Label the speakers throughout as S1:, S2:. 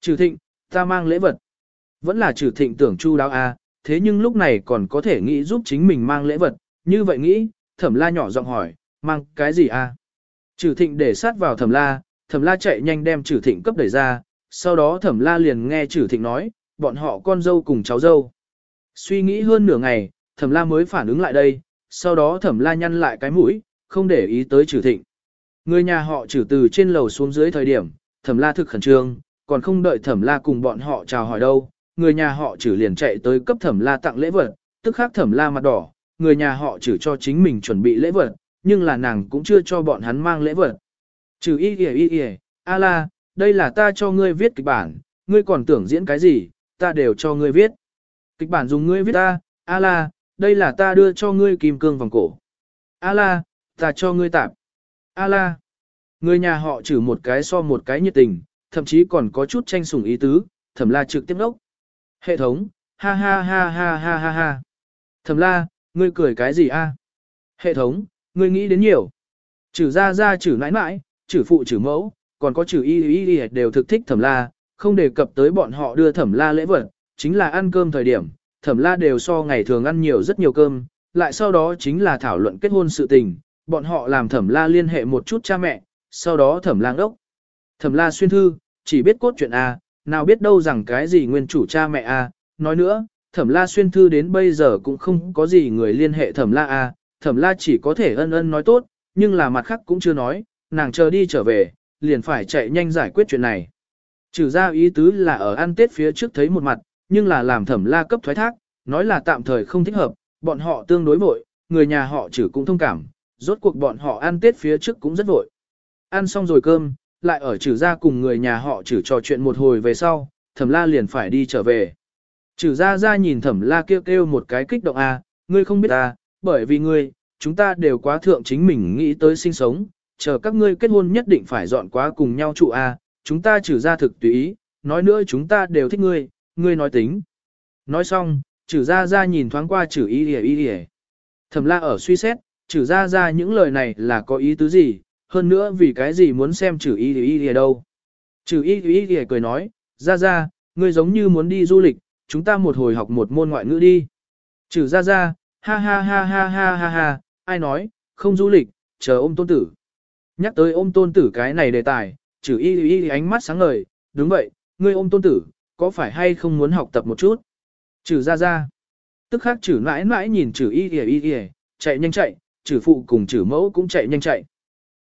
S1: Trừ thịnh, ta mang lễ vật. Vẫn là trừ thịnh tưởng chu đáo a, thế nhưng lúc này còn có thể nghĩ giúp chính mình mang lễ vật, như vậy nghĩ, thẩm la nhỏ giọng hỏi, mang cái gì a? Trừ thịnh để sát vào thẩm la, thẩm la chạy nhanh đem trừ thịnh cấp đẩy ra, sau đó thẩm la liền nghe trừ thịnh nói, bọn họ con dâu cùng cháu dâu. Suy nghĩ hơn nửa ngày, thẩm la mới phản ứng lại đây, sau đó thẩm la nhăn lại cái mũi, không để ý tới trừ thịnh. Người nhà họ trừ từ trên lầu xuống dưới thời điểm, thẩm la thực khẩn trương, còn không đợi thẩm la cùng bọn họ chào hỏi đâu, người nhà họ chử liền chạy tới cấp thẩm la tặng lễ vật, tức khắc thẩm la mặt đỏ, người nhà họ chử cho chính mình chuẩn bị lễ vật, nhưng là nàng cũng chưa cho bọn hắn mang lễ vật. Trừ y y y y, a la, đây là ta cho ngươi viết kịch bản, ngươi còn tưởng diễn cái gì, ta đều cho ngươi viết. Kịch bản dùng ngươi viết ta, a la, đây là ta đưa cho ngươi kim cương vòng cổ. A la, ta cho ngươi tạp. A la, người nhà họ chử một cái so một cái nhiệt tình, thậm chí còn có chút tranh sủng ý tứ, thẩm la trực tiếp đốc. Hệ thống, ha ha ha ha ha ha ha. Thẩm la, ngươi cười cái gì a? Hệ thống, ngươi nghĩ đến nhiều. Trừ ra ra trừ nãi nãi, trừ phụ trừ mẫu, còn có trừ y y y đều thực thích thẩm la, không đề cập tới bọn họ đưa thẩm la lễ vật, chính là ăn cơm thời điểm, thẩm la đều so ngày thường ăn nhiều rất nhiều cơm, lại sau đó chính là thảo luận kết hôn sự tình, bọn họ làm thẩm la liên hệ một chút cha mẹ, sau đó thẩm lang đốc. Thẩm la xuyên thư, chỉ biết cốt chuyện A, nào biết đâu rằng cái gì nguyên chủ cha mẹ A, nói nữa, thẩm la xuyên thư đến bây giờ cũng không có gì người liên hệ thẩm la A, thẩm la chỉ có thể ân ân nói tốt, nhưng là mặt khác cũng chưa nói, nàng chờ đi trở về, liền phải chạy nhanh giải quyết chuyện này. Trừ ra ý tứ là ở ăn tết phía trước thấy một mặt, nhưng là làm thẩm la cấp thoái thác, nói là tạm thời không thích hợp, bọn họ tương đối vội, người nhà họ trừ cũng thông cảm, rốt cuộc bọn họ ăn tết phía trước cũng rất vội. Ăn xong rồi cơm, lại ở trừ ra cùng người nhà họ trừ trò chuyện một hồi về sau, thẩm la liền phải đi trở về. Trừ ra ra nhìn thẩm la kêu kêu một cái kích động a, à, ngươi không biết ta bởi vì ngươi, chúng ta đều quá thượng chính mình nghĩ tới sinh sống, chờ các ngươi kết hôn nhất định phải dọn quá cùng nhau trụ a, à, chúng ta trừ ra thực tùy ý, nói nữa chúng ta đều thích ngươi, ngươi nói tính. Nói xong, trừ ra ra nhìn thoáng qua trừ y y y y. Thẩm la ở suy xét, trừ ra ra những lời này là có ý tứ gì, hơn nữa vì cái gì muốn xem trừ y y thì đâu. Trừ y y thì cười nói, ra ra, ngươi giống như muốn đi du lịch, chúng ta một hồi học một môn ngoại ngữ đi. Trừ ra ra, ha ha ha ha ha ha ha, ai nói, không du lịch, chờ ôm tôn tử. Nhắc tới ôm tôn tử cái này đề tài, trừ y y ánh mắt sáng ngời, đúng vậy, ngươi ôm tôn tử, có phải hay không muốn học tập một chút? Trừ ra ra. Tức khác trừ mãi mãi nhìn trừ y y y y, chạy nhanh chạy, trừ phụ cùng trừ mẫu cũng chạy nhanh chạy.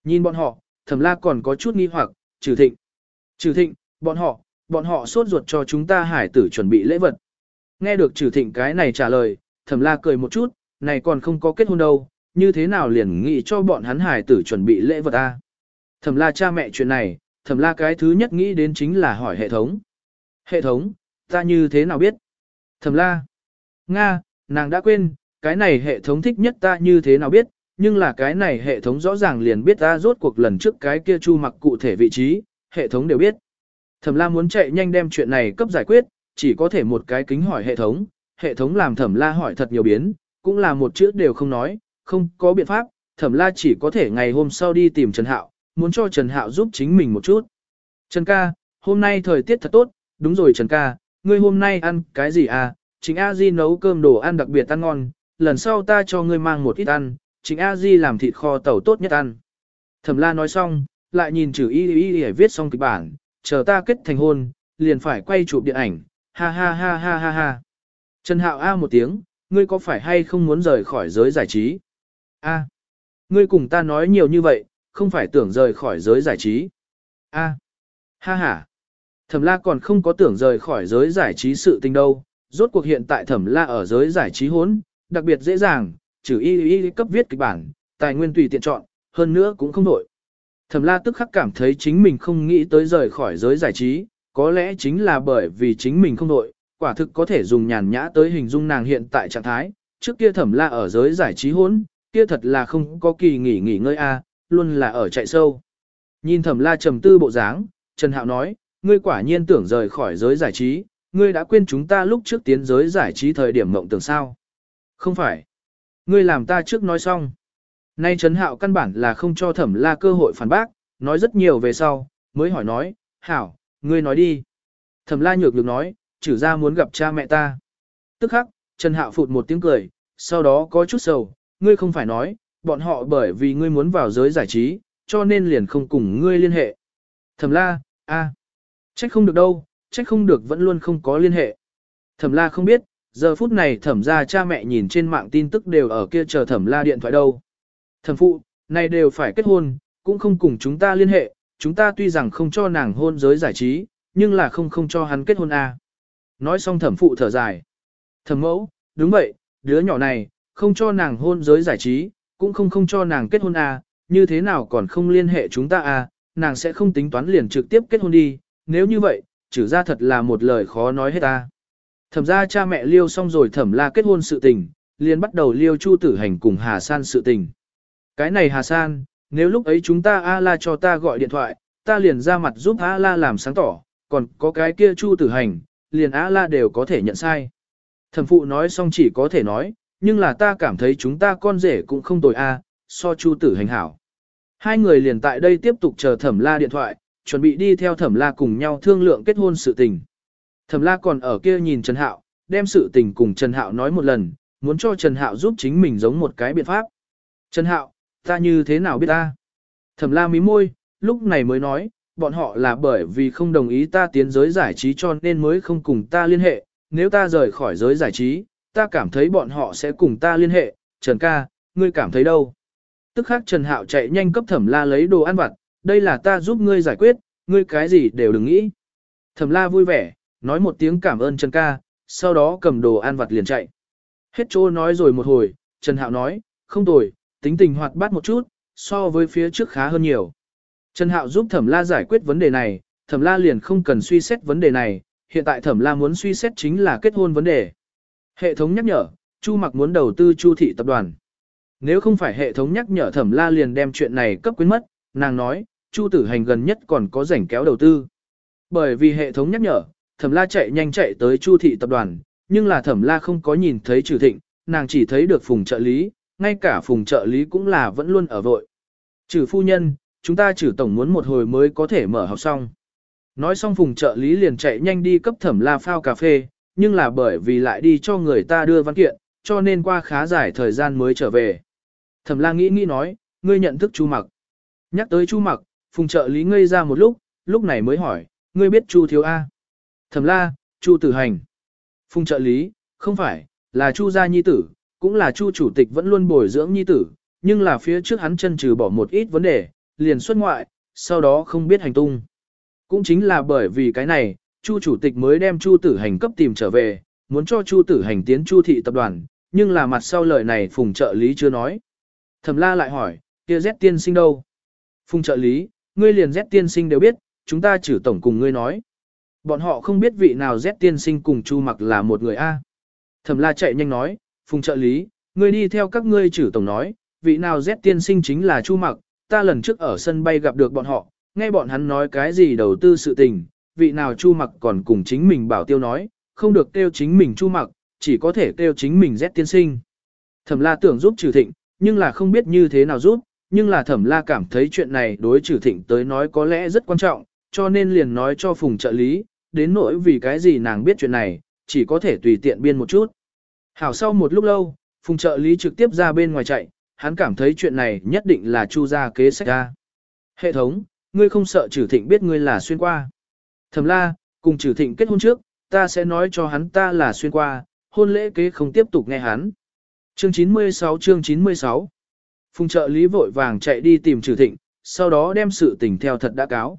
S1: Nhìn bọn họ, thẩm la còn có chút nghi hoặc, trừ thịnh. Trừ thịnh, bọn họ, bọn họ sốt ruột cho chúng ta hải tử chuẩn bị lễ vật. Nghe được trừ thịnh cái này trả lời, thẩm la cười một chút, này còn không có kết hôn đâu, như thế nào liền nghĩ cho bọn hắn hải tử chuẩn bị lễ vật ta. Thẩm la cha mẹ chuyện này, thẩm la cái thứ nhất nghĩ đến chính là hỏi hệ thống. Hệ thống, ta như thế nào biết? Thẩm la. Nga, nàng đã quên, cái này hệ thống thích nhất ta như thế nào biết, nhưng là cái này hệ thống rõ ràng liền biết ta rốt cuộc lần trước cái kia chu mặc cụ thể vị trí, hệ thống đều biết. Thẩm la muốn chạy nhanh đem chuyện này cấp giải quyết, chỉ có thể một cái kính hỏi hệ thống, hệ thống làm thẩm la hỏi thật nhiều biến, cũng là một chữ đều không nói, không có biện pháp, thẩm la chỉ có thể ngày hôm sau đi tìm Trần Hạo, muốn cho Trần Hạo giúp chính mình một chút. Trần ca, hôm nay thời tiết thật tốt, đúng rồi Trần ca, ngươi hôm nay ăn cái gì à, chính A Di nấu cơm đồ ăn đặc biệt ăn ngon, lần sau ta cho ngươi mang một ít ăn, chính A Di làm thịt kho tàu tốt nhất ăn. Thẩm la nói xong, lại nhìn chữ y y y viết xong kịch bản, chờ ta kết thành hôn, liền phải quay chụp điện ảnh, ha ha ha ha ha ha. Trần Hạo A một tiếng, ngươi có phải hay không muốn rời khỏi giới giải trí? A, ngươi cùng ta nói nhiều như vậy, không phải tưởng rời khỏi giới giải trí. A, ha ha. Thẩm la còn không có tưởng rời khỏi giới giải trí sự tình đâu, rốt cuộc hiện tại thẩm la ở giới giải trí hốn, đặc biệt dễ dàng, trừ y y cấp viết kịch bản, tài nguyên tùy tiện chọn, hơn nữa cũng không đổi. Thẩm la tức khắc cảm thấy chính mình không nghĩ tới rời khỏi giới giải trí, có lẽ chính là bởi vì chính mình không đổi, quả thực có thể dùng nhàn nhã tới hình dung nàng hiện tại trạng thái, trước kia thẩm la ở giới giải trí hỗn kia thật là không có kỳ nghỉ nghỉ ngơi a, luôn là ở chạy sâu. Nhìn thẩm la trầm tư bộ dáng, Trần Hạo nói, ngươi quả nhiên tưởng rời khỏi giới giải trí, ngươi đã quên chúng ta lúc trước tiến giới giải trí thời điểm mộng tưởng sao. Không phải. Ngươi làm ta trước nói xong. Nay Trần Hạo căn bản là không cho thẩm la cơ hội phản bác, nói rất nhiều về sau, mới hỏi nói, hảo, ngươi nói đi. Thẩm la nhược được nói, trừ ra muốn gặp cha mẹ ta. Tức khắc, Trần Hạo phụt một tiếng cười, sau đó có chút sầu, ngươi không phải nói, bọn họ bởi vì ngươi muốn vào giới giải trí, cho nên liền không cùng ngươi liên hệ. Thẩm la, a, trách không được đâu, trách không được vẫn luôn không có liên hệ. Thẩm la không biết, giờ phút này thẩm ra cha mẹ nhìn trên mạng tin tức đều ở kia chờ thẩm la điện thoại đâu. Thẩm phụ, này đều phải kết hôn, cũng không cùng chúng ta liên hệ, chúng ta tuy rằng không cho nàng hôn giới giải trí, nhưng là không không cho hắn kết hôn a. Nói xong thẩm phụ thở dài. Thẩm mẫu, đúng vậy, đứa nhỏ này, không cho nàng hôn giới giải trí, cũng không không cho nàng kết hôn a, như thế nào còn không liên hệ chúng ta a, nàng sẽ không tính toán liền trực tiếp kết hôn đi, nếu như vậy, trừ ra thật là một lời khó nói hết ta. Thẩm ra cha mẹ liêu xong rồi thẩm la kết hôn sự tình, liền bắt đầu liêu chu tử hành cùng Hà San sự tình. Cái này Hà San, nếu lúc ấy chúng ta A-la cho ta gọi điện thoại, ta liền ra mặt giúp A-la làm sáng tỏ, còn có cái kia chu tử hành, liền A-la đều có thể nhận sai. Thẩm phụ nói xong chỉ có thể nói, nhưng là ta cảm thấy chúng ta con rể cũng không tồi a, so chu tử hành hảo. Hai người liền tại đây tiếp tục chờ thẩm la điện thoại, chuẩn bị đi theo thẩm la cùng nhau thương lượng kết hôn sự tình. Thẩm la còn ở kia nhìn Trần Hạo, đem sự tình cùng Trần Hạo nói một lần, muốn cho Trần Hạo giúp chính mình giống một cái biện pháp. Trần Hạo, ta như thế nào biết ta? Thẩm la mí môi, lúc này mới nói, bọn họ là bởi vì không đồng ý ta tiến giới giải trí cho nên mới không cùng ta liên hệ, nếu ta rời khỏi giới giải trí, ta cảm thấy bọn họ sẽ cùng ta liên hệ, Trần ca, ngươi cảm thấy đâu? Tức khắc Trần Hạo chạy nhanh cấp thẩm la lấy đồ ăn vặt, đây là ta giúp ngươi giải quyết, ngươi cái gì đều đừng nghĩ. Thẩm la vui vẻ, nói một tiếng cảm ơn Trần ca, sau đó cầm đồ ăn vặt liền chạy. Hết chỗ nói rồi một hồi, Trần Hạo nói, không tồi, tính tình hoạt bát một chút, so với phía trước khá hơn nhiều. Trần Hạo giúp Thẩm La giải quyết vấn đề này, Thẩm La liền không cần suy xét vấn đề này, hiện tại Thẩm La muốn suy xét chính là kết hôn vấn đề. Hệ thống nhắc nhở, Chu Mặc muốn đầu tư Chu thị tập đoàn. Nếu không phải hệ thống nhắc nhở Thẩm La liền đem chuyện này cấp quyến mất, nàng nói, Chu Tử Hành gần nhất còn có rảnh kéo đầu tư. Bởi vì hệ thống nhắc nhở, Thẩm La chạy nhanh chạy tới Chu thị tập đoàn, nhưng là Thẩm La không có nhìn thấy Trừ Thịnh, nàng chỉ thấy được Phùng trợ lý, ngay cả Phùng trợ lý cũng là vẫn luôn ở vội. Trừ phu nhân, chúng ta trừ tổng muốn một hồi mới có thể mở học xong. Nói xong Phùng trợ lý liền chạy nhanh đi cấp Thẩm La phao cà phê, nhưng là bởi vì lại đi cho người ta đưa văn kiện, cho nên qua khá dài thời gian mới trở về. Thẩm La nghĩ nghĩ nói, ngươi nhận thức Chu Mặc. Nhắc tới Chu Mặc, Phùng trợ lý ngây ra một lúc, lúc này mới hỏi, ngươi biết Chu thiếu A. Thẩm La, Chu Tử Hành. Phùng trợ lý, không phải, là Chu gia nhi tử, cũng là Chu chủ tịch vẫn luôn bồi dưỡng nhi tử, nhưng là phía trước hắn chân trừ bỏ một ít vấn đề, liền xuất ngoại, sau đó không biết hành tung. Cũng chính là bởi vì cái này, Chu chủ tịch mới đem Chu tử hành cấp tìm trở về, muốn cho Chu tử hành tiến Chu thị tập đoàn, nhưng là mặt sau lời này phùng trợ lý chưa nói. Thẩm la lại hỏi, kia Z tiên sinh đâu? Phùng trợ lý, ngươi liền Z tiên sinh đều biết, chúng ta trừ tổng cùng ngươi nói. Bọn họ không biết vị nào Z tiên sinh cùng Chu mặc là một người A. Thẩm la chạy nhanh nói, phùng trợ lý, ngươi đi theo các ngươi chử tổng nói, vị nào Z tiên sinh chính là Chu mặc, ta lần trước ở sân bay gặp được bọn họ, nghe bọn hắn nói cái gì đầu tư sự tình, vị nào Chu mặc còn cùng chính mình bảo tiêu nói, không được kêu chính mình Chu mặc, chỉ có thể kêu chính mình Z tiên sinh. Thẩm la tưởng giúp trừ thịnh, nhưng là không biết như thế nào giúp, nhưng là thẩm la cảm thấy chuyện này đối trừ thịnh tới nói có lẽ rất quan trọng, cho nên liền nói cho phùng trợ lý, đến nỗi vì cái gì nàng biết chuyện này, chỉ có thể tùy tiện biên một chút. Hảo sau một lúc lâu, phùng trợ lý trực tiếp ra bên ngoài chạy, hắn cảm thấy chuyện này nhất định là chu gia kế sách ra. Hệ thống, ngươi không sợ trừ thịnh biết ngươi là xuyên qua. Thẩm la, cùng trừ thịnh kết hôn trước, ta sẽ nói cho hắn ta là xuyên qua, hôn lễ kế không tiếp tục nghe hắn. Chương 96 chương 96 Phùng trợ lý vội vàng chạy đi tìm trừ thịnh, sau đó đem sự tình theo thật đã cáo.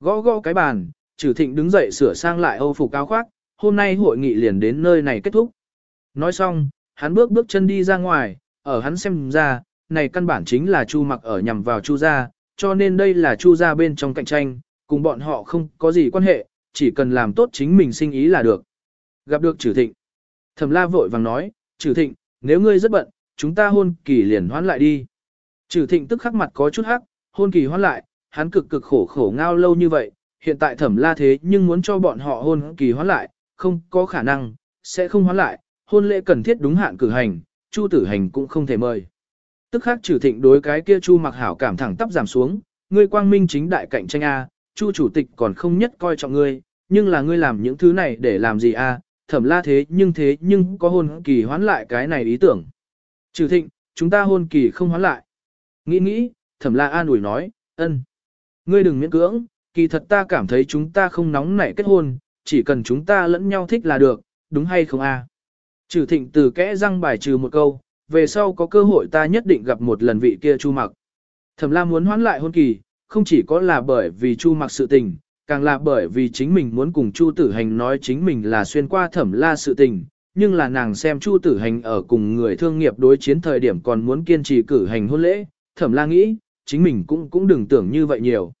S1: Gõ gõ cái bàn, Trử thịnh đứng dậy sửa sang lại âu phục áo khoác, hôm nay hội nghị liền đến nơi này kết thúc. Nói xong, hắn bước bước chân đi ra ngoài, ở hắn xem ra, này căn bản chính là Chu mặc ở nhằm vào Chu gia, cho nên đây là Chu gia bên trong cạnh tranh, cùng bọn họ không có gì quan hệ, chỉ cần làm tốt chính mình sinh ý là được. Gặp được Trử Thịnh. Thẩm La vội vàng nói, Trử Thịnh, nếu ngươi rất bận, chúng ta hôn kỳ liền hoán lại đi. Trử Thịnh tức khắc mặt có chút hắc, hôn kỳ hoán lại, hắn cực cực khổ khổ ngao lâu như vậy, hiện tại Thẩm La thế nhưng muốn cho bọn họ hôn kỳ hoán lại, không có khả năng, sẽ không hoán lại, hôn lễ cần thiết đúng hạn cử hành, Chu Tử Hành cũng không thể mời. Tức khắc trừ Thịnh đối cái kia Chu Mặc Hảo cảm thẳng tắp giảm xuống, ngươi quang minh chính đại cạnh tranh a, Chu chủ tịch còn không nhất coi trọng ngươi, nhưng là ngươi làm những thứ này để làm gì a? thẩm la thế nhưng thế nhưng có hôn kỳ hoán lại cái này ý tưởng. Trừ thịnh, chúng ta hôn kỳ không hoán lại. Nghĩ nghĩ, thẩm la an ủi nói, ân. Ngươi đừng miễn cưỡng, kỳ thật ta cảm thấy chúng ta không nóng nảy kết hôn, chỉ cần chúng ta lẫn nhau thích là được, đúng hay không a? Trừ thịnh từ kẽ răng bài trừ một câu, về sau có cơ hội ta nhất định gặp một lần vị kia chu mặc. Thẩm la muốn hoán lại hôn kỳ, không chỉ có là bởi vì chu mặc sự tình, càng là bởi vì chính mình muốn cùng chu tử hành nói chính mình là xuyên qua thẩm la sự tình, nhưng là nàng xem chu tử hành ở cùng người thương nghiệp đối chiến thời điểm còn muốn kiên trì cử hành hôn lễ, thẩm la nghĩ, chính mình cũng cũng đừng tưởng như vậy nhiều.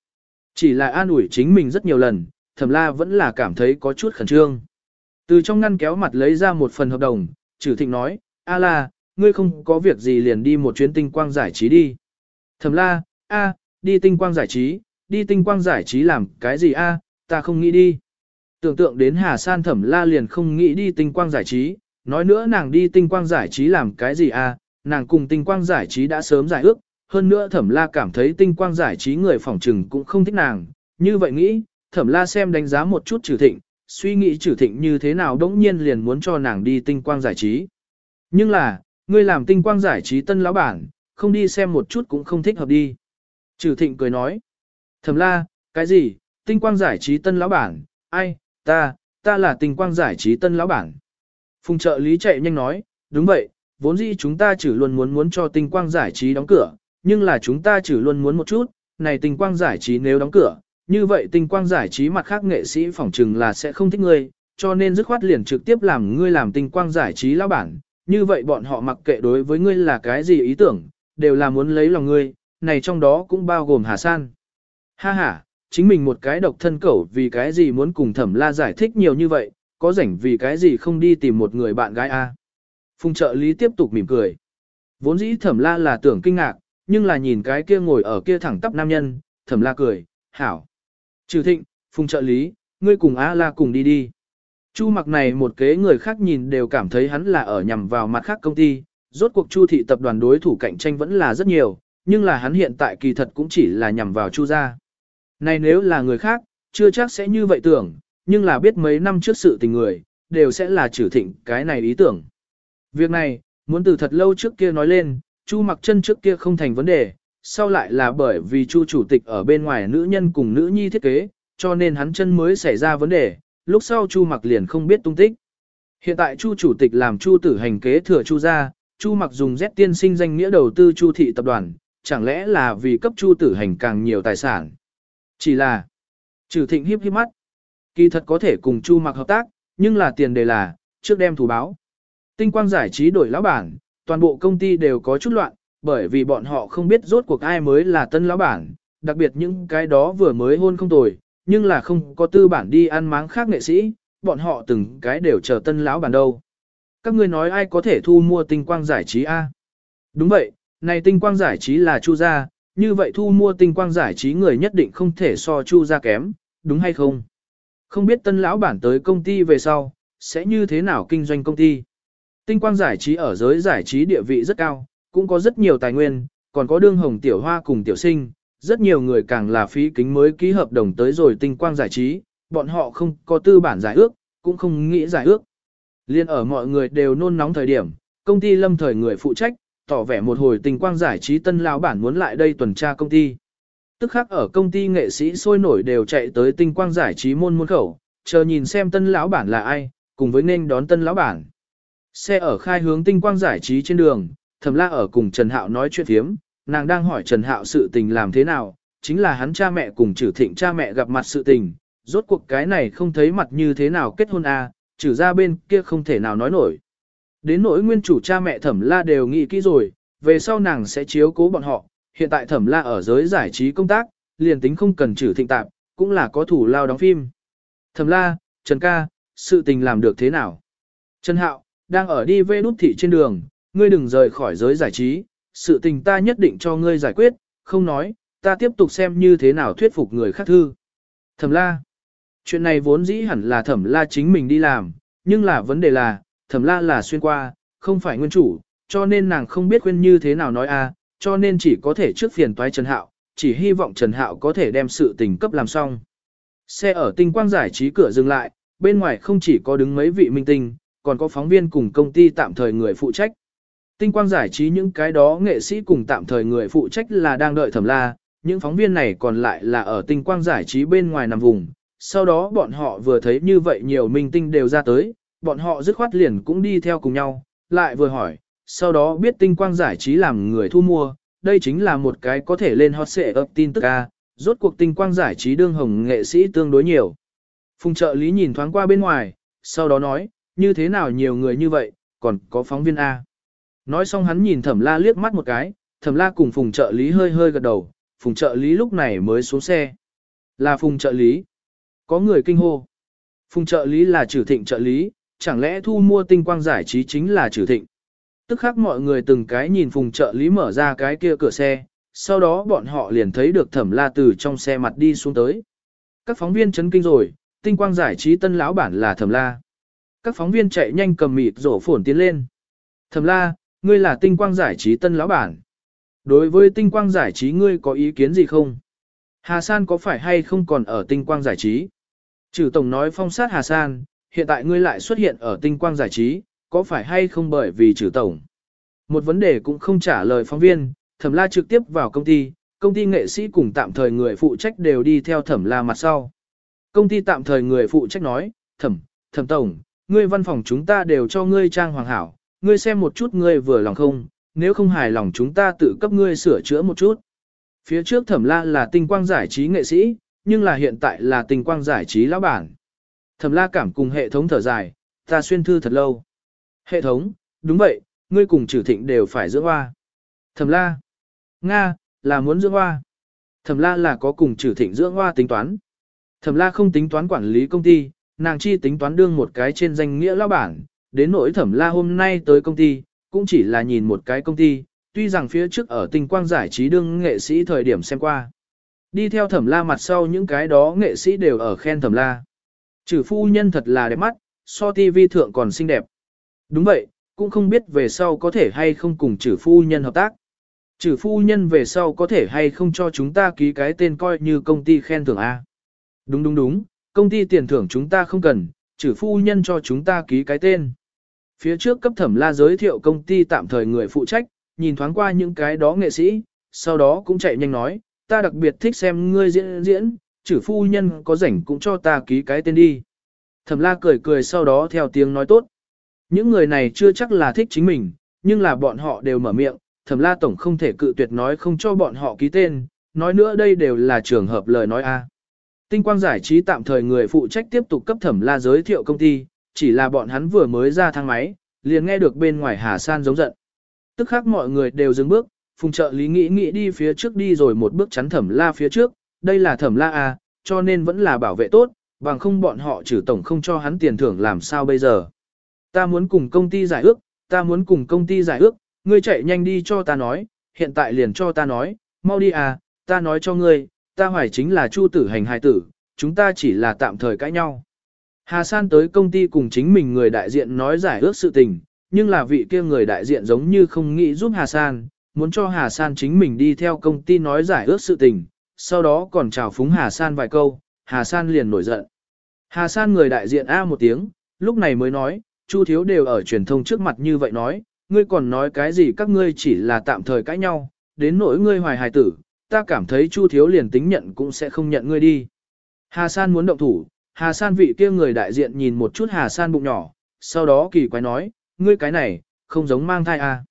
S1: Chỉ là an ủi chính mình rất nhiều lần, thẩm la vẫn là cảm thấy có chút khẩn trương. Từ trong ngăn kéo mặt lấy ra một phần hợp đồng, trừ thịnh nói, a la, ngươi không có việc gì liền đi một chuyến tinh quang giải trí đi. Thẩm la, a, đi tinh quang giải trí, đi tinh quang giải trí làm cái gì a, ta không nghĩ đi. Tưởng tượng đến Hà San thẩm la liền không nghĩ đi tinh quang giải trí, nói nữa nàng đi tinh quang giải trí làm cái gì a, nàng cùng tinh quang giải trí đã sớm giải ước, hơn nữa thẩm la cảm thấy tinh quang giải trí người phỏng trừng cũng không thích nàng, như vậy nghĩ, thẩm la xem đánh giá một chút trừ thịnh, suy nghĩ trừ thịnh như thế nào đống nhiên liền muốn cho nàng đi tinh quang giải trí. Nhưng là, ngươi làm tinh quang giải trí tân lão bản, không đi xem một chút cũng không thích hợp đi. Trừ thịnh cười nói, thẩm la, cái gì, tinh quang giải trí tân lão bản, ai, ta, ta là tinh quang giải trí tân lão bản. Phùng trợ lý chạy nhanh nói, đúng vậy, vốn dĩ chúng ta chỉ luôn muốn muốn cho tinh quang giải trí đóng cửa, nhưng là chúng ta chỉ luôn muốn một chút, này tinh quang giải trí nếu đóng cửa, như vậy tinh quang giải trí mặt khác nghệ sĩ phỏng chừng là sẽ không thích ngươi, cho nên dứt khoát liền trực tiếp làm ngươi làm tinh quang giải trí lão bản, như vậy bọn họ mặc kệ đối với ngươi là cái gì ý tưởng, đều là muốn lấy lòng ngươi, này trong đó cũng bao gồm Hà San. Ha ha, chính mình một cái độc thân cẩu vì cái gì muốn cùng thẩm la giải thích nhiều như vậy, có rảnh vì cái gì không đi tìm một người bạn gái a? Phùng trợ lý tiếp tục mỉm cười. Vốn dĩ thẩm la là tưởng kinh ngạc, nhưng là nhìn cái kia ngồi ở kia thẳng tắp nam nhân, thẩm la cười, hảo. Trừ thịnh, phùng trợ lý, ngươi cùng A la cùng đi đi. Chu mặc này một kế người khác nhìn đều cảm thấy hắn là ở nhằm vào mặt khác công ty, rốt cuộc chu thị tập đoàn đối thủ cạnh tranh vẫn là rất nhiều, nhưng là hắn hiện tại kỳ thật cũng chỉ là nhằm vào chu gia. Này nếu là người khác, chưa chắc sẽ như vậy tưởng, nhưng là biết mấy năm trước sự tình người, đều sẽ là trừ thịnh cái này ý tưởng. Việc này, muốn từ thật lâu trước kia nói lên, chu mặc chân trước kia không thành vấn đề, sau lại là bởi vì chu chủ tịch ở bên ngoài nữ nhân cùng nữ nhi thiết kế, cho nên hắn chân mới xảy ra vấn đề, lúc sau Chu Mặc liền không biết tung tích. Hiện tại Chu chủ tịch làm Chu tử hành kế thừa Chu gia, Chu Mặc dùng Z tiên sinh danh nghĩa đầu tư Chu thị tập đoàn, chẳng lẽ là vì cấp Chu tử hành càng nhiều tài sản. Chỉ là, trừ thịnh hiếp hiếp mắt, kỳ thật có thể cùng Chu Mặc hợp tác, nhưng là tiền đề là, trước đem thủ báo. Tinh quang giải trí đổi lão bản, toàn bộ công ty đều có chút loạn, bởi vì bọn họ không biết rốt cuộc ai mới là tân lão bản, đặc biệt những cái đó vừa mới hôn không tồi, nhưng là không có tư bản đi ăn máng khác nghệ sĩ, bọn họ từng cái đều chờ tân lão bản đâu. Các ngươi nói ai có thể thu mua tinh quang giải trí A? Đúng vậy, này tinh quang giải trí là chu gia, như vậy thu mua tinh quang giải trí người nhất định không thể so chu gia kém, đúng hay không? Không biết tân lão bản tới công ty về sau, sẽ như thế nào kinh doanh công ty? Tinh quang giải trí ở giới giải trí địa vị rất cao, cũng có rất nhiều tài nguyên, còn có đương hồng tiểu hoa cùng tiểu sinh, rất nhiều người càng là phí kính mới ký hợp đồng tới rồi tinh quang giải trí, bọn họ không có tư bản giải ước, cũng không nghĩ giải ước. Liên ở mọi người đều nôn nóng thời điểm, công ty lâm thời người phụ trách, tỏ vẻ một hồi tinh quang giải trí tân lão bản muốn lại đây tuần tra công ty. Tức khắc ở công ty nghệ sĩ sôi nổi đều chạy tới tinh quang giải trí môn môn khẩu, chờ nhìn xem tân lão bản là ai, cùng với nên đón tân lão bản. Xe ở khai hướng tinh quang giải trí trên đường, thẩm la ở cùng Trần Hạo nói chuyện thiếm, nàng đang hỏi Trần Hạo sự tình làm thế nào, chính là hắn cha mẹ cùng trừ thịnh cha mẹ gặp mặt sự tình, rốt cuộc cái này không thấy mặt như thế nào kết hôn à, trừ ra bên kia không thể nào nói nổi. Đến nỗi nguyên chủ cha mẹ thẩm la đều nghĩ kỹ rồi, về sau nàng sẽ chiếu cố bọn họ, hiện tại thẩm la ở giới giải trí công tác, liền tính không cần trừ thịnh tạm, cũng là có thủ lao đóng phim. Thẩm la, Trần ca, sự tình làm được thế nào? Trần Hạo, đang ở đi về nút thị trên đường, ngươi đừng rời khỏi giới giải trí, sự tình ta nhất định cho ngươi giải quyết, không nói, ta tiếp tục xem như thế nào thuyết phục người khác thư. Thẩm la. Chuyện này vốn dĩ hẳn là thẩm la chính mình đi làm, nhưng là vấn đề là, thẩm la là xuyên qua, không phải nguyên chủ, cho nên nàng không biết khuyên như thế nào nói a, cho nên chỉ có thể trước phiền toái Trần Hạo, chỉ hy vọng Trần Hạo có thể đem sự tình cấp làm xong. Xe ở tinh quang giải trí cửa dừng lại, bên ngoài không chỉ có đứng mấy vị minh tinh, còn có phóng viên cùng công ty tạm thời người phụ trách. Tinh quang giải trí những cái đó nghệ sĩ cùng tạm thời người phụ trách là đang đợi thẩm la, những phóng viên này còn lại là ở tinh quang giải trí bên ngoài nằm vùng. Sau đó bọn họ vừa thấy như vậy nhiều minh tinh đều ra tới, bọn họ dứt khoát liền cũng đi theo cùng nhau, lại vừa hỏi, sau đó biết tinh quang giải trí làm người thu mua, đây chính là một cái có thể lên hot xệ ấp tin tức A, rốt cuộc tinh quang giải trí đương hồng nghệ sĩ tương đối nhiều. Phùng trợ lý nhìn thoáng qua bên ngoài, sau đó nói, như thế nào nhiều người như vậy, còn có phóng viên A. Nói xong hắn nhìn thẩm la liếc mắt một cái, thẩm la cùng phùng trợ lý hơi hơi gật đầu, phùng trợ lý lúc này mới xuống xe. Là phùng trợ lý. Có người kinh hô. Phùng trợ lý là trừ thịnh trợ lý, chẳng lẽ thu mua tinh quang giải trí chính là trừ thịnh. Tức khác mọi người từng cái nhìn phùng trợ lý mở ra cái kia cửa xe, sau đó bọn họ liền thấy được thẩm la từ trong xe mặt đi xuống tới. Các phóng viên chấn kinh rồi, tinh quang giải trí tân lão bản là thẩm la. Các phóng viên chạy nhanh cầm mịt rổ phổn tiến lên. Thẩm la, ngươi là tinh quang giải trí tân lão bản. Đối với tinh quang giải trí ngươi có ý kiến gì không? Hà San có phải hay không còn ở tinh quang giải trí? Trừ tổng nói phong sát Hà San, hiện tại ngươi lại xuất hiện ở tinh quang giải trí, có phải hay không bởi vì trừ tổng? Một vấn đề cũng không trả lời phóng viên, thẩm la trực tiếp vào công ty, công ty nghệ sĩ cùng tạm thời người phụ trách đều đi theo thẩm la mặt sau. Công ty tạm thời người phụ trách nói, thẩm, thẩm tổng, ngươi văn phòng chúng ta đều cho ngươi trang hoàng hảo, ngươi xem một chút ngươi vừa lòng không, nếu không hài lòng chúng ta tự cấp ngươi sửa chữa một chút. Phía trước thẩm la là tinh quang giải trí nghệ sĩ, nhưng là hiện tại là tinh quang giải trí lão bản. Thẩm la cảm cùng hệ thống thở dài, ta xuyên thư thật lâu. Hệ thống, đúng vậy, ngươi cùng trừ thịnh đều phải dưỡng hoa. Thẩm la, Nga, là muốn dưỡng hoa. Thẩm la là có cùng trừ thịnh dưỡng hoa tính toán. Thẩm la không tính toán quản lý công ty, nàng chi tính toán đương một cái trên danh nghĩa lão bản. Đến nỗi thẩm la hôm nay tới công ty, cũng chỉ là nhìn một cái công ty, tuy rằng phía trước ở tinh quang giải trí đương nghệ sĩ thời điểm xem qua. Đi theo thẩm la mặt sau những cái đó nghệ sĩ đều ở khen thẩm la. Trừ phu nhân thật là đẹp mắt, so TV thượng còn xinh đẹp. Đúng vậy, cũng không biết về sau có thể hay không cùng trừ phu nhân hợp tác. Trừ phu nhân về sau có thể hay không cho chúng ta ký cái tên coi như công ty khen thưởng A. Đúng đúng đúng, công ty tiền thưởng chúng ta không cần, trừ phu nhân cho chúng ta ký cái tên. Phía trước cấp thẩm la giới thiệu công ty tạm thời người phụ trách, nhìn thoáng qua những cái đó nghệ sĩ, sau đó cũng chạy nhanh nói, ta đặc biệt thích xem ngươi diễn diễn, trừ phu nhân có rảnh cũng cho ta ký cái tên đi. Thẩm la cười cười sau đó theo tiếng nói tốt. Những người này chưa chắc là thích chính mình, nhưng là bọn họ đều mở miệng, thẩm la tổng không thể cự tuyệt nói không cho bọn họ ký tên, nói nữa đây đều là trường hợp lời nói a. Tinh quang giải trí tạm thời người phụ trách tiếp tục cấp thẩm la giới thiệu công ty, chỉ là bọn hắn vừa mới ra thang máy, liền nghe được bên ngoài Hà San giống giận. Tức khác mọi người đều dừng bước, phùng trợ lý nghĩ nghĩ đi phía trước đi rồi một bước chắn thẩm la phía trước, đây là thẩm la a, cho nên vẫn là bảo vệ tốt, bằng không bọn họ trừ tổng không cho hắn tiền thưởng làm sao bây giờ. Ta muốn cùng công ty giải ước, ta muốn cùng công ty giải ước, ngươi chạy nhanh đi cho ta nói, hiện tại liền cho ta nói, mau đi à, ta nói cho ngươi, ta hoài chính là chu tử hành hài tử, chúng ta chỉ là tạm thời cãi nhau. Hà San tới công ty cùng chính mình người đại diện nói giải ước sự tình, nhưng là vị kia người đại diện giống như không nghĩ giúp Hà San, muốn cho Hà San chính mình đi theo công ty nói giải ước sự tình, sau đó còn chào phúng Hà San vài câu, Hà San liền nổi giận. Hà San người đại diện A một tiếng, lúc này mới nói, Chu Thiếu đều ở truyền thông trước mặt như vậy nói, ngươi còn nói cái gì các ngươi chỉ là tạm thời cãi nhau, đến nỗi ngươi hoài hài tử, ta cảm thấy Chu Thiếu liền tính nhận cũng sẽ không nhận ngươi đi. Hà San muốn động thủ, Hà San vị kia người đại diện nhìn một chút Hà San bụng nhỏ, sau đó kỳ quái nói, ngươi cái này, không giống mang thai à.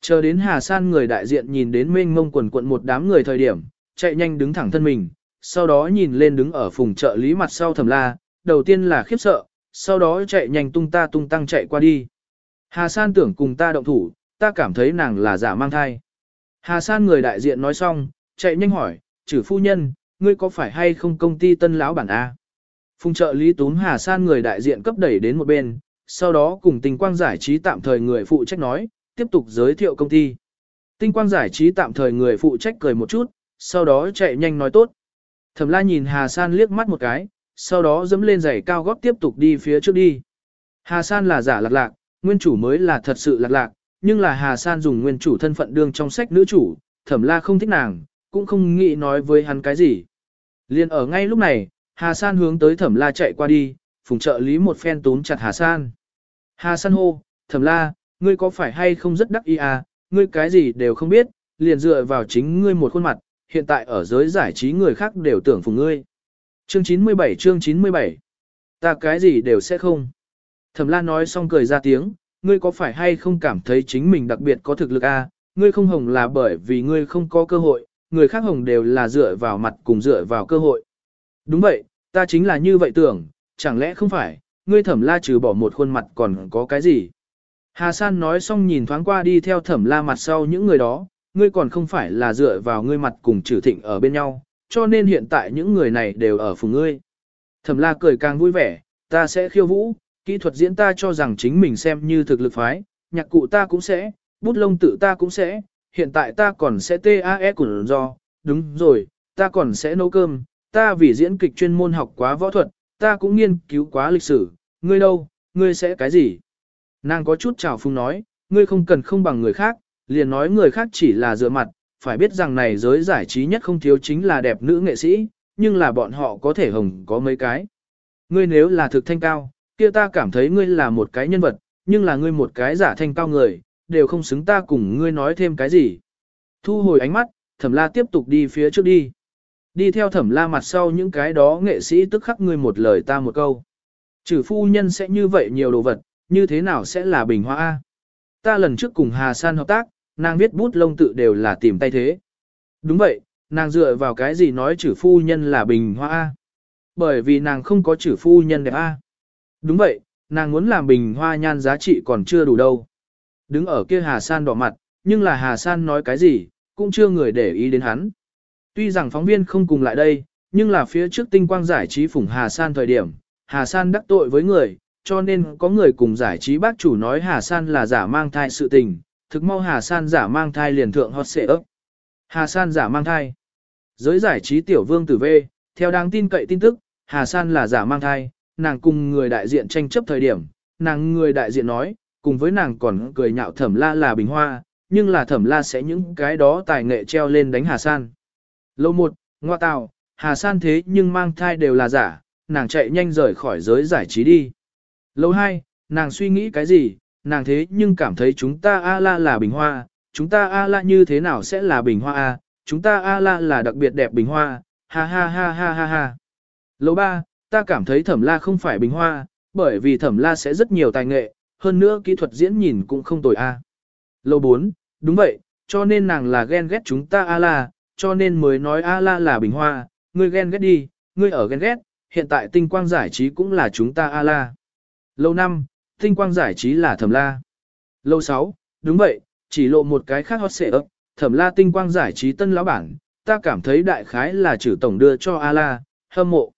S1: Chờ đến Hà San người đại diện nhìn đến mênh mông quần quận một đám người thời điểm, chạy nhanh đứng thẳng thân mình, sau đó nhìn lên đứng ở phùng trợ lý mặt sau thầm la, đầu tiên là khiếp sợ, sau đó chạy nhanh tung ta tung tăng chạy qua đi. Hà San tưởng cùng ta động thủ, ta cảm thấy nàng là giả mang thai. Hà San người đại diện nói xong, chạy nhanh hỏi, chử phu nhân, ngươi có phải hay không công ty tân lão bản A? Phùng trợ lý túm Hà San người đại diện cấp đẩy đến một bên, sau đó cùng tinh quang giải trí tạm thời người phụ trách nói, tiếp tục giới thiệu công ty. Tinh quang giải trí tạm thời người phụ trách cười một chút, sau đó chạy nhanh nói tốt. Thẩm la nhìn Hà San liếc mắt một cái, sau đó dẫm lên giày cao gót tiếp tục đi phía trước đi. Hà San là giả lạc lạc, nguyên chủ mới là thật sự lạc lạc, nhưng là Hà San dùng nguyên chủ thân phận đương trong sách nữ chủ, thẩm la không thích nàng, cũng không nghĩ nói với hắn cái gì. Liên ở ngay lúc này, Hà San hướng tới thẩm la chạy qua đi, phùng trợ lý một phen túm chặt Hà San. Hà San hô, thẩm la, ngươi có phải hay không rất đắc ý à, ngươi cái gì đều không biết, liền dựa vào chính ngươi một khuôn mặt, hiện tại ở giới giải trí người khác đều tưởng phùng ngươi. Chương 97 chương 97 Ta cái gì đều sẽ không. Thẩm la nói xong cười ra tiếng, ngươi có phải hay không cảm thấy chính mình đặc biệt có thực lực à, ngươi không hồng là bởi vì ngươi không có cơ hội, người khác hồng đều là dựa vào mặt cùng dựa vào cơ hội. Đúng vậy, ta chính là như vậy tưởng, chẳng lẽ không phải, ngươi thẩm la trừ bỏ một khuôn mặt còn có cái gì. Hà San nói xong nhìn thoáng qua đi theo thẩm la mặt sau những người đó, ngươi còn không phải là dựa vào ngươi mặt cùng trừ thịnh ở bên nhau, cho nên hiện tại những người này đều ở phùng ngươi. Thẩm la cười càng vui vẻ, ta sẽ khiêu vũ, kỹ thuật diễn ta cho rằng chính mình xem như thực lực phái, nhạc cụ ta cũng sẽ, bút lông tự ta cũng sẽ, hiện tại ta còn sẽ TAE của do, đúng rồi, ta còn sẽ nấu cơm, ta vì diễn kịch chuyên môn học quá võ thuật, ta cũng nghiên cứu quá lịch sử, ngươi đâu, ngươi sẽ cái gì? Nàng có chút trào phung nói, ngươi không cần không bằng người khác, liền nói người khác chỉ là dựa mặt, phải biết rằng này giới giải trí nhất không thiếu chính là đẹp nữ nghệ sĩ, nhưng là bọn họ có thể hồng có mấy cái. Ngươi nếu là thực thanh cao, kia ta cảm thấy ngươi là một cái nhân vật, nhưng là ngươi một cái giả thanh cao người, đều không xứng ta cùng ngươi nói thêm cái gì. Thu hồi ánh mắt, thẩm la tiếp tục đi phía trước đi. Đi theo thẩm la mặt sau những cái đó nghệ sĩ tức khắc ngươi một lời ta một câu. Chử phu nhân sẽ như vậy nhiều đồ vật, như thế nào sẽ là bình hoa A. Ta lần trước cùng Hà San hợp tác, nàng viết bút lông tự đều là tìm tay thế. Đúng vậy, nàng dựa vào cái gì nói Chử phu nhân là bình hoa A. Bởi vì nàng không có Chử phu nhân đẹp A. Đúng vậy, nàng muốn làm bình hoa nhan giá trị còn chưa đủ đâu. Đứng ở kia Hà San đỏ mặt, nhưng là Hà San nói cái gì, cũng chưa người để ý đến hắn. Tuy rằng phóng viên không cùng lại đây, nhưng là phía trước tinh quang giải trí phủng Hà San thời điểm, Hà San đắc tội với người, cho nên có người cùng giải trí bác chủ nói Hà San là giả mang thai sự tình, thực mau Hà San giả mang thai liền thượng hot xệ ấp. Hà San giả mang thai. Giới giải trí tiểu vương tử V, theo đáng tin cậy tin tức, Hà San là giả mang thai, nàng cùng người đại diện tranh chấp thời điểm, nàng người đại diện nói, cùng với nàng còn cười nhạo thẩm la là bình hoa, nhưng là thẩm la sẽ những cái đó tài nghệ treo lên đánh Hà San. Lâu một, ngoa tào, Hà San thế nhưng mang thai đều là giả, nàng chạy nhanh rời khỏi giới giải trí đi. Lâu hai, nàng suy nghĩ cái gì, nàng thế nhưng cảm thấy chúng ta A-la là bình hoa, chúng ta A-la như thế nào sẽ là bình hoa A, chúng ta A-la là đặc biệt đẹp bình hoa, ha ha ha ha ha ha. Lâu ba, ta cảm thấy thẩm la không phải bình hoa, bởi vì thẩm la sẽ rất nhiều tài nghệ, hơn nữa kỹ thuật diễn nhìn cũng không tồi A. Lâu bốn, đúng vậy, cho nên nàng là ghen ghét chúng ta A-la, cho nên mới nói A-la là bình hoa, ngươi ghen ghét đi, ngươi ở ghen ghét, hiện tại tinh quang giải trí cũng là chúng ta A-la. Lâu năm, tinh quang giải trí là thẩm la. Lâu sáu, đúng vậy, chỉ lộ một cái khác hot xệ ấp, thẩm la tinh quang giải trí tân lão bản, ta cảm thấy đại khái là chữ tổng đưa cho A-la, hâm mộ.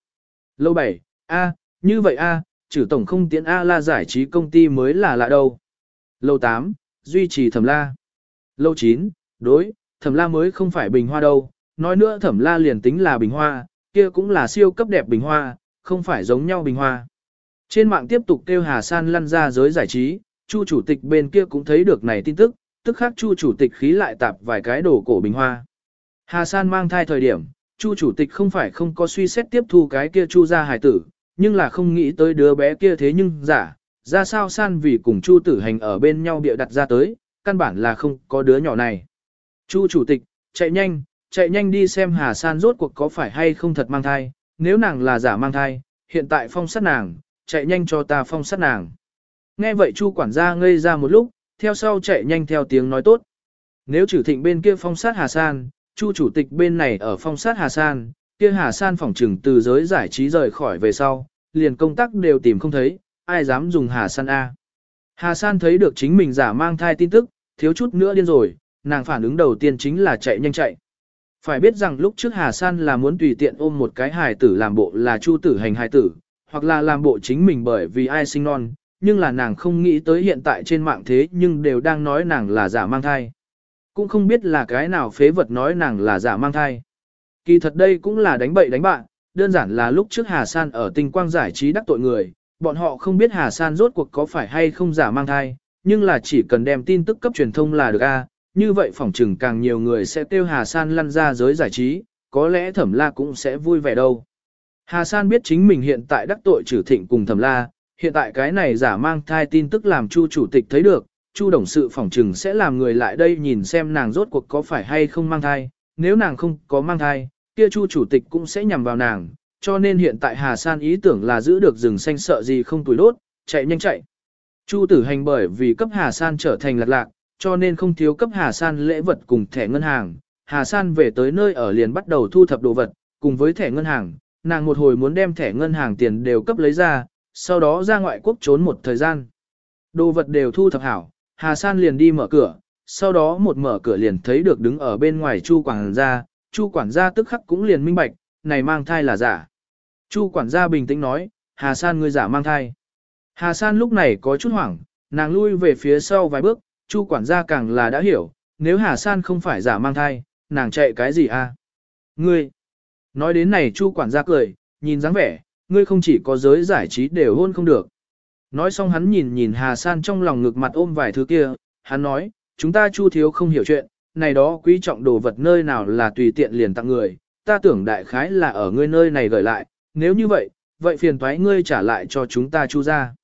S1: Lâu bảy, A, như vậy A, chử tổng không tiến A-la giải trí công ty mới là lạ đâu. Lâu tám, duy trì thẩm la. Lâu chín, đối, thẩm la mới không phải bình hoa đâu, nói nữa thẩm la liền tính là bình hoa, kia cũng là siêu cấp đẹp bình hoa, không phải giống nhau bình hoa. Trên mạng tiếp tục kêu Hà San lăn ra giới giải trí, Chu chủ tịch bên kia cũng thấy được này tin tức, tức khác Chu chủ tịch khí lại tạp vài cái đồ cổ bình hoa. Hà San mang thai thời điểm, Chu chủ tịch không phải không có suy xét tiếp thu cái kia Chu gia hài tử, nhưng là không nghĩ tới đứa bé kia thế nhưng giả, ra sao San vì cùng Chu tử hành ở bên nhau bịa đặt ra tới, căn bản là không có đứa nhỏ này. Chu chủ tịch, chạy nhanh, chạy nhanh đi xem Hà San rốt cuộc có phải hay không thật mang thai, nếu nàng là giả mang thai, hiện tại phong sát nàng, chạy nhanh cho ta phong sát nàng. Nghe vậy Chu quản gia ngây ra một lúc, theo sau chạy nhanh theo tiếng nói tốt. Nếu trừ thịnh bên kia phong sát Hà San, Chu chủ tịch bên này ở phong sát Hà San, kia Hà San phỏng trừng từ giới giải trí rời khỏi về sau, liền công tác đều tìm không thấy, ai dám dùng Hà San A. Hà San thấy được chính mình giả mang thai tin tức, thiếu chút nữa điên rồi, nàng phản ứng đầu tiên chính là chạy nhanh chạy. Phải biết rằng lúc trước Hà San là muốn tùy tiện ôm một cái hài tử làm bộ là chu tử hành hài tử, hoặc là làm bộ chính mình bởi vì ai sinh non, nhưng là nàng không nghĩ tới hiện tại trên mạng thế nhưng đều đang nói nàng là giả mang thai. Cũng không biết là cái nào phế vật nói nàng là giả mang thai. Kỳ thật đây cũng là đánh bậy đánh bạn, đơn giản là lúc trước Hà San ở tinh quang giải trí đắc tội người, bọn họ không biết Hà San rốt cuộc có phải hay không giả mang thai, nhưng là chỉ cần đem tin tức cấp truyền thông là được a, như vậy phỏng chừng càng nhiều người sẽ tiêu Hà San lăn ra giới giải trí, có lẽ thẩm la cũng sẽ vui vẻ đâu. Hà San biết chính mình hiện tại đắc tội trừ thịnh cùng thẩm la, hiện tại cái này giả mang thai tin tức làm Chu chủ tịch thấy được, Chu đồng sự phỏng chừng sẽ làm người lại đây nhìn xem nàng rốt cuộc có phải hay không mang thai, nếu nàng không có mang thai, kia Chu chủ tịch cũng sẽ nhằm vào nàng, cho nên hiện tại Hà San ý tưởng là giữ được rừng xanh sợ gì không tuổi đốt, chạy nhanh chạy. Chu tử hành bởi vì cấp Hà San trở thành lạc lạc, cho nên không thiếu cấp Hà San lễ vật cùng thẻ ngân hàng. Hà San về tới nơi ở liền bắt đầu thu thập đồ vật, cùng với thẻ ngân hàng, nàng một hồi muốn đem thẻ ngân hàng tiền đều cấp lấy ra, sau đó ra ngoại quốc trốn một thời gian. Đồ vật đều thu thập hảo, Hà San liền đi mở cửa, sau đó một mở cửa liền thấy được đứng ở bên ngoài Chu Quảng ra, Chu quản gia tức khắc cũng liền minh bạch, này mang thai là giả. Chu quản gia bình tĩnh nói, Hà San ngươi giả mang thai. Hà San lúc này có chút hoảng, nàng lui về phía sau vài bước, Chu quản gia càng là đã hiểu, nếu Hà San không phải giả mang thai, nàng chạy cái gì a? Ngươi! Nói đến này Chu quản gia cười, nhìn dáng vẻ, ngươi không chỉ có giới giải trí đều hôn không được. Nói xong hắn nhìn nhìn Hà San trong lòng ngực mặt ôm vài thứ kia, hắn nói, chúng ta Chu thiếu không hiểu chuyện, này đó quý trọng đồ vật nơi nào là tùy tiện liền tặng người, ta tưởng đại khái là ở ngươi nơi này gửi lại, nếu như vậy, vậy phiền thoái ngươi trả lại cho chúng ta Chu ra.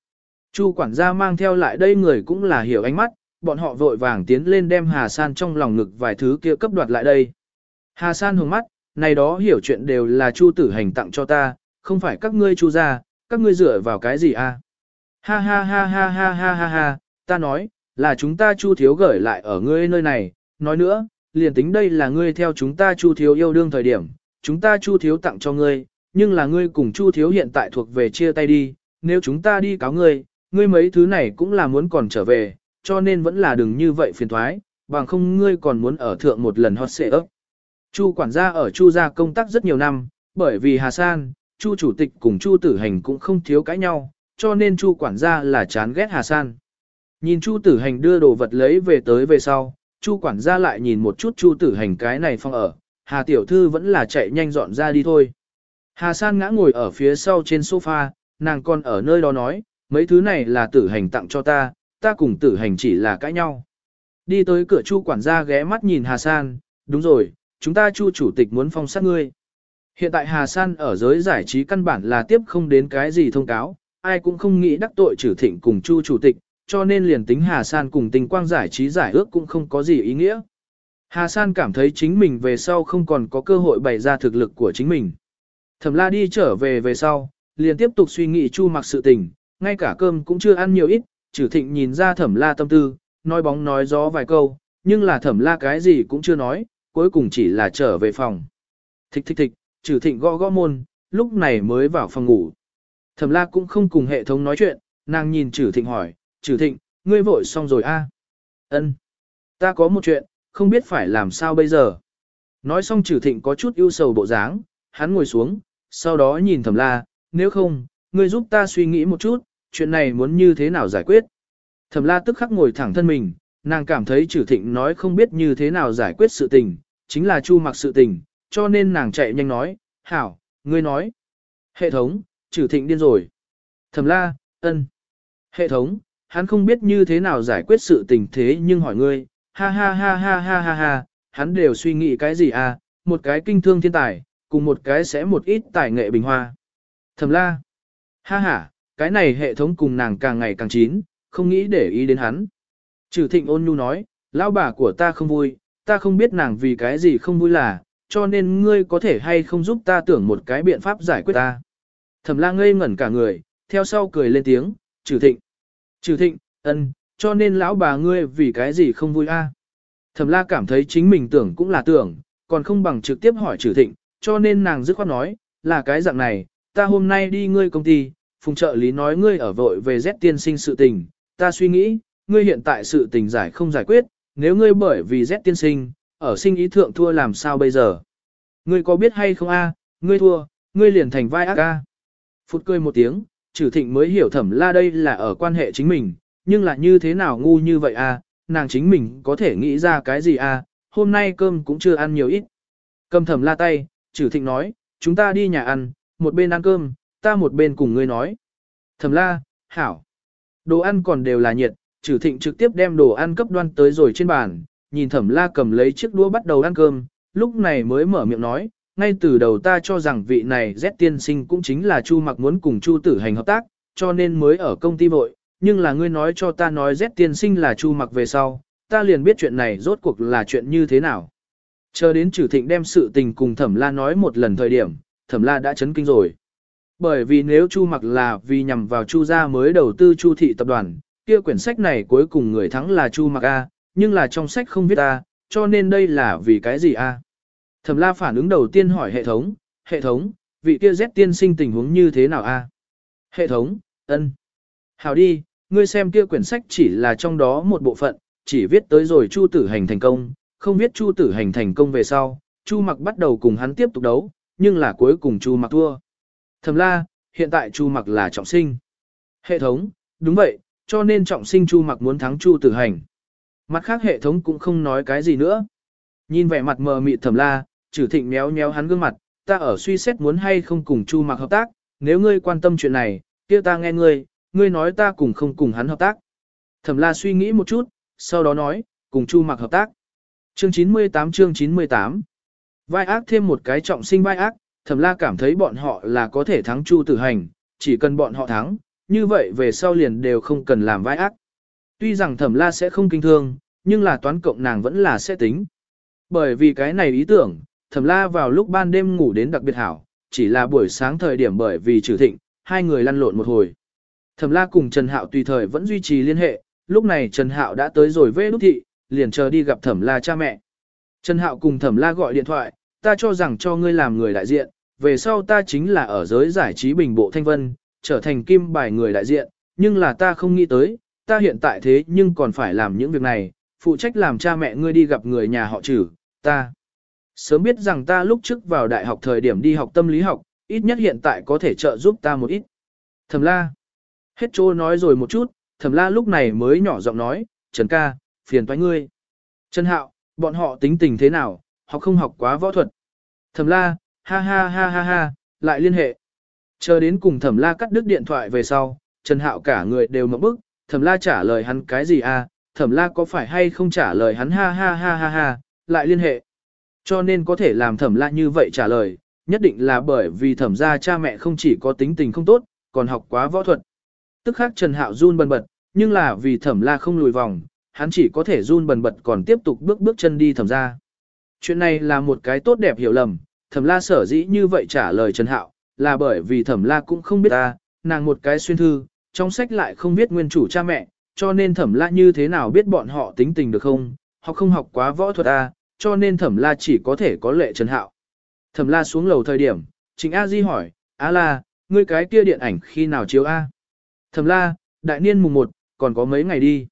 S1: Chu quản gia mang theo lại đây người cũng là hiểu ánh mắt, bọn họ vội vàng tiến lên đem Hà San trong lòng ngực vài thứ kia cấp đoạt lại đây. Hà San hướng mắt, này đó hiểu chuyện đều là Chu tử hành tặng cho ta, không phải các ngươi Chu ra, các ngươi dựa vào cái gì a? Ha ha ha ha ha ha ha ha, ta nói, là chúng ta Chu thiếu gửi lại ở ngươi nơi này, nói nữa, liền tính đây là ngươi theo chúng ta Chu thiếu yêu đương thời điểm, chúng ta Chu thiếu tặng cho ngươi, nhưng là ngươi cùng Chu thiếu hiện tại thuộc về chia tay đi, nếu chúng ta đi cáo ngươi, ngươi mấy thứ này cũng là muốn còn trở về, cho nên vẫn là đừng như vậy phiền thoái, bằng không ngươi còn muốn ở thượng một lần hot xệ ấp. Chu quản gia ở Chu gia công tác rất nhiều năm, bởi vì Hà San, Chu chủ tịch cùng Chu tử hành cũng không thiếu cãi nhau, cho nên Chu quản gia là chán ghét Hà San. Nhìn Chu tử hành đưa đồ vật lấy về tới về sau, Chu quản gia lại nhìn một chút Chu tử hành cái này phong ở, Hà tiểu thư vẫn là chạy nhanh dọn ra đi thôi. Hà San ngã ngồi ở phía sau trên sofa, nàng còn ở nơi đó nói, mấy thứ này là tử hành tặng cho ta, ta cùng tử hành chỉ là cãi nhau. Đi tới cửa Chu quản gia ghé mắt nhìn Hà San, đúng rồi, chúng ta Chu chủ tịch muốn phong sát ngươi. Hiện tại Hà San ở giới giải trí căn bản là tiếp không đến cái gì thông cáo, ai cũng không nghĩ đắc tội trừ thịnh cùng Chu chủ tịch, cho nên liền tính Hà San cùng tình quang giải trí giải ước cũng không có gì ý nghĩa. Hà San cảm thấy chính mình về sau không còn có cơ hội bày ra thực lực của chính mình. Thẩm la đi trở về về sau, liền tiếp tục suy nghĩ Chu mặc sự tình, ngay cả cơm cũng chưa ăn nhiều ít, trừ thịnh nhìn ra thẩm la tâm tư, nói bóng nói gió vài câu, nhưng là thẩm la cái gì cũng chưa nói, cuối cùng chỉ là trở về phòng. Thích thích thích, trừ thịnh gõ gõ môn, lúc này mới vào phòng ngủ. Thẩm la cũng không cùng hệ thống nói chuyện, nàng nhìn trừ thịnh hỏi, trừ thịnh, ngươi vội xong rồi a? Ân, Ta có một chuyện, không biết phải làm sao bây giờ. Nói xong trừ thịnh có chút ưu sầu bộ dáng, hắn ngồi xuống, sau đó nhìn thẩm la, nếu không, ngươi giúp ta suy nghĩ một chút, chuyện này muốn như thế nào giải quyết. Thẩm la tức khắc ngồi thẳng thân mình, nàng cảm thấy trừ thịnh nói không biết như thế nào giải quyết sự tình, chính là chu mặc sự tình, cho nên nàng chạy nhanh nói, hảo, ngươi nói. Hệ thống, trừ thịnh điên rồi. Thẩm la, ân. Hệ thống, hắn không biết như thế nào giải quyết sự tình thế nhưng hỏi ngươi, ha ha ha ha ha ha ha, hắn đều suy nghĩ cái gì à, một cái kinh thương thiên tài, cùng một cái sẽ một ít tài nghệ bình hoa. Thẩm la, ha ha, cái này hệ thống cùng nàng càng ngày càng chín, không nghĩ để ý đến hắn. Trừ thịnh ôn nhu nói, lão bà của ta không vui, ta không biết nàng vì cái gì không vui là, cho nên ngươi có thể hay không giúp ta tưởng một cái biện pháp giải quyết ta. Thẩm la ngây ngẩn cả người, theo sau cười lên tiếng, trừ thịnh. Trừ thịnh, ân, cho nên lão bà ngươi vì cái gì không vui a? Thẩm la cảm thấy chính mình tưởng cũng là tưởng, còn không bằng trực tiếp hỏi trừ thịnh, cho nên nàng dứt khoát nói, là cái dạng này, ta hôm nay đi ngươi công ty, phùng trợ lý nói ngươi ở vội về Z tiên sinh sự tình, ta suy nghĩ, ngươi hiện tại sự tình giải không giải quyết, nếu ngươi bởi vì Z tiên sinh, ở sinh ý thượng thua làm sao bây giờ? Ngươi có biết hay không a? ngươi thua, ngươi liền thành vai ác a. Phụt cười một tiếng, trừ thịnh mới hiểu thẩm la đây là ở quan hệ chính mình, nhưng là như thế nào ngu như vậy à? nàng chính mình có thể nghĩ ra cái gì à? hôm nay cơm cũng chưa ăn nhiều ít. Cầm thẩm la tay, trừ thịnh nói, chúng ta đi nhà ăn, một bên ăn cơm, ta một bên cùng ngươi nói. Thẩm la, hảo. Đồ ăn còn đều là nhiệt, trừ thịnh trực tiếp đem đồ ăn cấp đoan tới rồi trên bàn, nhìn thẩm la cầm lấy chiếc đũa bắt đầu ăn cơm, lúc này mới mở miệng nói, ngay từ đầu ta cho rằng vị này Z tiên sinh cũng chính là Chu mặc muốn cùng Chu tử hành hợp tác, cho nên mới ở công ty vội, nhưng là ngươi nói cho ta nói Z tiên sinh là Chu mặc về sau, ta liền biết chuyện này rốt cuộc là chuyện như thế nào. Chờ đến Trử thịnh đem sự tình cùng thẩm la nói một lần thời điểm, thẩm la đã chấn kinh rồi. Bởi vì nếu Chu mặc là vì nhằm vào Chu gia mới đầu tư Chu thị tập đoàn, kia quyển sách này cuối cùng người thắng là Chu mặc A, nhưng là trong sách không viết A, cho nên đây là vì cái gì A. Thẩm la phản ứng đầu tiên hỏi hệ thống, hệ thống, vị kia Z tiên sinh tình huống như thế nào A. Hệ thống, ân. Hào đi, ngươi xem kia quyển sách chỉ là trong đó một bộ phận, chỉ viết tới rồi Chu tử hành thành công, không biết Chu tử hành thành công về sau, Chu mặc bắt đầu cùng hắn tiếp tục đấu, nhưng là cuối cùng Chu mặc thua. Thẩm la, hiện tại Chu mặc là trọng sinh. Hệ thống, đúng vậy, cho nên trọng sinh Chu mặc muốn thắng Chu tử hành. Mặt khác hệ thống cũng không nói cái gì nữa. Nhìn vẻ mặt mờ mịt thẩm la, trừ thịnh méo méo hắn gương mặt, ta ở suy xét muốn hay không cùng Chu mặc hợp tác, nếu ngươi quan tâm chuyện này, kia ta nghe ngươi, ngươi nói ta cùng không cùng hắn hợp tác. Thẩm la suy nghĩ một chút, sau đó nói, cùng Chu mặc hợp tác. Chương 98 chương 98 Vai ác thêm một cái trọng sinh vai ác, thẩm la cảm thấy bọn họ là có thể thắng Chu tử hành, chỉ cần bọn họ thắng, như vậy về sau liền đều không cần làm vai ác. Tuy rằng thẩm la sẽ không kinh thương, nhưng là toán cộng nàng vẫn là sẽ tính. Bởi vì cái này ý tưởng, thẩm la vào lúc ban đêm ngủ đến đặc biệt hảo, chỉ là buổi sáng thời điểm bởi vì trừ thịnh, hai người lăn lộn một hồi. Thẩm la cùng Trần Hạo tùy thời vẫn duy trì liên hệ, lúc này Trần Hạo đã tới rồi về đúc thị, liền chờ đi gặp thẩm la cha mẹ. Trần Hạo cùng thẩm la gọi điện thoại, ta cho rằng cho ngươi làm người đại diện, về sau ta chính là ở giới giải trí bình bộ thanh vân, trở thành kim bài người đại diện, nhưng là ta không nghĩ tới, ta hiện tại thế nhưng còn phải làm những việc này, phụ trách làm cha mẹ ngươi đi gặp người nhà họ trừ, ta. Sớm biết rằng ta lúc trước vào đại học thời điểm đi học tâm lý học, ít nhất hiện tại có thể trợ giúp ta một ít. Thẩm la. Hết chỗ nói rồi một chút, thẩm la lúc này mới nhỏ giọng nói, Trần ca, phiền toái ngươi. Trần hạo, bọn họ tính tình thế nào, học không học quá võ thuật. Thẩm la, ha ha ha ha ha, lại liên hệ. Chờ đến cùng thẩm la cắt đứt điện thoại về sau, Trần Hạo cả người đều mở bức, thẩm la trả lời hắn cái gì à, thẩm la có phải hay không trả lời hắn ha ha ha ha ha, lại liên hệ. Cho nên có thể làm thẩm la như vậy trả lời, nhất định là bởi vì thẩm gia cha mẹ không chỉ có tính tình không tốt, còn học quá võ thuật. Tức khác Trần Hạo run bần bật, nhưng là vì thẩm la không lùi vòng, hắn chỉ có thể run bần bật còn tiếp tục bước bước chân đi thẩm ra. Chuyện này là một cái tốt đẹp hiểu lầm, thẩm la sở dĩ như vậy trả lời Trần Hạo, là bởi vì thẩm la cũng không biết ta, nàng một cái xuyên thư, trong sách lại không biết nguyên chủ cha mẹ, cho nên thẩm la như thế nào biết bọn họ tính tình được không, họ không học quá võ thuật à? Cho nên thẩm la chỉ có thể có lệ Trần Hạo. Thẩm la xuống lầu thời điểm, trình A Di hỏi, A la, ngươi cái kia điện ảnh khi nào chiếu A? Thẩm la, đại niên mùng 1, còn có mấy ngày đi.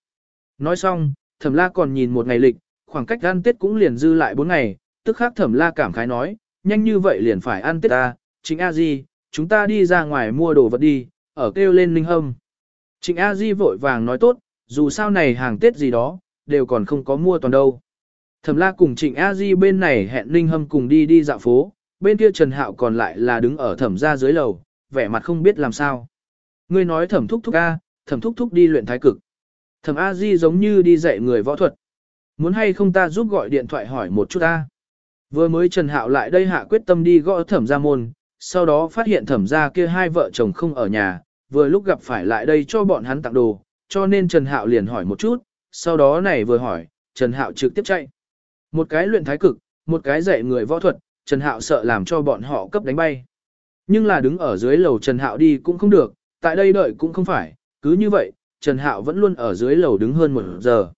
S1: Nói xong, thẩm la còn nhìn một ngày lịch, khoảng cách ăn Tết cũng liền dư lại 4 ngày, tức khắc thẩm la cảm khái nói, nhanh như vậy liền phải ăn Tết ta, trình A Di, chúng ta đi ra ngoài mua đồ vật đi, ở kêu lên linh hâm. Trịnh A Di vội vàng nói tốt, dù sao này hàng Tết gì đó, đều còn không có mua toàn đâu. Thẩm la cùng Trịnh A Di bên này hẹn linh hâm cùng đi đi dạo phố, bên kia Trần Hạo còn lại là đứng ở thẩm gia dưới lầu, vẻ mặt không biết làm sao. Ngươi nói thẩm thúc thúc A, thẩm thúc thúc đi luyện thái cực. Thẩm A Di giống như đi dạy người võ thuật. Muốn hay không ta giúp gọi điện thoại hỏi một chút ta. Vừa mới Trần Hạo lại đây hạ quyết tâm đi gõ thẩm gia môn, sau đó phát hiện thẩm gia kia hai vợ chồng không ở nhà, vừa lúc gặp phải lại đây cho bọn hắn tặng đồ, cho nên Trần Hạo liền hỏi một chút, sau đó này vừa hỏi, Trần Hạo trực tiếp chạy. Một cái luyện thái cực, một cái dạy người võ thuật, Trần Hạo sợ làm cho bọn họ cấp đánh bay. Nhưng là đứng ở dưới lầu Trần Hạo đi cũng không được, tại đây đợi cũng không phải, cứ như vậy, Trần Hạo vẫn luôn ở dưới lầu đứng hơn một giờ.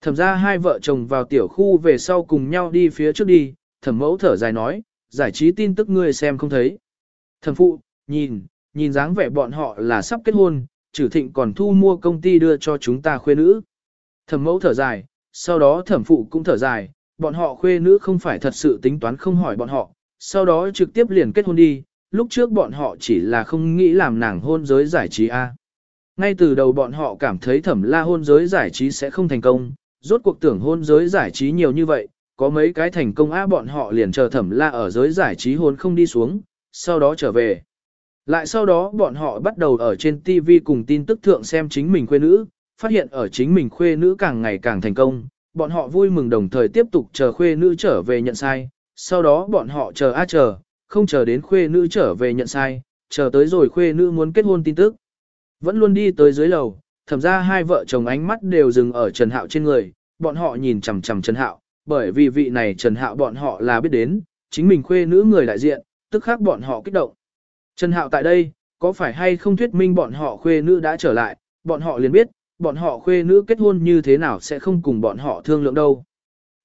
S1: Thẩm ra hai vợ chồng vào tiểu khu về sau cùng nhau đi phía trước đi, thẩm mẫu thở dài nói, giải trí tin tức ngươi xem không thấy. Thẩm phụ, nhìn, nhìn dáng vẻ bọn họ là sắp kết hôn, trừ thịnh còn thu mua công ty đưa cho chúng ta khuê nữ. Thẩm mẫu thở dài, sau đó thẩm phụ cũng thở dài, bọn họ khuê nữ không phải thật sự tính toán không hỏi bọn họ, sau đó trực tiếp liền kết hôn đi, lúc trước bọn họ chỉ là không nghĩ làm nàng hôn giới giải trí A. Ngay từ đầu bọn họ cảm thấy thẩm la hôn giới giải trí sẽ không thành công, rốt cuộc tưởng hôn giới giải trí nhiều như vậy, có mấy cái thành công a bọn họ liền chờ thẩm la ở giới giải trí hôn không đi xuống, sau đó trở về. Lại sau đó bọn họ bắt đầu ở trên TV cùng tin tức thượng xem chính mình khuê nữ, phát hiện ở chính mình khuê nữ càng ngày càng thành công, bọn họ vui mừng đồng thời tiếp tục chờ khuê nữ trở về nhận sai, sau đó bọn họ chờ a chờ, không chờ đến khuê nữ trở về nhận sai, chờ tới rồi khuê nữ muốn kết hôn tin tức. Vẫn luôn đi tới dưới lầu, thẩm ra hai vợ chồng ánh mắt đều dừng ở Trần Hạo trên người, bọn họ nhìn chằm chằm Trần Hạo, bởi vì vị này Trần Hạo bọn họ là biết đến, chính mình khuê nữ người đại diện, tức khác bọn họ kích động. Trần Hạo tại đây, có phải hay không thuyết minh bọn họ khuê nữ đã trở lại, bọn họ liền biết, bọn họ khuê nữ kết hôn như thế nào sẽ không cùng bọn họ thương lượng đâu.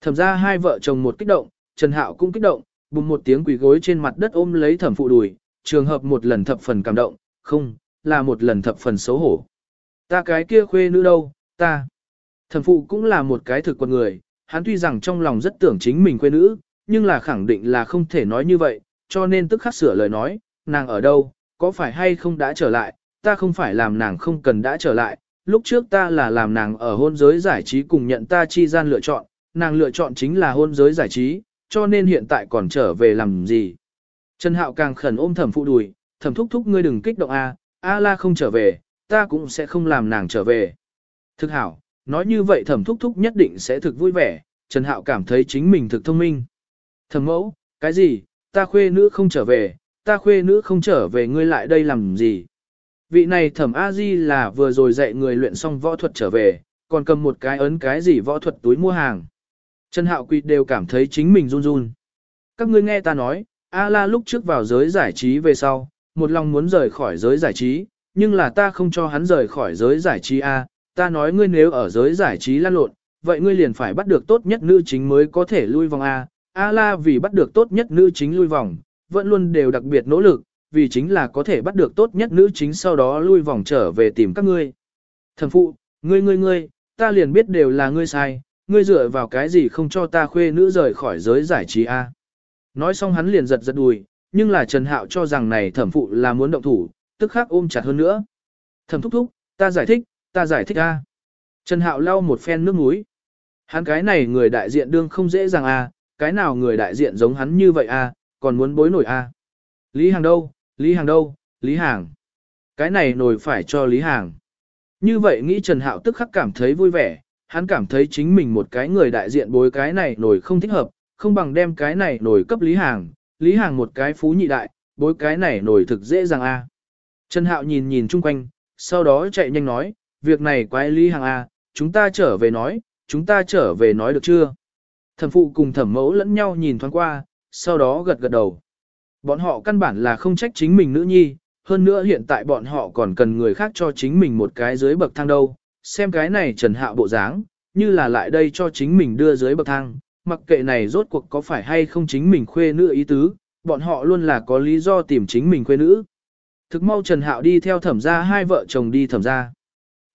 S1: Thẩm ra hai vợ chồng một kích động, Trần Hạo cũng kích động, bùng một tiếng quỳ gối trên mặt đất ôm lấy thẩm phụ đùi, trường hợp một lần thập phần cảm động, không, là một lần thập phần xấu hổ. Ta cái kia khuê nữ đâu, ta. Thẩm phụ cũng là một cái thực con người, hắn tuy rằng trong lòng rất tưởng chính mình khuê nữ, nhưng là khẳng định là không thể nói như vậy, cho nên tức khắc sửa lời nói, nàng ở đâu, có phải hay không đã trở lại, ta không phải làm nàng không cần đã trở lại, lúc trước ta là làm nàng ở hôn giới giải trí cùng nhận ta chi gian lựa chọn, nàng lựa chọn chính là hôn giới giải trí, cho nên hiện tại còn trở về làm gì. Trần Hạo càng khẩn ôm thẩm phụ đùi, thẩm thúc thúc ngươi đừng kích động a, a la không trở về, ta cũng sẽ không làm nàng trở về. Thực hảo, nói như vậy thẩm thúc thúc nhất định sẽ thực vui vẻ, Trần Hạo cảm thấy chính mình thực thông minh. Thẩm mẫu, cái gì, ta khuê nữ không trở về, ta khuê nữ không trở về ngươi lại đây làm gì. Vị này thẩm A-di là vừa rồi dạy người luyện xong võ thuật trở về, còn cầm một cái ấn cái gì võ thuật túi mua hàng. Trần Hạo Quỳ đều cảm thấy chính mình run run. Các ngươi nghe ta nói, A-la lúc trước vào giới giải trí về sau, một lòng muốn rời khỏi giới giải trí, nhưng là ta không cho hắn rời khỏi giới giải trí A, ta nói ngươi nếu ở giới giải trí lan lộn, vậy ngươi liền phải bắt được tốt nhất nữ chính mới có thể lui vòng A. A-la vì bắt được tốt nhất nữ chính lui vòng, vẫn luôn đều đặc biệt nỗ lực, vì chính là có thể bắt được tốt nhất nữ chính sau đó lui vòng trở về tìm các ngươi. Thần phụ, ngươi ngươi ngươi, ta liền biết đều là ngươi sai, ngươi dựa vào cái gì không cho ta khuê nữ rời khỏi giới giải trí a? Nói xong hắn liền giật giật đùi, nhưng là Trần Hạo cho rằng này thẩm phụ là muốn động thủ, tức khắc ôm chặt hơn nữa. Thẩm thúc thúc, ta giải thích, ta giải thích a. Trần Hạo lau một phen nước mũi. Hắn cái này người đại diện đương không dễ dàng a, cái nào người đại diện giống hắn như vậy a, còn muốn bối nổi a. Lý Hàng đâu, Lý Hàng đâu, Lý Hàng. Cái này nổi phải cho Lý Hàng. Như vậy nghĩ Trần Hạo tức khắc cảm thấy vui vẻ, hắn cảm thấy chính mình một cái người đại diện bối cái này nổi không thích hợp, không bằng đem cái này nổi cấp Lý Hàng, Lý Hàng một cái phú nhị đại, bối cái này nổi thực dễ dàng a. Trần Hạo nhìn nhìn chung quanh, sau đó chạy nhanh nói, việc này quái Lý Hàng a, chúng ta trở về nói, chúng ta trở về nói được chưa? Thẩm phụ cùng thẩm mẫu lẫn nhau nhìn thoáng qua, sau đó gật gật đầu. Bọn họ căn bản là không trách chính mình nữ nhi, hơn nữa hiện tại bọn họ còn cần người khác cho chính mình một cái dưới bậc thang đâu, xem cái này trần hạo bộ dáng, như là lại đây cho chính mình đưa dưới bậc thang, mặc kệ này rốt cuộc có phải hay không chính mình khuê nữ ý tứ, bọn họ luôn là có lý do tìm chính mình khuê nữ. Thực mau Trần Hạo đi theo thẩm gia hai vợ chồng đi thẩm gia.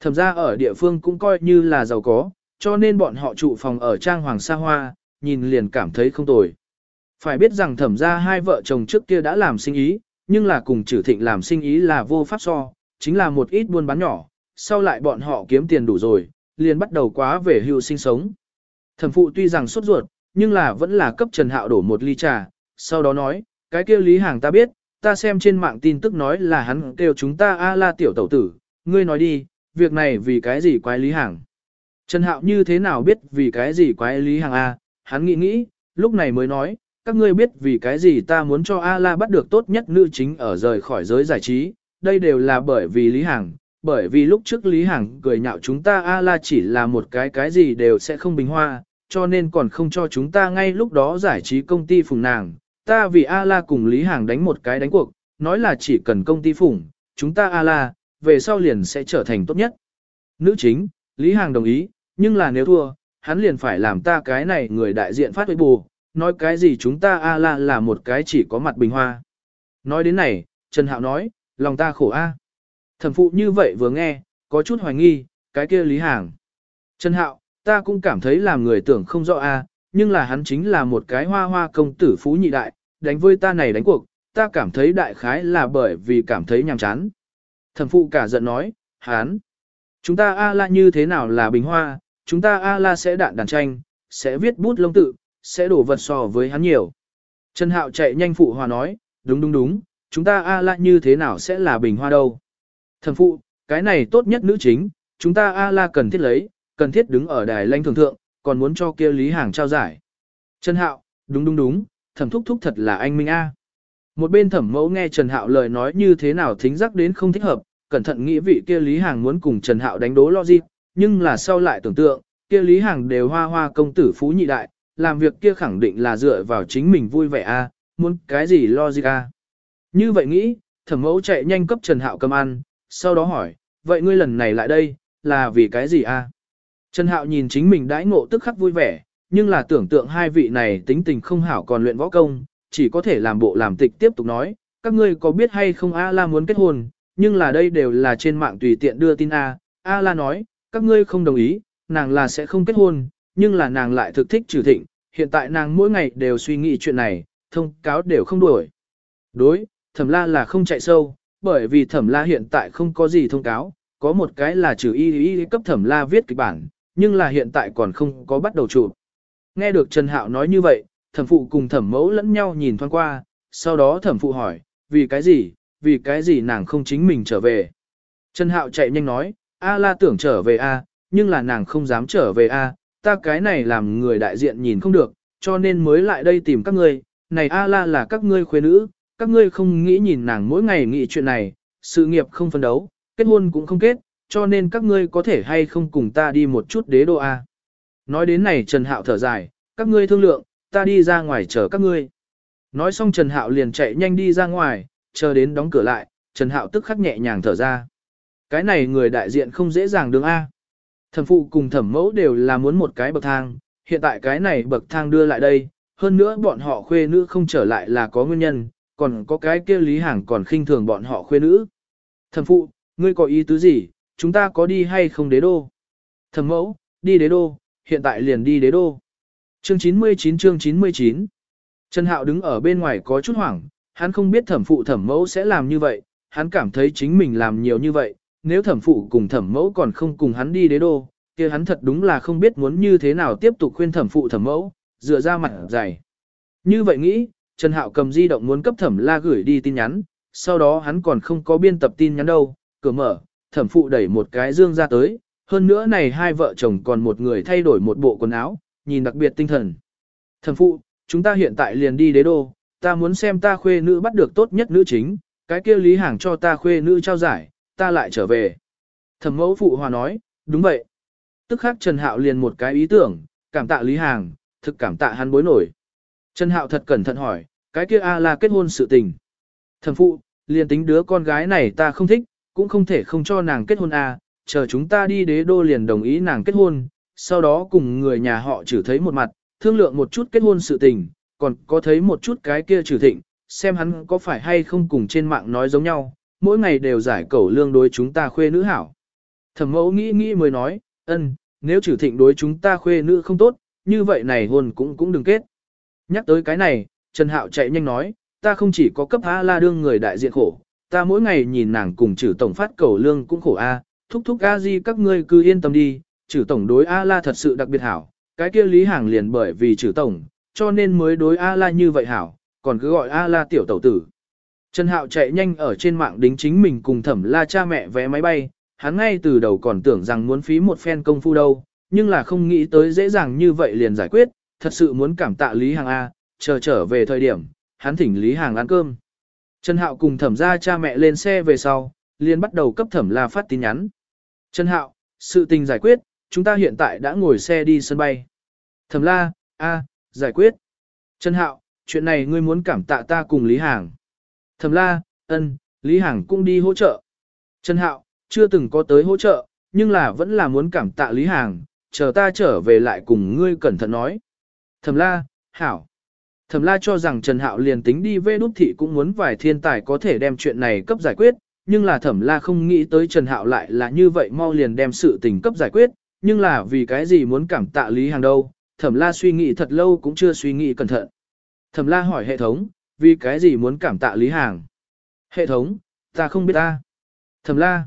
S1: Thẩm gia ở địa phương cũng coi như là giàu có, cho nên bọn họ trụ phòng ở trang hoàng sa hoa, nhìn liền cảm thấy không tồi. Phải biết rằng thẩm gia hai vợ chồng trước kia đã làm sinh ý, nhưng là cùng trừ thịnh làm sinh ý là vô pháp so, chính là một ít buôn bán nhỏ, sau lại bọn họ kiếm tiền đủ rồi, liền bắt đầu quá về hưu sinh sống. Thẩm phụ tuy rằng sốt ruột, nhưng là vẫn là cấp Trần Hạo đổ một ly trà, sau đó nói, cái kia Lý Hàng ta biết, ta xem trên mạng tin tức nói là hắn kêu chúng ta a la tiểu tẩu tử, ngươi nói đi, việc này vì cái gì quái Lý Hàng. Trần Hạo như thế nào biết vì cái gì quái Lý Hàng a? hắn nghĩ nghĩ, lúc này mới nói, các ngươi biết vì cái gì ta muốn cho A-la bắt được tốt nhất nữ chính ở rời khỏi giới giải trí, đây đều là bởi vì Lý Hằng, bởi vì lúc trước Lý Hằng cười nhạo chúng ta A-la chỉ là một cái cái gì đều sẽ không bình hoa, cho nên còn không cho chúng ta ngay lúc đó giải trí công ty phùng nàng. Ta vì A-la cùng Lý Hằng đánh một cái đánh cuộc, nói là chỉ cần công ty phùng, chúng ta A-la, về sau liền sẽ trở thành tốt nhất. Nữ chính, Lý Hằng đồng ý, nhưng là nếu thua, hắn liền phải làm ta cái này người đại diện phát huy bù, nói cái gì chúng ta A la là một cái chỉ có mặt bình hoa. Nói đến này, Trần Hạo nói, lòng ta khổ A. Thẩm phụ như vậy vừa nghe, có chút hoài nghi, cái kia Lý Hàng. Trần Hạo, ta cũng cảm thấy làm người tưởng không rõ A, nhưng là hắn chính là một cái hoa hoa công tử phú nhị đại, đánh với ta này đánh cuộc, ta cảm thấy đại khái là bởi vì cảm thấy nhàm chán. Thẩm phụ cả giận nói, hắn, chúng ta A la như thế nào là bình hoa, chúng ta A la sẽ đạn đàn tranh, sẽ viết bút lông tự, sẽ đổ vật so với hắn nhiều. Trần Hạo chạy nhanh phụ hòa nói, đúng đúng đúng, chúng ta A la như thế nào sẽ là bình hoa đâu. Thần phụ, cái này tốt nhất nữ chính, chúng ta A la cần thiết lấy, cần thiết đứng ở đài lãnh thường thượng, còn muốn cho kia Lý Hàng trao giải. Trần Hạo, đúng đúng đúng, thẩm thúc thúc thật là anh Minh A. Một bên thẩm mẫu nghe Trần Hạo lời nói như thế nào thính giác đến không thích hợp, cẩn thận nghĩ vị kia Lý Hàng muốn cùng Trần Hạo đánh đố logic, nhưng là sau lại tưởng tượng, kia Lý Hàng đều hoa hoa công tử phú nhị đại, làm việc kia khẳng định là dựa vào chính mình vui vẻ a, muốn cái gì logic a. Như vậy nghĩ, thẩm mẫu chạy nhanh cấp Trần Hạo cầm ăn, sau đó hỏi, vậy ngươi lần này lại đây, là vì cái gì a? Trần Hạo nhìn chính mình đãi ngộ tức khắc vui vẻ, nhưng là tưởng tượng hai vị này tính tình không hảo còn luyện võ công, chỉ có thể làm bộ làm tịch tiếp tục nói, các ngươi có biết hay không A La muốn kết hôn, nhưng là đây đều là trên mạng tùy tiện đưa tin A, A La nói, các ngươi không đồng ý, nàng là sẽ không kết hôn, nhưng là nàng lại thực thích trừ thịnh, hiện tại nàng mỗi ngày đều suy nghĩ chuyện này, thông cáo đều không đuổi. Đối, thẩm la là không chạy sâu, bởi vì thẩm la hiện tại không có gì thông cáo, có một cái là trừ y y cấp thẩm la viết kịch bản, nhưng là hiện tại còn không có bắt đầu chụp. Nghe được Trần Hạo nói như vậy, thẩm phụ cùng thẩm mẫu lẫn nhau nhìn thoáng qua, sau đó thẩm phụ hỏi, vì cái gì, vì cái gì nàng không chính mình trở về. Trần Hạo chạy nhanh nói, A la tưởng trở về A, nhưng là nàng không dám trở về A, ta cái này làm người đại diện nhìn không được, cho nên mới lại đây tìm các ngươi, này A la là các ngươi khuê nữ, các ngươi không nghĩ nhìn nàng mỗi ngày nghĩ chuyện này, sự nghiệp không phân đấu, kết hôn cũng không kết, cho nên các ngươi có thể hay không cùng ta đi một chút đế đô A. Nói đến này Trần Hạo thở dài, các ngươi thương lượng, ta đi ra ngoài chờ các ngươi. Nói xong Trần Hạo liền chạy nhanh đi ra ngoài, chờ đến đóng cửa lại, Trần Hạo tức khắc nhẹ nhàng thở ra. Cái này người đại diện không dễ dàng đứng A. Thẩm phụ cùng thẩm mẫu đều là muốn một cái bậc thang, hiện tại cái này bậc thang đưa lại đây, hơn nữa bọn họ khuê nữ không trở lại là có nguyên nhân, còn có cái kia lý hàng còn khinh thường bọn họ khuê nữ. Thẩm phụ, ngươi có ý tứ gì, chúng ta có đi hay không đế đô? Thẩm mẫu, đi đế đô, hiện tại liền đi đế đô. Chương 99 chương 99 Trần Hạo đứng ở bên ngoài có chút hoảng, hắn không biết thẩm phụ thẩm mẫu sẽ làm như vậy, hắn cảm thấy chính mình làm nhiều như vậy, nếu thẩm phụ cùng thẩm mẫu còn không cùng hắn đi đế đô, kia hắn thật đúng là không biết muốn như thế nào tiếp tục khuyên thẩm phụ thẩm mẫu, dựa ra mặt dày. Như vậy nghĩ, Trần Hạo cầm di động muốn cấp thẩm la gửi đi tin nhắn, sau đó hắn còn không có biên tập tin nhắn đâu, cửa mở, thẩm phụ đẩy một cái dương ra tới, hơn nữa này hai vợ chồng còn một người thay đổi một bộ quần áo, nhìn đặc biệt tinh thần. Thẩm phụ, chúng ta hiện tại liền đi đế đô, ta muốn xem ta khuê nữ bắt được tốt nhất nữ chính, cái kia lý hàng cho ta khuê nữ trao giải, ta lại trở về. Thẩm mẫu phụ hòa nói, đúng vậy. Tức khắc Trần Hạo liền một cái ý tưởng, cảm tạ lý hàng, thực cảm tạ hắn bối nổi. Trần Hạo thật cẩn thận hỏi, cái kia A là kết hôn sự tình. Thẩm phụ, liền tính đứa con gái này ta không thích, cũng không thể không cho nàng kết hôn A, chờ chúng ta đi đế đô liền đồng ý nàng kết hôn, sau đó cùng người nhà họ trừ thấy một mặt, thương lượng một chút kết hôn sự tình, còn có thấy một chút cái kia trừ thịnh, xem hắn có phải hay không cùng trên mạng nói giống nhau, mỗi ngày đều giải cẩu lương đối chúng ta khuê nữ hảo. Thẩm mẫu nghĩ nghĩ mới nói, ân, nếu trừ thịnh đối chúng ta khuê nữ không tốt, như vậy này hôn cũng cũng đừng kết. Nhắc tới cái này, Trần Hạo chạy nhanh nói, ta không chỉ có cấp A la đương người đại diện khổ, ta mỗi ngày nhìn nàng cùng trừ tổng phát cẩu lương cũng khổ A, thúc thúc A di các ngươi cứ yên tâm đi, trừ tổng đối A la thật sự đặc biệt hảo, cái kia lý hàng liền bởi vì trừ tổng, cho nên mới đối A la như vậy hảo, còn cứ gọi A la tiểu tẩu tử. Trần Hạo chạy nhanh ở trên mạng đính chính mình cùng thẩm la cha mẹ vé máy bay, hắn ngay từ đầu còn tưởng rằng muốn phí một phen công phu đâu, nhưng là không nghĩ tới dễ dàng như vậy liền giải quyết, thật sự muốn cảm tạ Lý Hàng A, chờ trở về thời điểm, hắn thỉnh Lý Hàng ăn cơm. Trần Hạo cùng thẩm ra cha mẹ lên xe về sau, liền bắt đầu cấp thẩm la phát tin nhắn. Trần Hạo, sự tình giải quyết, chúng ta hiện tại đã ngồi xe đi sân bay. Thẩm la, A, giải quyết. Trần Hạo, chuyện này ngươi muốn cảm tạ ta cùng Lý Hàng. Thẩm la, ân, Lý Hằng cũng đi hỗ trợ. Trần Hạo, chưa từng có tới hỗ trợ, nhưng là vẫn là muốn cảm tạ Lý Hằng, chờ ta trở về lại cùng ngươi cẩn thận nói. Thẩm la, hảo. Thẩm la cho rằng Trần Hạo liền tính đi về đút thị cũng muốn vài thiên tài có thể đem chuyện này cấp giải quyết, nhưng là thẩm la không nghĩ tới Trần Hạo lại là như vậy mau liền đem sự tình cấp giải quyết, nhưng là vì cái gì muốn cảm tạ Lý Hằng đâu, thẩm la suy nghĩ thật lâu cũng chưa suy nghĩ cẩn thận. Thẩm la hỏi hệ thống, vì cái gì muốn cảm tạ Lý Hàng? Hệ thống, ta không biết ta. Thẩm la.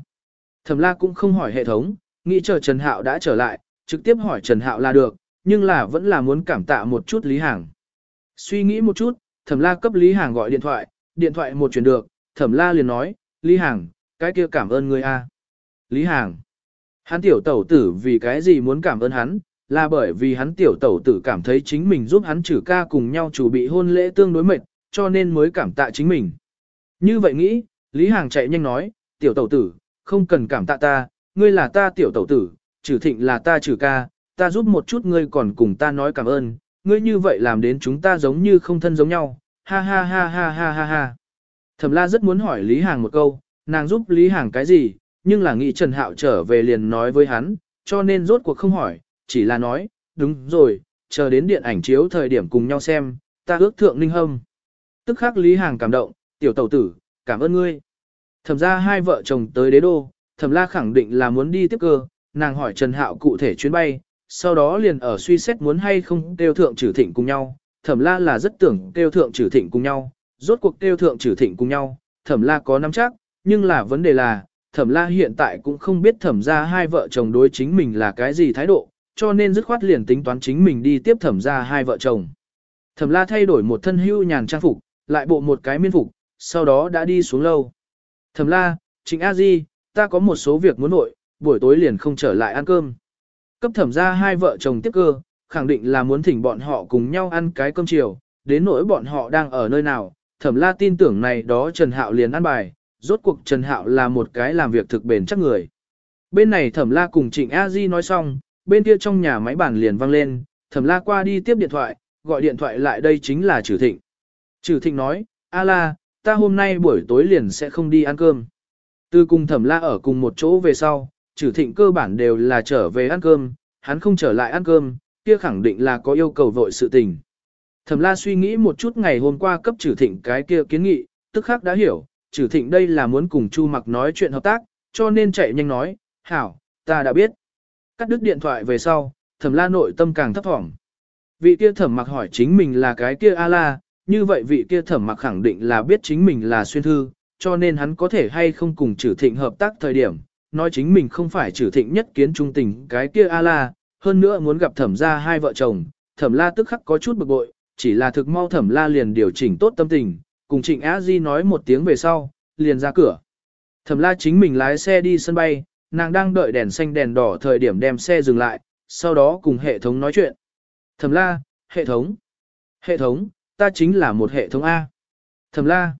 S1: Thẩm la cũng không hỏi hệ thống, nghĩ chờ Trần Hạo đã trở lại, trực tiếp hỏi Trần Hạo là được, nhưng là vẫn là muốn cảm tạ một chút Lý Hàng. Suy nghĩ một chút, Thẩm la cấp Lý Hàng gọi điện thoại, điện thoại một chuyển được, Thẩm la liền nói, Lý Hàng, cái kia cảm ơn người a. Lý Hàng. Hắn tiểu tẩu tử vì cái gì muốn cảm ơn hắn, là bởi vì hắn tiểu tẩu tử cảm thấy chính mình giúp hắn trừ ca cùng nhau chủ bị hôn lễ tương đối mệt, cho nên mới cảm tạ chính mình. Như vậy nghĩ, Lý Hàng chạy nhanh nói, tiểu tẩu tử, không cần cảm tạ ta, ngươi là ta tiểu tẩu tử, trừ thịnh là ta trừ ca, ta giúp một chút ngươi còn cùng ta nói cảm ơn, ngươi như vậy làm đến chúng ta giống như không thân giống nhau, ha ha ha ha ha ha ha. Thẩm la rất muốn hỏi Lý Hàng một câu, nàng giúp Lý Hàng cái gì, nhưng là nghĩ Trần Hạo trở về liền nói với hắn, cho nên rốt cuộc không hỏi, chỉ là nói, đúng rồi, chờ đến điện ảnh chiếu thời điểm cùng nhau xem, ta ước thượng ninh hâm. Tức khắc Lý Hàng cảm động, tiểu tẩu tử, cảm ơn ngươi. Thẩm ra hai vợ chồng tới đế đô, thẩm la khẳng định là muốn đi tiếp cơ, nàng hỏi Trần Hạo cụ thể chuyến bay, sau đó liền ở suy xét muốn hay không tiêu thượng trừ thịnh cùng nhau. Thẩm la là rất tưởng tiêu thượng trừ thịnh cùng nhau, rốt cuộc tiêu thượng trừ thịnh cùng nhau, thẩm la có nắm chắc, nhưng là vấn đề là, thẩm la hiện tại cũng không biết thẩm ra hai vợ chồng đối chính mình là cái gì thái độ, cho nên dứt khoát liền tính toán chính mình đi tiếp thẩm ra hai vợ chồng. Thẩm la thay đổi một thân hưu nhàn trang phục, lại bộ một cái miên phục, sau đó đã đi xuống lâu. Thẩm la, Trịnh A Di, ta có một số việc muốn nội, buổi tối liền không trở lại ăn cơm. Cấp thẩm ra hai vợ chồng tiếp cơ, khẳng định là muốn thỉnh bọn họ cùng nhau ăn cái cơm chiều, đến nỗi bọn họ đang ở nơi nào, thẩm la tin tưởng này đó Trần Hạo liền ăn bài, rốt cuộc Trần Hạo là một cái làm việc thực bền chắc người. Bên này thẩm la cùng Trịnh A Di nói xong, bên kia trong nhà máy bản liền vang lên, thẩm la qua đi tiếp điện thoại, gọi điện thoại lại đây chính là Trử Thịnh. Trừ Thịnh nói, A la, ta hôm nay buổi tối liền sẽ không đi ăn cơm. Từ cùng thẩm la ở cùng một chỗ về sau, trừ Thịnh cơ bản đều là trở về ăn cơm, hắn không trở lại ăn cơm, kia khẳng định là có yêu cầu vội sự tình. Thẩm la suy nghĩ một chút ngày hôm qua cấp trừ Thịnh cái kia kiến nghị, tức khắc đã hiểu, trừ Thịnh đây là muốn cùng Chu Mặc nói chuyện hợp tác, cho nên chạy nhanh nói, hảo, ta đã biết. Cắt đứt điện thoại về sau, thẩm la nội tâm càng thấp thỏm. Vị kia thẩm mặc hỏi chính mình là cái kia A-la, như vậy vị kia thẩm mặc khẳng định là biết chính mình là xuyên thư, cho nên hắn có thể hay không cùng trừ thịnh hợp tác thời điểm, nói chính mình không phải trừ thịnh nhất kiến trung tình cái kia A-la, hơn nữa muốn gặp thẩm ra hai vợ chồng, thẩm la tức khắc có chút bực bội, chỉ là thực mau thẩm la liền điều chỉnh tốt tâm tình, cùng trịnh á di nói một tiếng về sau, liền ra cửa. Thẩm la chính mình lái xe đi sân bay, nàng đang đợi đèn xanh đèn đỏ thời điểm đem xe dừng lại, sau đó cùng hệ thống nói chuyện. Thẩm la, hệ thống. Hệ thống, ta chính là một hệ thống A. Thẩm la.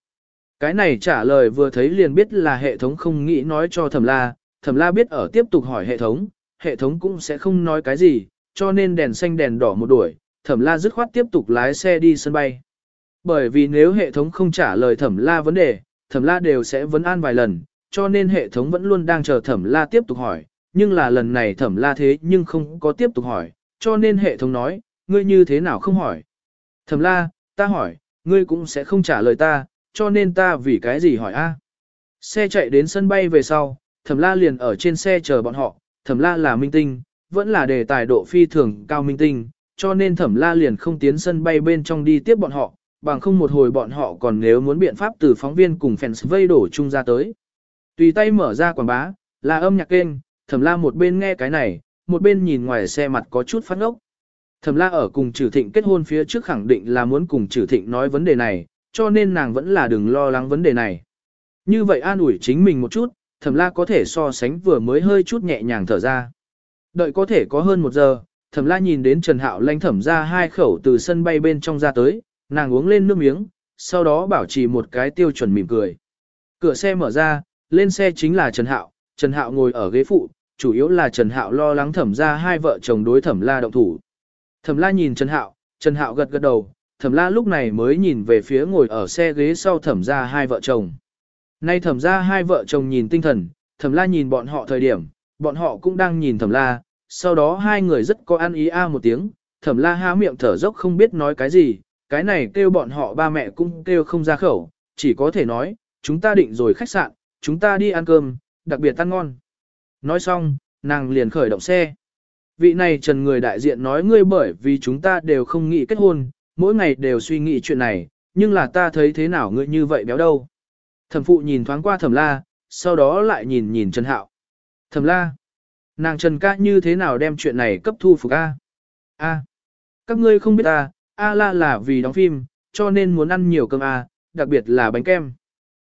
S1: Cái này trả lời vừa thấy liền biết là hệ thống không nghĩ nói cho thẩm la, thẩm la biết ở tiếp tục hỏi hệ thống, hệ thống cũng sẽ không nói cái gì, cho nên đèn xanh đèn đỏ một đuổi, thẩm la dứt khoát tiếp tục lái xe đi sân bay. Bởi vì nếu hệ thống không trả lời thẩm la vấn đề, thẩm la đều sẽ vấn an vài lần, cho nên hệ thống vẫn luôn đang chờ thẩm la tiếp tục hỏi, nhưng là lần này thẩm la thế nhưng không có tiếp tục hỏi, cho nên hệ thống nói, ngươi như thế nào không hỏi. Thẩm la, ta hỏi, ngươi cũng sẽ không trả lời ta, cho nên ta vì cái gì hỏi a? Xe chạy đến sân bay về sau, thẩm la liền ở trên xe chờ bọn họ, thẩm la là minh tinh, vẫn là đề tài độ phi thường cao minh tinh, cho nên thẩm la liền không tiến sân bay bên trong đi tiếp bọn họ, bằng không một hồi bọn họ còn nếu muốn biện pháp từ phóng viên cùng fans vây đổ chung ra tới. Tùy tay mở ra quảng bá, là âm nhạc kênh, thẩm la một bên nghe cái này, một bên nhìn ngoài xe mặt có chút phát ngốc. Thẩm la ở cùng Trử thịnh kết hôn phía trước khẳng định là muốn cùng Trử thịnh nói vấn đề này, cho nên nàng vẫn là đừng lo lắng vấn đề này. Như vậy an ủi chính mình một chút, thẩm la có thể so sánh vừa mới hơi chút nhẹ nhàng thở ra. Đợi có thể có hơn một giờ, thẩm la nhìn đến Trần Hạo lanh thẩm ra hai khẩu từ sân bay bên trong ra tới, nàng uống lên nước miếng, sau đó bảo trì một cái tiêu chuẩn mỉm cười. Cửa xe mở ra, lên xe chính là Trần Hạo, Trần Hạo ngồi ở ghế phụ, chủ yếu là Trần Hạo lo lắng thẩm ra hai vợ chồng đối thẩm la động thủ. Thẩm la nhìn Trần Hạo, Trần Hạo gật gật đầu, thẩm la lúc này mới nhìn về phía ngồi ở xe ghế sau thẩm ra hai vợ chồng. Nay thẩm ra hai vợ chồng nhìn tinh thần, thẩm la nhìn bọn họ thời điểm, bọn họ cũng đang nhìn thẩm la, sau đó hai người rất có ăn ý a một tiếng, thẩm la há miệng thở dốc không biết nói cái gì, cái này kêu bọn họ ba mẹ cũng kêu không ra khẩu, chỉ có thể nói, chúng ta định rồi khách sạn, chúng ta đi ăn cơm, đặc biệt ăn ngon. Nói xong, nàng liền khởi động xe. Vị này trần người đại diện nói ngươi bởi vì chúng ta đều không nghĩ kết hôn, mỗi ngày đều suy nghĩ chuyện này, nhưng là ta thấy thế nào ngươi như vậy béo đâu. Thẩm phụ nhìn thoáng qua thẩm la, sau đó lại nhìn nhìn Trần Hạo. Thẩm la, nàng Trần ca như thế nào đem chuyện này cấp thu phục A? A, các ngươi không biết ta, A la là vì đóng phim, cho nên muốn ăn nhiều cơm A, đặc biệt là bánh kem.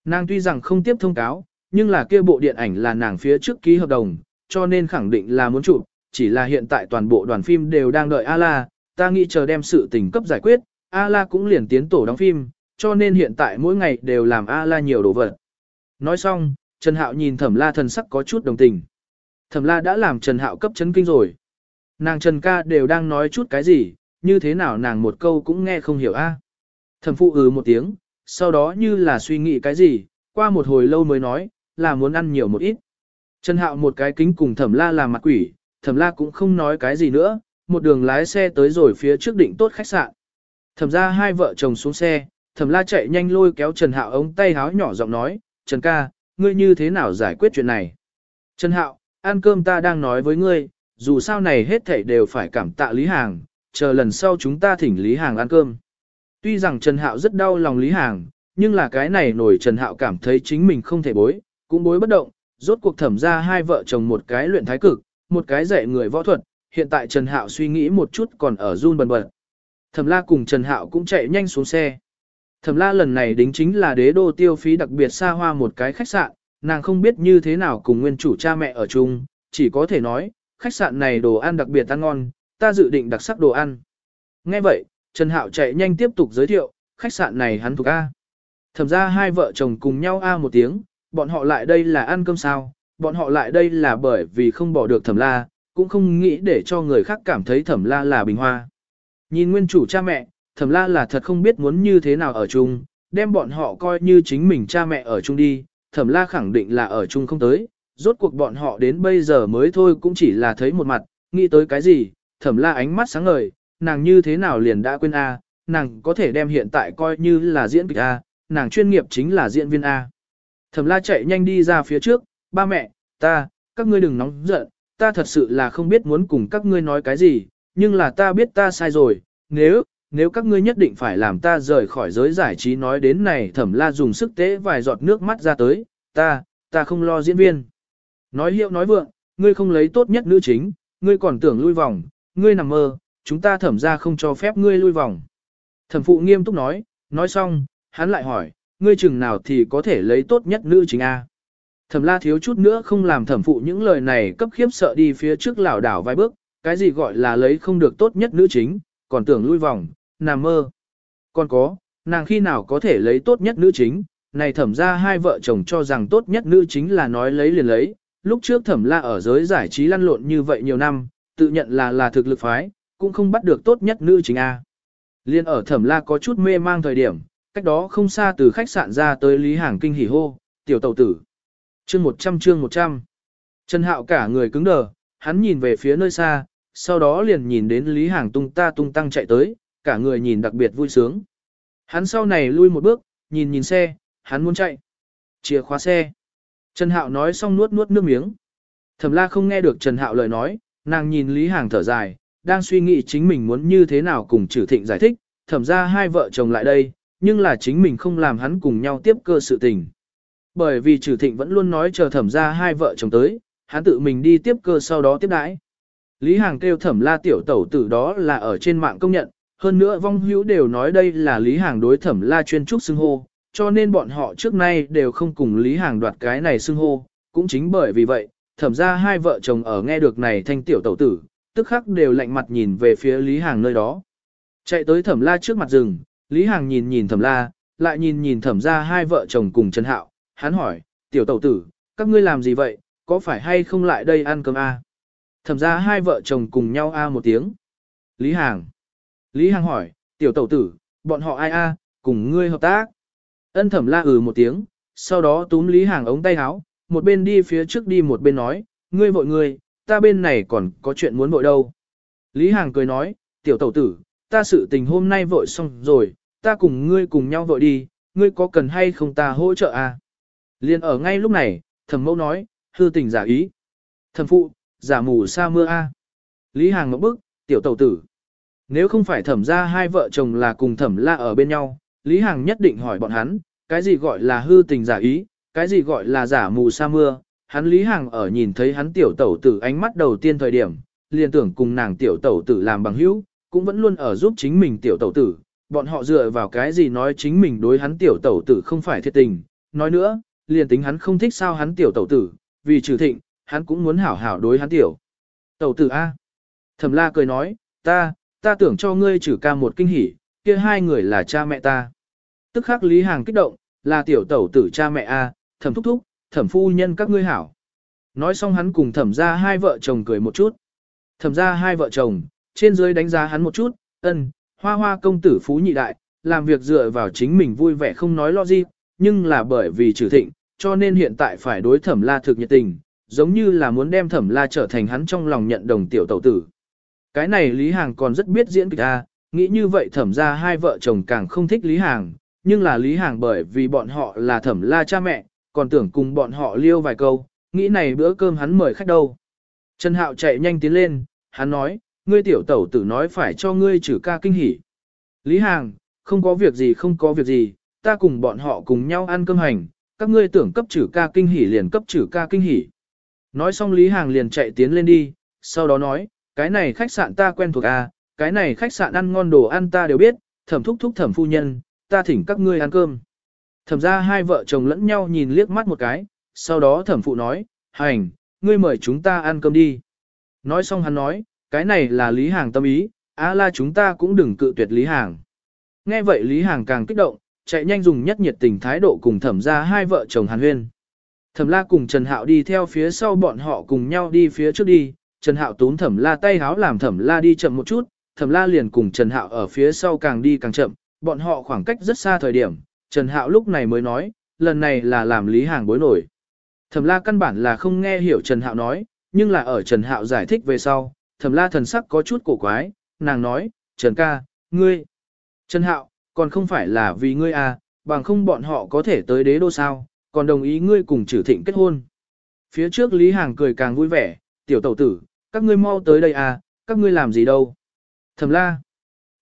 S1: Nàng tuy rằng không tiếp thông cáo, nhưng là kia bộ điện ảnh là nàng phía trước ký hợp đồng, cho nên khẳng định là muốn chụp, chỉ là hiện tại toàn bộ đoàn phim đều đang đợi A-la, ta nghĩ chờ đem sự tình cấp giải quyết, A-la cũng liền tiến tổ đóng phim, cho nên hiện tại mỗi ngày đều làm A-la nhiều đồ vật. Nói xong, Trần Hạo nhìn Thẩm La thần sắc có chút đồng tình. Thẩm La đã làm Trần Hạo cấp chấn kinh rồi. Nàng Trần ca đều đang nói chút cái gì, như thế nào nàng một câu cũng nghe không hiểu a. Thẩm phụ ừ một tiếng, sau đó như là suy nghĩ cái gì, qua một hồi lâu mới nói, là muốn ăn nhiều một ít. Trần Hạo một cái kính cùng Thẩm La làm mặt quỷ, Thẩm La cũng không nói cái gì nữa, một đường lái xe tới rồi phía trước định tốt khách sạn. Thẩm ra hai vợ chồng xuống xe, Thẩm La chạy nhanh lôi kéo Trần Hạo ống tay háo nhỏ giọng nói, Trần ca, ngươi như thế nào giải quyết chuyện này? Trần Hạo, ăn cơm ta đang nói với ngươi, dù sao này hết thảy đều phải cảm tạ Lý Hàng, chờ lần sau chúng ta thỉnh Lý Hàng ăn cơm. Tuy rằng Trần Hạo rất đau lòng Lý Hàng, nhưng là cái này nổi Trần Hạo cảm thấy chính mình không thể bối, cũng bối bất động, rốt cuộc thẩm ra hai vợ chồng một cái luyện thái cực, một cái dạy người võ thuật, hiện tại Trần Hạo suy nghĩ một chút còn ở run bần bật. Thẩm la cùng Trần Hạo cũng chạy nhanh xuống xe. Thẩm la lần này đính chính là đế đô tiêu phí đặc biệt xa hoa một cái khách sạn, nàng không biết như thế nào cùng nguyên chủ cha mẹ ở chung, chỉ có thể nói, khách sạn này đồ ăn đặc biệt ăn ngon, ta dự định đặc sắc đồ ăn. Nghe vậy, Trần Hạo chạy nhanh tiếp tục giới thiệu, khách sạn này hắn thuộc A. Thẩm ra hai vợ chồng cùng nhau A một tiếng, bọn họ lại đây là ăn cơm sao, bọn họ lại đây là bởi vì không bỏ được thẩm la, cũng không nghĩ để cho người khác cảm thấy thẩm la là bình hoa. Nhìn nguyên chủ cha mẹ, thẩm la là thật không biết muốn như thế nào ở chung, đem bọn họ coi như chính mình cha mẹ ở chung đi, thẩm la khẳng định là ở chung không tới, rốt cuộc bọn họ đến bây giờ mới thôi cũng chỉ là thấy một mặt, nghĩ tới cái gì, thẩm la ánh mắt sáng ngời, nàng như thế nào liền đã quên A, nàng có thể đem hiện tại coi như là diễn kịch A, nàng chuyên nghiệp chính là diễn viên A. Thẩm la chạy nhanh đi ra phía trước, ba mẹ, ta, các ngươi đừng nóng giận, ta thật sự là không biết muốn cùng các ngươi nói cái gì, nhưng là ta biết ta sai rồi, nếu, nếu các ngươi nhất định phải làm ta rời khỏi giới giải trí nói đến này thẩm la dùng sức tế vài giọt nước mắt ra tới, ta, ta không lo diễn viên. Nói hiệu nói vượng, ngươi không lấy tốt nhất nữ chính, ngươi còn tưởng lui vòng, ngươi nằm mơ, chúng ta thẩm ra không cho phép ngươi lui vòng. Thẩm phụ nghiêm túc nói, nói xong, hắn lại hỏi, ngươi chừng nào thì có thể lấy tốt nhất nữ chính A. Thẩm la thiếu chút nữa không làm thẩm phụ những lời này cấp khiếp sợ đi phía trước lảo đảo vài bước, cái gì gọi là lấy không được tốt nhất nữ chính, còn tưởng lui vòng, nằm mơ. Còn có, nàng khi nào có thể lấy tốt nhất nữ chính, này thẩm ra hai vợ chồng cho rằng tốt nhất nữ chính là nói lấy liền lấy, lúc trước thẩm la ở giới giải trí lăn lộn như vậy nhiều năm, tự nhận là là thực lực phái, cũng không bắt được tốt nhất nữ chính A. Liên ở thẩm la có chút mê mang thời điểm, cách đó không xa từ khách sạn ra tới Lý Hàng kinh hỉ hô, tiểu tàu tử. Chương 100 chương 100. Trần Hạo cả người cứng đờ, hắn nhìn về phía nơi xa, sau đó liền nhìn đến Lý Hàng tung ta tung tăng chạy tới, cả người nhìn đặc biệt vui sướng. Hắn sau này lui một bước, nhìn nhìn xe, hắn muốn chạy. Chìa khóa xe. Trần Hạo nói xong nuốt nuốt nước miếng. Thẩm la không nghe được Trần Hạo lời nói, nàng nhìn Lý Hàng thở dài, đang suy nghĩ chính mình muốn như thế nào cùng trừ thịnh giải thích, thẩm ra hai vợ chồng lại đây, nhưng là chính mình không làm hắn cùng nhau tiếp cơ sự tình. Bởi vì trừ thịnh vẫn luôn nói chờ thẩm ra hai vợ chồng tới, hắn tự mình đi tiếp cơ sau đó tiếp đãi. Lý Hàng kêu thẩm la tiểu tẩu tử đó là ở trên mạng công nhận, hơn nữa vong hữu đều nói đây là Lý Hàng đối thẩm la chuyên trúc xưng hô, cho nên bọn họ trước nay đều không cùng Lý Hàng đoạt cái này xưng hô, cũng chính bởi vì vậy, thẩm ra hai vợ chồng ở nghe được này thanh tiểu tẩu tử, tức khắc đều lạnh mặt nhìn về phía Lý Hàng nơi đó. Chạy tới thẩm la trước mặt rừng, Lý Hàng nhìn nhìn thẩm la, lại nhìn nhìn thẩm ra hai vợ chồng cùng Trần Hạo, hắn hỏi, tiểu tẩu tử, các ngươi làm gì vậy, có phải hay không lại đây ăn cơm a? À? Thẩm ra hai vợ chồng cùng nhau a một tiếng. Lý Hàng. Lý Hàng hỏi, tiểu tẩu tử, bọn họ ai a, cùng ngươi hợp tác. Ân thẩm la ừ một tiếng, sau đó túm Lý Hàng ống tay áo, một bên đi phía trước đi một bên nói, ngươi vội ngươi, ta bên này còn có chuyện muốn vội đâu. Lý Hàng cười nói, tiểu tẩu tử, ta sự tình hôm nay vội xong rồi, ta cùng ngươi cùng nhau vội đi, ngươi có cần hay không ta hỗ trợ à? Liên ở ngay lúc này, thẩm mẫu nói, hư tình giả ý. Thẩm phụ, giả mù sa mưa a. Lý Hàng ngậm bức, tiểu tẩu tử. Nếu không phải thẩm ra hai vợ chồng là cùng thẩm la ở bên nhau, Lý Hàng nhất định hỏi bọn hắn, cái gì gọi là hư tình giả ý, cái gì gọi là giả mù sa mưa. Hắn Lý Hàng ở nhìn thấy hắn tiểu tẩu tử ánh mắt đầu tiên thời điểm, liền tưởng cùng nàng tiểu tẩu tử làm bằng hữu, cũng vẫn luôn ở giúp chính mình tiểu tẩu tử. Bọn họ dựa vào cái gì nói chính mình đối hắn tiểu tẩu tử không phải thiệt tình. Nói nữa, liền tính hắn không thích sao hắn tiểu tẩu tử, vì trừ thịnh, hắn cũng muốn hảo hảo đối hắn tiểu. Tẩu tử A. Thẩm la cười nói, ta, ta tưởng cho ngươi trừ ca một kinh hỉ, kia hai người là cha mẹ ta. Tức khắc Lý Hàng kích động, là tiểu tẩu tử cha mẹ A, thẩm thúc thúc, thẩm phu nhân các ngươi hảo. Nói xong hắn cùng thẩm ra hai vợ chồng cười một chút. Thẩm ra hai vợ chồng, trên dưới đánh giá hắn một chút, ân, hoa hoa công tử phú nhị đại, làm việc dựa vào chính mình vui vẻ không nói lo gì, nhưng là bởi vì trừ thịnh, cho nên hiện tại phải đối thẩm la thực nhiệt tình, giống như là muốn đem thẩm la trở thành hắn trong lòng nhận đồng tiểu tẩu tử. Cái này Lý Hàng còn rất biết diễn kịch ta, nghĩ như vậy thẩm ra hai vợ chồng càng không thích Lý Hàng, nhưng là Lý Hàng bởi vì bọn họ là thẩm la cha mẹ, còn tưởng cùng bọn họ liêu vài câu, nghĩ này bữa cơm hắn mời khách đâu. Trần Hạo chạy nhanh tiến lên, hắn nói, ngươi tiểu tẩu tử nói phải cho ngươi trừ ca kinh hỉ. Lý Hàng, không có việc gì không có việc gì, ta cùng bọn họ cùng nhau ăn cơm hành, các ngươi tưởng cấp trừ ca kinh hỉ liền cấp trừ ca kinh hỉ. Nói xong Lý Hàng liền chạy tiến lên đi, sau đó nói, cái này khách sạn ta quen thuộc à, cái này khách sạn ăn ngon đồ ăn ta đều biết, thẩm thúc thúc thẩm phu nhân, ta thỉnh các ngươi ăn cơm. Thẩm ra hai vợ chồng lẫn nhau nhìn liếc mắt một cái, sau đó thẩm phụ nói, hành, ngươi mời chúng ta ăn cơm đi. Nói xong hắn nói, cái này là Lý Hàng tâm ý, á la chúng ta cũng đừng cự tuyệt Lý Hàng. Nghe vậy Lý Hàng càng kích động, chạy nhanh dùng nhất nhiệt tình thái độ cùng thẩm ra hai vợ chồng hàn huyên. Thẩm la cùng Trần Hạo đi theo phía sau bọn họ cùng nhau đi phía trước đi, Trần Hạo tún thẩm la tay háo làm thẩm la đi chậm một chút, thẩm la liền cùng Trần Hạo ở phía sau càng đi càng chậm, bọn họ khoảng cách rất xa thời điểm, Trần Hạo lúc này mới nói, lần này là làm Lý Hàng bối nổi. Thẩm la căn bản là không nghe hiểu Trần Hạo nói, nhưng là ở Trần Hạo giải thích về sau, thẩm la thần sắc có chút cổ quái, nàng nói, Trần ca, ngươi. Trần Hạo, còn không phải là vì ngươi à, bằng không bọn họ có thể tới đế đô sao, còn đồng ý ngươi cùng trừ thịnh kết hôn. Phía trước Lý Hàng cười càng vui vẻ, tiểu tẩu tử, các ngươi mau tới đây à, các ngươi làm gì đâu. Thẩm la.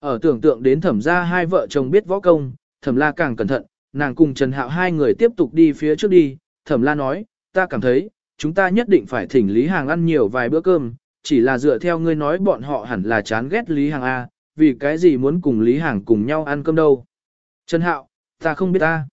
S1: Ở tưởng tượng đến thẩm ra hai vợ chồng biết võ công, thẩm la càng cẩn thận, nàng cùng Trần Hạo hai người tiếp tục đi phía trước đi, thẩm la nói, ta cảm thấy, chúng ta nhất định phải thỉnh Lý Hàng ăn nhiều vài bữa cơm, chỉ là dựa theo ngươi nói bọn họ hẳn là chán ghét Lý Hàng A, vì cái gì muốn cùng Lý Hàng cùng nhau ăn cơm đâu. Trần Hạo, ta không biết ta.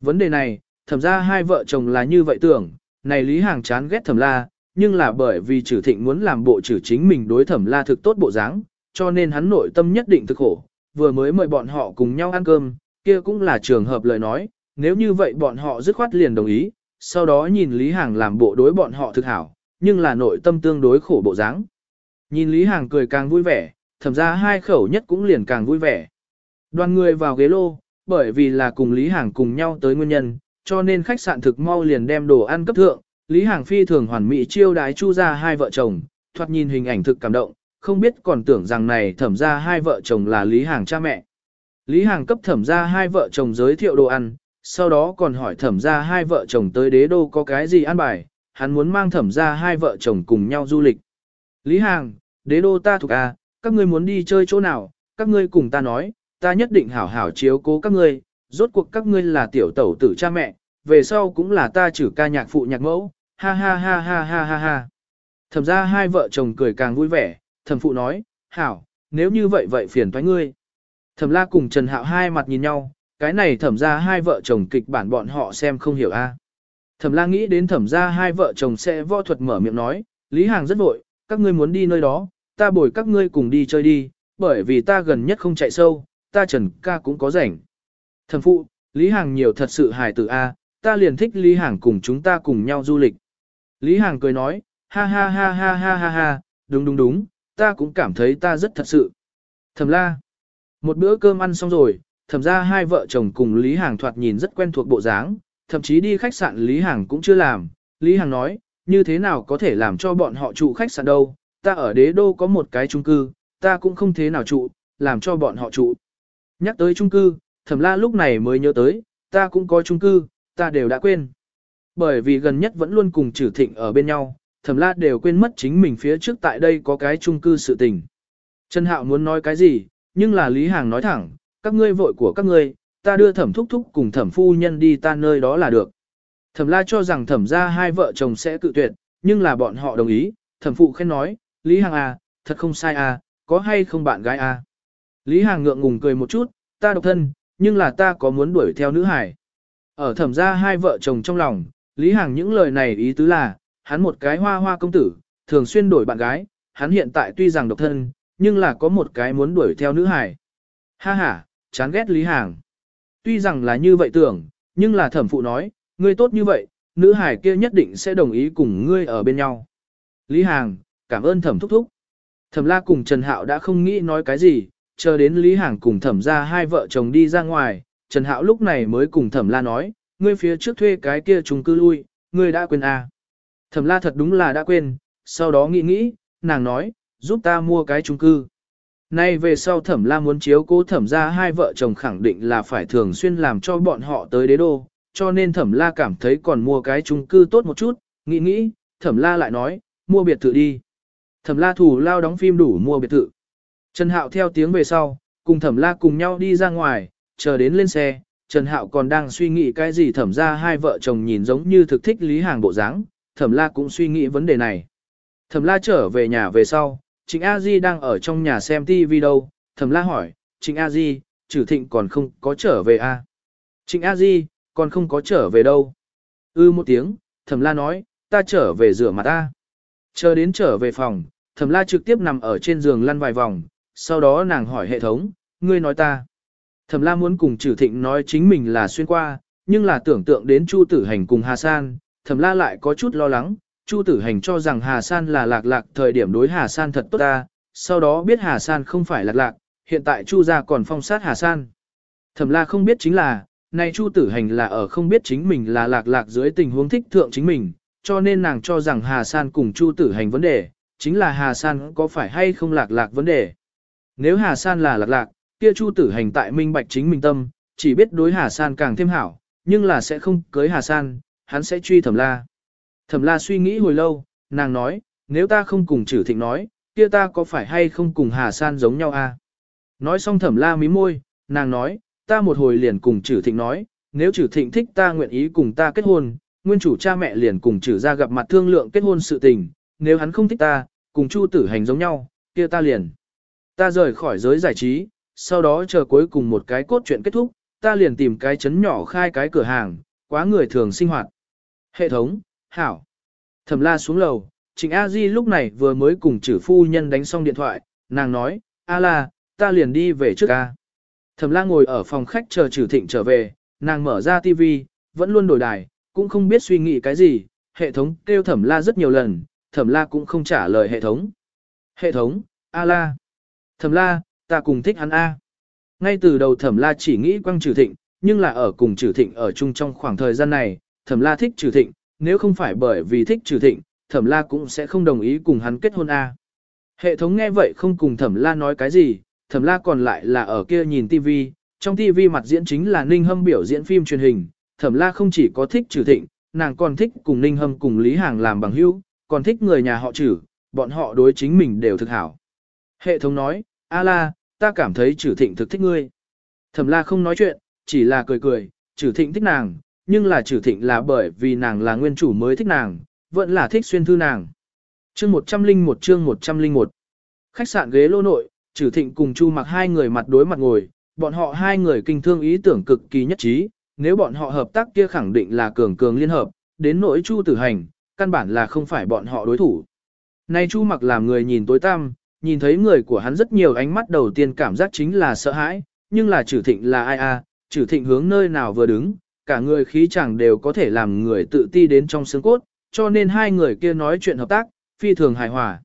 S1: Vấn đề này, thẩm ra hai vợ chồng là như vậy tưởng, này Lý Hàng chán ghét thẩm la, nhưng là bởi vì trừ thịnh muốn làm bộ trừ chính mình đối thẩm la thực tốt bộ dáng, cho nên hắn nội tâm nhất định thực khổ, vừa mới mời bọn họ cùng nhau ăn cơm, kia cũng là trường hợp lời nói, nếu như vậy bọn họ dứt khoát liền đồng ý, sau đó nhìn Lý Hàng làm bộ đối bọn họ thực hảo, nhưng là nội tâm tương đối khổ bộ dáng. Nhìn Lý Hàng cười càng vui vẻ, thẩm ra hai khẩu nhất cũng liền càng vui vẻ. Đoàn người vào ghế lô, bởi vì là cùng Lý Hàng cùng nhau tới nguyên nhân, cho nên khách sạn thực mau liền đem đồ ăn cấp thượng, Lý Hàng phi thường hoàn mỹ chiêu đái chu ra hai vợ chồng, thoạt nhìn hình ảnh thực cảm động, không biết còn tưởng rằng này thẩm ra hai vợ chồng là Lý Hàng cha mẹ. Lý Hàng cấp thẩm ra hai vợ chồng giới thiệu đồ ăn, sau đó còn hỏi thẩm ra hai vợ chồng tới đế đô có cái gì ăn bài, hắn muốn mang thẩm ra hai vợ chồng cùng nhau du lịch. Lý Hàng, đế đô ta thuộc A, các ngươi muốn đi chơi chỗ nào, các ngươi cùng ta nói, ta nhất định hảo hảo chiếu cố các ngươi, rốt cuộc các ngươi là tiểu tẩu tử cha mẹ, về sau cũng là ta chử ca nhạc phụ nhạc mẫu, ha ha ha ha ha ha ha. Thẩm ra hai vợ chồng cười càng vui vẻ, thẩm phụ nói, hảo, nếu như vậy vậy phiền toái ngươi. Thẩm la cùng Trần Hạo hai mặt nhìn nhau, cái này thẩm ra hai vợ chồng kịch bản bọn họ xem không hiểu a. Thẩm la nghĩ đến thẩm ra hai vợ chồng sẽ võ thuật mở miệng nói, Lý Hàng rất vội, các ngươi muốn đi nơi đó, ta bồi các ngươi cùng đi chơi đi, bởi vì ta gần nhất không chạy sâu, ta Trần ca cũng có rảnh. Thần phụ, Lý Hàng nhiều thật sự hài tử A, ta liền thích Lý Hàng cùng chúng ta cùng nhau du lịch. Lý Hàng cười nói, ha ha ha ha ha ha ha, đúng đúng đúng, ta cũng cảm thấy ta rất thật sự. Thẩm la, một bữa cơm ăn xong rồi, thẩm ra hai vợ chồng cùng Lý Hàng thoạt nhìn rất quen thuộc bộ dáng, thậm chí đi khách sạn Lý Hàng cũng chưa làm. Lý Hàng nói, như thế nào có thể làm cho bọn họ trụ khách sạn đâu, ta ở đế đô có một cái chung cư, ta cũng không thế nào trụ, làm cho bọn họ trụ. Nhắc tới chung cư, thẩm la lúc này mới nhớ tới, ta cũng có chung cư, ta đều đã quên. Bởi vì gần nhất vẫn luôn cùng trừ thịnh ở bên nhau, thẩm la đều quên mất chính mình phía trước tại đây có cái chung cư sự tình. Trần Hạo muốn nói cái gì, nhưng là Lý Hàng nói thẳng, các ngươi vội của các ngươi, ta đưa thẩm thúc thúc cùng thẩm phu nhân đi ta nơi đó là được. Thẩm la cho rằng thẩm ra hai vợ chồng sẽ cự tuyệt, nhưng là bọn họ đồng ý, thẩm phụ khen nói, Lý Hàng à, thật không sai à, có hay không bạn gái à. Lý Hàng ngượng ngùng cười một chút, ta độc thân, nhưng là ta có muốn đuổi theo nữ hải. Ở thẩm ra hai vợ chồng trong lòng, Lý Hàng những lời này ý tứ là, hắn một cái hoa hoa công tử, thường xuyên đổi bạn gái, hắn hiện tại tuy rằng độc thân, nhưng là có một cái muốn đuổi theo nữ hải. Ha ha, chán ghét Lý Hàng. Tuy rằng là như vậy tưởng, nhưng là thẩm phụ nói, ngươi tốt như vậy, nữ hải kia nhất định sẽ đồng ý cùng ngươi ở bên nhau. Lý Hàng, cảm ơn thẩm thúc thúc. Thẩm la cùng Trần Hạo đã không nghĩ nói cái gì, chờ đến Lý Hàng cùng thẩm ra hai vợ chồng đi ra ngoài, Trần Hạo lúc này mới cùng thẩm la nói, ngươi phía trước thuê cái kia chung cư lui, ngươi đã quên à. Thẩm la thật đúng là đã quên, sau đó nghĩ nghĩ, nàng nói, giúp ta mua cái chung cư. Nay về sau thẩm la muốn chiếu cố thẩm ra hai vợ chồng khẳng định là phải thường xuyên làm cho bọn họ tới đế đô, cho nên thẩm la cảm thấy còn mua cái chung cư tốt một chút, nghĩ nghĩ, thẩm la lại nói, mua biệt thự đi. Thẩm la thủ lao đóng phim đủ mua biệt thự. Trần Hạo theo tiếng về sau, cùng thẩm la cùng nhau đi ra ngoài, chờ đến lên xe, Trần Hạo còn đang suy nghĩ cái gì thẩm ra hai vợ chồng nhìn giống như thực thích lý hàng bộ dáng, thẩm la cũng suy nghĩ vấn đề này. Thẩm la trở về nhà về sau, Trịnh A Di đang ở trong nhà xem TV đâu, thẩm la hỏi, Trịnh A Di, trừ thịnh còn không có trở về à? Trịnh A Di, còn không có trở về đâu. Ư ừ một tiếng, thẩm la nói, ta trở về rửa mặt ta. Chờ đến trở về phòng, thẩm la trực tiếp nằm ở trên giường lăn vài vòng, sau đó nàng hỏi hệ thống, ngươi nói ta. Thẩm la muốn cùng trừ thịnh nói chính mình là xuyên qua, nhưng là tưởng tượng đến Chu tử hành cùng Hà San, thẩm la lại có chút lo lắng, Chu tử hành cho rằng Hà San là lạc lạc thời điểm đối Hà San thật tốt ta, sau đó biết Hà San không phải lạc lạc, hiện tại Chu gia còn phong sát Hà San. Thẩm la không biết chính là, nay Chu tử hành là ở không biết chính mình là lạc lạc dưới tình huống thích thượng chính mình, cho nên nàng cho rằng Hà San cùng Chu tử hành vấn đề, chính là Hà San có phải hay không lạc lạc vấn đề. Nếu Hà San là lạc lạc, kia Chu tử hành tại minh bạch chính mình tâm, chỉ biết đối Hà San càng thêm hảo, nhưng là sẽ không cưới Hà San, hắn sẽ truy thẩm la. Thẩm la suy nghĩ hồi lâu, nàng nói, nếu ta không cùng Trử thịnh nói, kia ta có phải hay không cùng Hà San giống nhau a? À? Nói xong thẩm la mí môi, nàng nói, ta một hồi liền cùng Trử thịnh nói, nếu Trử thịnh thích ta nguyện ý cùng ta kết hôn, nguyên chủ cha mẹ liền cùng trừ ra gặp mặt thương lượng kết hôn sự tình, nếu hắn không thích ta, cùng chu tử hành giống nhau, kia ta liền. Ta rời khỏi giới giải trí, sau đó chờ cuối cùng một cái cốt truyện kết thúc, ta liền tìm cái chấn nhỏ khai cái cửa hàng, quá người thường sinh hoạt. Hệ thống, hảo. Thẩm la xuống lầu, Trịnh A Di lúc này vừa mới cùng chử phu nhân đánh xong điện thoại, nàng nói, A la, ta liền đi về trước ca. Thẩm la ngồi ở phòng khách chờ chử thịnh trở về, nàng mở ra tivi, vẫn luôn đổi đài, cũng không biết suy nghĩ cái gì, hệ thống kêu thẩm la rất nhiều lần, thẩm la cũng không trả lời hệ thống. Hệ thống, A la. Thẩm la, ta cùng thích hắn A. Ngay từ đầu thẩm la chỉ nghĩ quăng trừ thịnh, nhưng là ở cùng trừ thịnh ở chung trong khoảng thời gian này, thẩm la thích trừ thịnh, nếu không phải bởi vì thích trừ thịnh, thẩm la cũng sẽ không đồng ý cùng hắn kết hôn A. Hệ thống nghe vậy không cùng thẩm la nói cái gì, thẩm la còn lại là ở kia nhìn tivi trong tivi mặt diễn chính là Ninh Hâm biểu diễn phim truyền hình, thẩm la không chỉ có thích trừ thịnh, nàng còn thích cùng Ninh Hâm cùng Lý Hàng làm bằng hữu, còn thích người nhà họ trừ, bọn họ đối chính mình đều thực hảo. Hệ thống nói, A la, ta cảm thấy trừ thịnh thực thích ngươi. Thẩm la không nói chuyện, chỉ là cười cười, trừ thịnh thích nàng, nhưng là trừ thịnh là bởi vì nàng là nguyên chủ mới thích nàng, vẫn là thích xuyên thư nàng. Chương 101 chương 101 Khách sạn ghế lô nội, trừ thịnh cùng Chu mặc hai người mặt đối mặt ngồi, bọn họ hai người kinh thương ý tưởng cực kỳ nhất trí, nếu bọn họ hợp tác kia khẳng định là cường cường liên hợp, đến nỗi Chu tử hành, căn bản là không phải bọn họ đối thủ. Nay Chu mặc làm người nhìn tối tăm, nhìn thấy người của hắn rất nhiều ánh mắt đầu tiên cảm giác chính là sợ hãi, nhưng là Trử thịnh là ai a? À, trừ thịnh hướng nơi nào vừa đứng, cả người khí chẳng đều có thể làm người tự ti đến trong xương cốt, cho nên hai người kia nói chuyện hợp tác, phi thường hài hòa.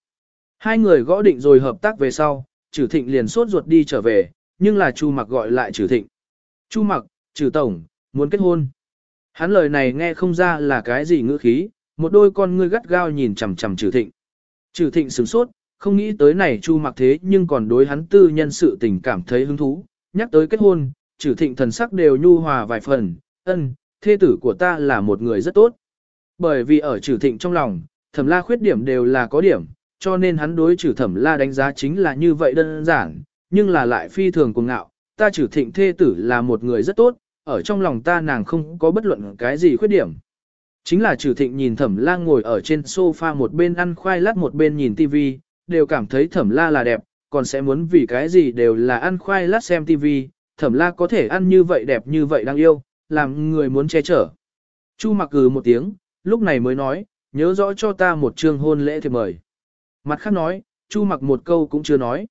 S1: Hai người gõ định rồi hợp tác về sau, Trử thịnh liền sốt ruột đi trở về, nhưng là Chu mặc gọi lại Trử thịnh. Chu mặc, Trử tổng, muốn kết hôn. Hắn lời này nghe không ra là cái gì ngữ khí, một đôi con ngươi gắt gao nhìn chằm chằm trừ thịnh. Trừ thịnh sửng sốt, không nghĩ tới này Chu mặc thế nhưng còn đối hắn tư nhân sự tình cảm thấy hứng thú, nhắc tới kết hôn, trừ thịnh thần sắc đều nhu hòa vài phần, ân, thê tử của ta là một người rất tốt. Bởi vì ở trừ thịnh trong lòng, thẩm la khuyết điểm đều là có điểm, cho nên hắn đối trừ thẩm la đánh giá chính là như vậy đơn giản, nhưng là lại phi thường cuồng ngạo, ta trừ thịnh thê tử là một người rất tốt, ở trong lòng ta nàng không có bất luận cái gì khuyết điểm. Chính là trừ thịnh nhìn thẩm la ngồi ở trên sofa một bên ăn khoai lát một bên nhìn tivi, đều cảm thấy thẩm la là đẹp, còn sẽ muốn vì cái gì đều là ăn khoai lát xem tivi, thẩm la có thể ăn như vậy đẹp như vậy đang yêu, làm người muốn che chở. Chu mặc cừ một tiếng, lúc này mới nói, nhớ rõ cho ta một chương hôn lễ thì mời. Mặt khác nói, Chu mặc một câu cũng chưa nói.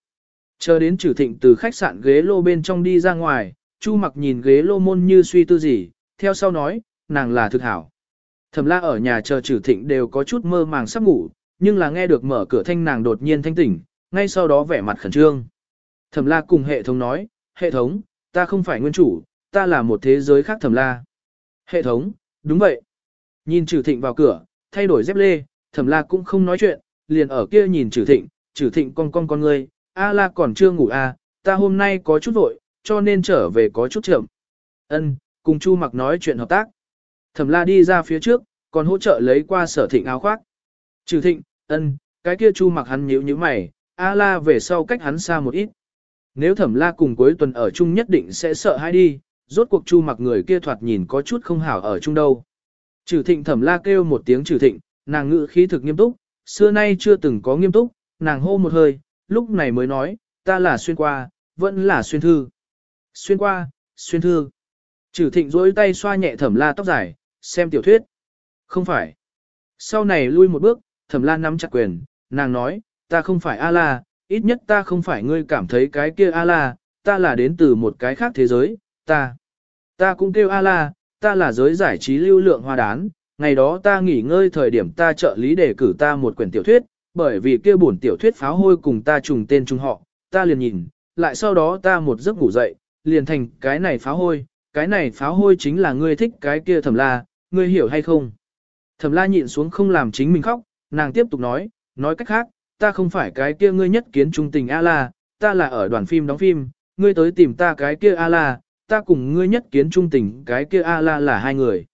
S1: Chờ đến trừ thịnh từ khách sạn ghế lô bên trong đi ra ngoài, Chu mặc nhìn ghế lô môn như suy tư gì, theo sau nói, nàng là thực hảo. Thẩm la ở nhà chờ trừ thịnh đều có chút mơ màng sắp ngủ, nhưng là nghe được mở cửa thanh nàng đột nhiên thanh tỉnh, ngay sau đó vẻ mặt khẩn trương. Thẩm la cùng hệ thống nói, hệ thống, ta không phải nguyên chủ, ta là một thế giới khác thẩm la. Hệ thống, đúng vậy. Nhìn trừ thịnh vào cửa, thay đổi dép lê, thẩm la cũng không nói chuyện, liền ở kia nhìn trừ thịnh, trừ thịnh con con con ngươi, a la còn chưa ngủ à, ta hôm nay có chút vội, cho nên trở về có chút chậm. Ân, cùng Chu mặc nói chuyện hợp tác. Thẩm la đi ra phía trước, còn hỗ trợ lấy qua sở thịnh áo khoác. Trừ thịnh, ân, cái kia Chu mặc hắn nhíu nhíu mày, a la về sau cách hắn xa một ít. Nếu thẩm la cùng cuối tuần ở chung nhất định sẽ sợ hai đi, rốt cuộc chu mặc người kia thoạt nhìn có chút không hảo ở chung đâu. Trừ thịnh thẩm la kêu một tiếng trừ thịnh, nàng ngữ khí thực nghiêm túc, xưa nay chưa từng có nghiêm túc, nàng hô một hơi, lúc này mới nói, ta là xuyên qua, vẫn là xuyên thư. Xuyên qua, xuyên thư. Trừ thịnh rỗi tay xoa nhẹ thẩm la tóc dài, xem tiểu thuyết. Không phải. Sau này lui một bước, thẩm la nắm chặt quyền, nàng nói, ta không phải A-la, ít nhất ta không phải ngươi cảm thấy cái kia A-la, ta là đến từ một cái khác thế giới, ta. Ta cũng kêu A-la, ta là giới giải trí lưu lượng hoa đán, ngày đó ta nghỉ ngơi thời điểm ta trợ lý đề cử ta một quyển tiểu thuyết, bởi vì kia bổn tiểu thuyết pháo hôi cùng ta trùng tên trùng họ, ta liền nhìn, lại sau đó ta một giấc ngủ dậy, liền thành cái này pháo hôi, cái này pháo hôi chính là ngươi thích cái kia thẩm la, ngươi hiểu hay không? Thẩm la nhịn xuống không làm chính mình khóc, nàng tiếp tục nói, nói cách khác, ta không phải cái kia ngươi nhất kiến trung tình A-la, ta là ở đoàn phim đóng phim, ngươi tới tìm ta cái kia A-la, ta cùng ngươi nhất kiến trung tình cái kia A-la là hai người.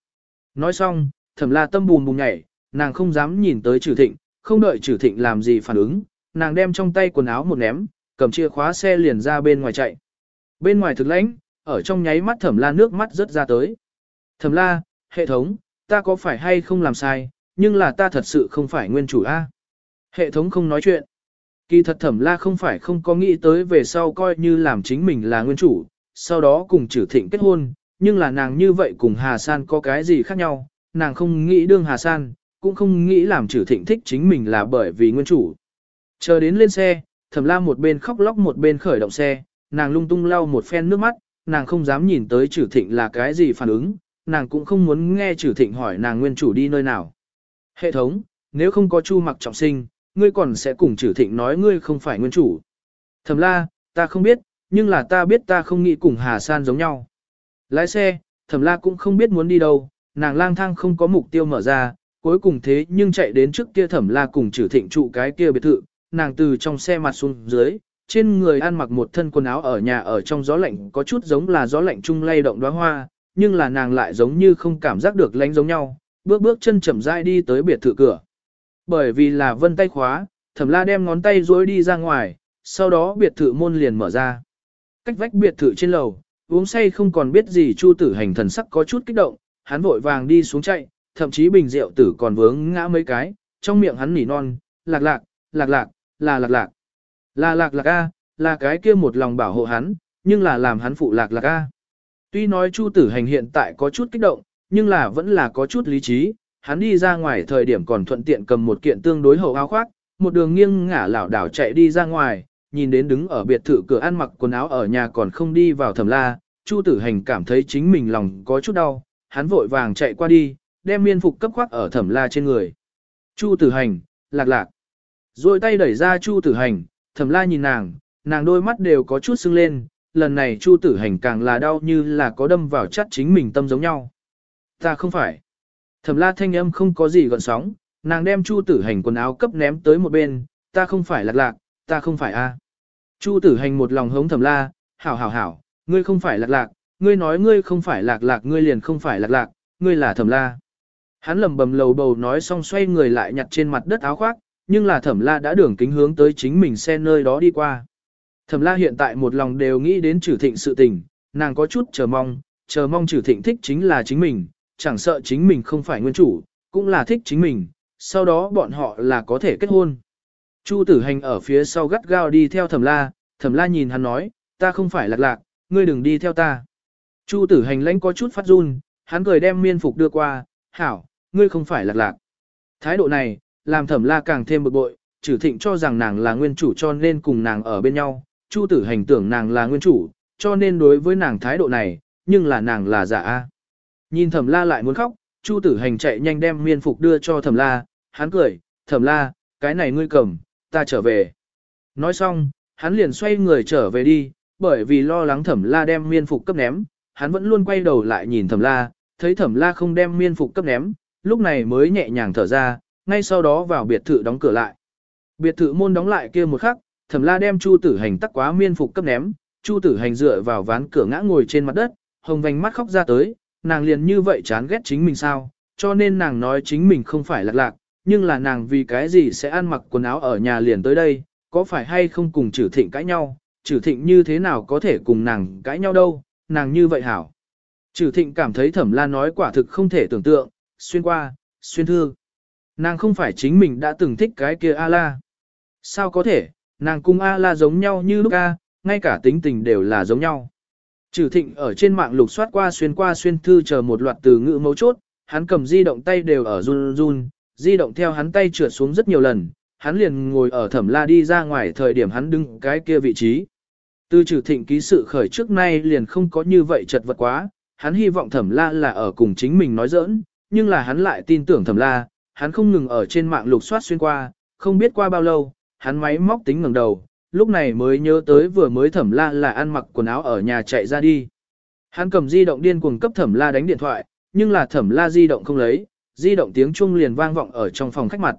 S1: Nói xong, thẩm la tâm bùn bùn nhảy, nàng không dám nhìn tới trừ thịnh, không đợi trừ thịnh làm gì phản ứng, nàng đem trong tay quần áo một ném, cầm chìa khóa xe liền ra bên ngoài chạy. Bên ngoài thực lãnh, ở trong nháy mắt thẩm la nước mắt rớt ra tới. Thẩm la, hệ thống, ta có phải hay không làm sai, nhưng là ta thật sự không phải nguyên chủ A. Hệ thống không nói chuyện. Kỳ thật thẩm la không phải không có nghĩ tới về sau coi như làm chính mình là nguyên chủ, sau đó cùng trừ thịnh kết hôn, nhưng là nàng như vậy cùng Hà San có cái gì khác nhau, nàng không nghĩ đương Hà San, cũng không nghĩ làm trừ thịnh thích chính mình là bởi vì nguyên chủ. Chờ đến lên xe, thẩm la một bên khóc lóc một bên khởi động xe, nàng lung tung lau một phen nước mắt, nàng không dám nhìn tới trừ thịnh là cái gì phản ứng, nàng cũng không muốn nghe trừ thịnh hỏi nàng nguyên chủ đi nơi nào. Hệ thống, nếu không có chu mặc trọng sinh, ngươi còn sẽ cùng trừ thịnh nói ngươi không phải nguyên chủ. Thẩm la, ta không biết, nhưng là ta biết ta không nghĩ cùng Hà San giống nhau. Lái xe, thẩm la cũng không biết muốn đi đâu, nàng lang thang không có mục tiêu mở ra, cuối cùng thế nhưng chạy đến trước kia thẩm la cùng trừ thịnh trụ cái kia biệt thự, nàng từ trong xe mặt xuống dưới, trên người ăn mặc một thân quần áo ở nhà ở trong gió lạnh có chút giống là gió lạnh chung lay động đóa hoa, nhưng là nàng lại giống như không cảm giác được lánh giống nhau, bước bước chân chậm rãi đi tới biệt thự cửa. Bởi vì là vân tay khóa, thẩm la đem ngón tay duỗi đi ra ngoài, sau đó biệt thự môn liền mở ra. Cách vách biệt thự trên lầu, uống say không còn biết gì chu tử hành thần sắc có chút kích động, hắn vội vàng đi xuống chạy, thậm chí bình rượu tử còn vướng ngã mấy cái, trong miệng hắn nỉ non, lạc lạc, lạc lạc, là lạc lạc. Là lạc lạc A, là cái kia một lòng bảo hộ hắn, nhưng là làm hắn phụ lạc lạc A. Tuy nói Chu tử hành hiện tại có chút kích động, nhưng là vẫn là có chút lý trí, hắn đi ra ngoài thời điểm còn thuận tiện cầm một kiện tương đối hậu áo khoác, một đường nghiêng ngả lảo đảo chạy đi ra ngoài, nhìn đến đứng ở biệt thự cửa ăn mặc quần áo ở nhà còn không đi vào thẩm la, Chu tử hành cảm thấy chính mình lòng có chút đau, hắn vội vàng chạy qua đi, đem miên phục cấp khoác ở thẩm la trên người. Chu tử hành, lạc lạc. Rồi tay đẩy ra Chu tử hành, thẩm la nhìn nàng, nàng đôi mắt đều có chút sưng lên, lần này Chu tử hành càng là đau như là có đâm vào chắt chính mình tâm giống nhau. Ta không phải. Thẩm la thanh âm không có gì gọn sóng, nàng đem Chu tử hành quần áo cấp ném tới một bên, ta không phải lạc lạc, ta không phải a. Chu tử hành một lòng hống thẩm la, hảo hảo hảo, ngươi không phải lạc lạc, ngươi nói ngươi không phải lạc lạc ngươi liền không phải lạc lạc, ngươi là thẩm la. Hắn lầm bầm lầu bầu nói xong xoay người lại nhặt trên mặt đất áo khoác, nhưng là thẩm la đã đường kính hướng tới chính mình xe nơi đó đi qua. Thẩm la hiện tại một lòng đều nghĩ đến trừ thịnh sự tình, nàng có chút chờ mong, chờ mong trừ thịnh thích chính là chính mình, chẳng sợ chính mình không phải nguyên chủ, cũng là thích chính mình, sau đó bọn họ là có thể kết hôn. Chu tử hành ở phía sau gắt gao đi theo thẩm la, thẩm la nhìn hắn nói, ta không phải lạc lạc, ngươi đừng đi theo ta. Chu tử hành lãnh có chút phát run, hắn cười đem miên phục đưa qua, hảo, ngươi không phải lạc lạc. Thái độ này, làm thẩm la càng thêm bực bội, trừ thịnh cho rằng nàng là nguyên chủ cho nên cùng nàng ở bên nhau, Chu tử hành tưởng nàng là nguyên chủ, cho nên đối với nàng thái độ này, nhưng là nàng là giả a. Nhìn thẩm la lại muốn khóc, Chu tử hành chạy nhanh đem miên phục đưa cho thẩm la, hắn cười, thẩm la, cái này ngươi cầm, ta trở về. Nói xong, hắn liền xoay người trở về đi, bởi vì lo lắng thẩm la đem miên phục cấp ném, hắn vẫn luôn quay đầu lại nhìn thẩm la, thấy thẩm la không đem miên phục cấp ném, lúc này mới nhẹ nhàng thở ra, ngay sau đó vào biệt thự đóng cửa lại. Biệt thự môn đóng lại kia một khắc, thẩm la đem chu tử hành tắc quá miên phục cấp ném, chu tử hành dựa vào ván cửa ngã ngồi trên mặt đất, hồng vành mắt khóc ra tới, nàng liền như vậy chán ghét chính mình sao, cho nên nàng nói chính mình không phải lạc lạc, nhưng là nàng vì cái gì sẽ ăn mặc quần áo ở nhà liền tới đây, có phải hay không cùng Trử thịnh cãi nhau, Trử thịnh như thế nào có thể cùng nàng cãi nhau đâu, nàng như vậy hảo. Trử thịnh cảm thấy thẩm la nói quả thực không thể tưởng tượng, xuyên qua, xuyên thương. Nàng không phải chính mình đã từng thích cái kia A-la. Sao có thể, nàng cùng A-la giống nhau như lúc A, ngay cả tính tình đều là giống nhau. Trừ thịnh ở trên mạng lục soát qua xuyên qua xuyên thư chờ một loạt từ ngữ mấu chốt, hắn cầm di động tay đều ở run run, di động theo hắn tay trượt xuống rất nhiều lần, hắn liền ngồi ở thẩm la đi ra ngoài thời điểm hắn đứng cái kia vị trí. Từ trừ thịnh ký sự khởi trước nay liền không có như vậy chật vật quá, hắn hy vọng thẩm la là ở cùng chính mình nói giỡn, nhưng là hắn lại tin tưởng thẩm la, hắn không ngừng ở trên mạng lục soát xuyên qua, không biết qua bao lâu, hắn máy móc tính ngẩng đầu, lúc này mới nhớ tới vừa mới thẩm la là ăn mặc quần áo ở nhà chạy ra đi. Hắn cầm di động điên cuồng cấp thẩm la đánh điện thoại, nhưng là thẩm la di động không lấy, di động tiếng chuông liền vang vọng ở trong phòng khách mặt.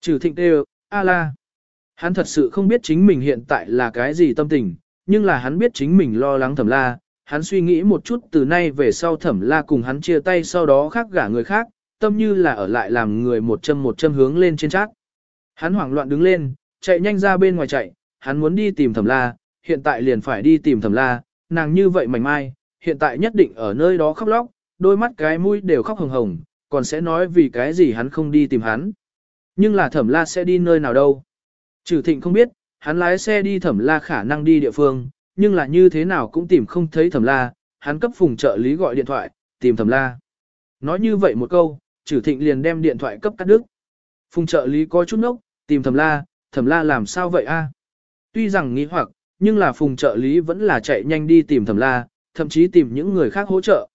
S1: Trừ thịnh đều, a la. Hắn thật sự không biết chính mình hiện tại là cái gì tâm tình, nhưng là hắn biết chính mình lo lắng thẩm la. Hắn suy nghĩ một chút từ nay về sau thẩm la cùng hắn chia tay sau đó khác gả người khác, tâm như là ở lại làm người một châm một châm hướng lên trên chắc Hắn hoảng loạn đứng lên, chạy nhanh ra bên ngoài chạy, hắn muốn đi tìm thẩm la, hiện tại liền phải đi tìm thẩm la, nàng như vậy mảnh mai, hiện tại nhất định ở nơi đó khóc lóc, đôi mắt cái mũi đều khóc hồng hồng, còn sẽ nói vì cái gì hắn không đi tìm hắn. Nhưng là thẩm la sẽ đi nơi nào đâu. Trừ thịnh không biết, hắn lái xe đi thẩm la khả năng đi địa phương, nhưng là như thế nào cũng tìm không thấy thẩm la, hắn cấp phùng trợ lý gọi điện thoại, tìm thẩm la. Nói như vậy một câu, Chử thịnh liền đem điện thoại cấp cắt đứt. Phùng trợ lý có chút nốc, tìm thẩm la, thẩm la làm sao vậy a? Tuy rằng nghĩ hoặc, nhưng là phùng trợ lý vẫn là chạy nhanh đi tìm thẩm la, thậm chí tìm những người khác hỗ trợ.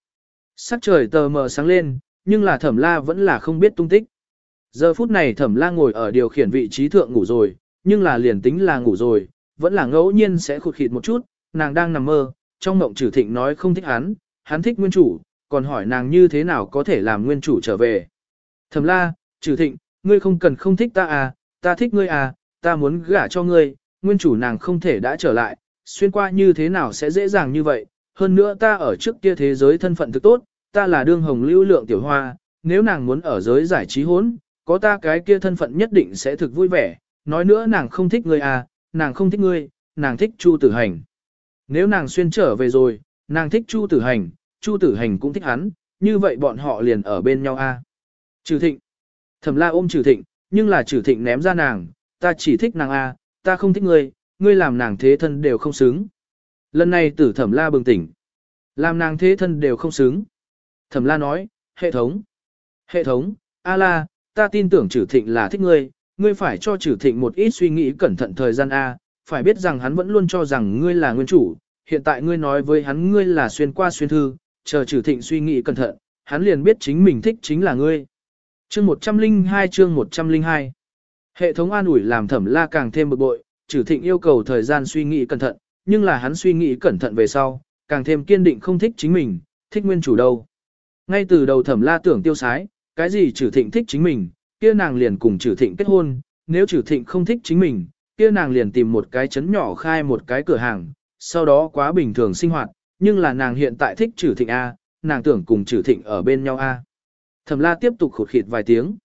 S1: Sắc trời tờ mờ sáng lên, nhưng là thẩm la vẫn là không biết tung tích. Giờ phút này thẩm la ngồi ở điều khiển vị trí thượng ngủ rồi, nhưng là liền tính là ngủ rồi, vẫn là ngẫu nhiên sẽ khụt khịt một chút, nàng đang nằm mơ, trong mộng trừ thịnh nói không thích hắn, hắn thích nguyên chủ, còn hỏi nàng như thế nào có thể làm nguyên chủ trở về. Thẩm la, trừ thịnh, ngươi không cần không thích ta à, ta thích ngươi à, ta muốn gả cho ngươi, nguyên chủ nàng không thể đã trở lại, xuyên qua như thế nào sẽ dễ dàng như vậy, hơn nữa ta ở trước kia thế giới thân phận thực tốt, ta là đương hồng lưu lượng tiểu hoa, nếu nàng muốn ở giới giải trí hốn, có ta cái kia thân phận nhất định sẽ thực vui vẻ, nói nữa nàng không thích ngươi à, nàng không thích ngươi, nàng thích Chu Tử Hành. Nếu nàng xuyên trở về rồi, nàng thích Chu Tử Hành, Chu Tử Hành cũng thích hắn, như vậy bọn họ liền ở bên nhau a. À. Trừ Thịnh. Thẩm La ôm Trừ Thịnh, nhưng là Trừ Thịnh ném ra nàng, ta chỉ thích nàng a, à, ta không thích ngươi, ngươi làm nàng thế thân đều không xứng. Lần này Tử Thẩm La bừng tỉnh. Làm nàng thế thân đều không xứng. Thẩm La nói, hệ thống. Hệ thống, A La, ta tin tưởng Trừ Thịnh là thích ngươi, ngươi phải cho Trừ Thịnh một ít suy nghĩ cẩn thận thời gian A, phải biết rằng hắn vẫn luôn cho rằng ngươi là nguyên chủ, hiện tại ngươi nói với hắn ngươi là xuyên qua xuyên thư, chờ Trừ Thịnh suy nghĩ cẩn thận, hắn liền biết chính mình thích chính là ngươi. Chương 102 chương 102 Hệ thống an ủi làm thẩm la càng thêm bực bội, Trừ Thịnh yêu cầu thời gian suy nghĩ cẩn thận, nhưng là hắn suy nghĩ cẩn thận về sau, càng thêm kiên định không thích chính mình, thích nguyên chủ đâu. Ngay từ đầu thẩm la tưởng tiêu sái, cái gì trừ thịnh thích chính mình, kia nàng liền cùng trừ thịnh kết hôn, nếu trừ thịnh không thích chính mình, kia nàng liền tìm một cái chấn nhỏ khai một cái cửa hàng, sau đó quá bình thường sinh hoạt, nhưng là nàng hiện tại thích trừ thịnh A, nàng tưởng cùng trừ thịnh ở bên nhau A. Thẩm la tiếp tục khụt khịt vài tiếng.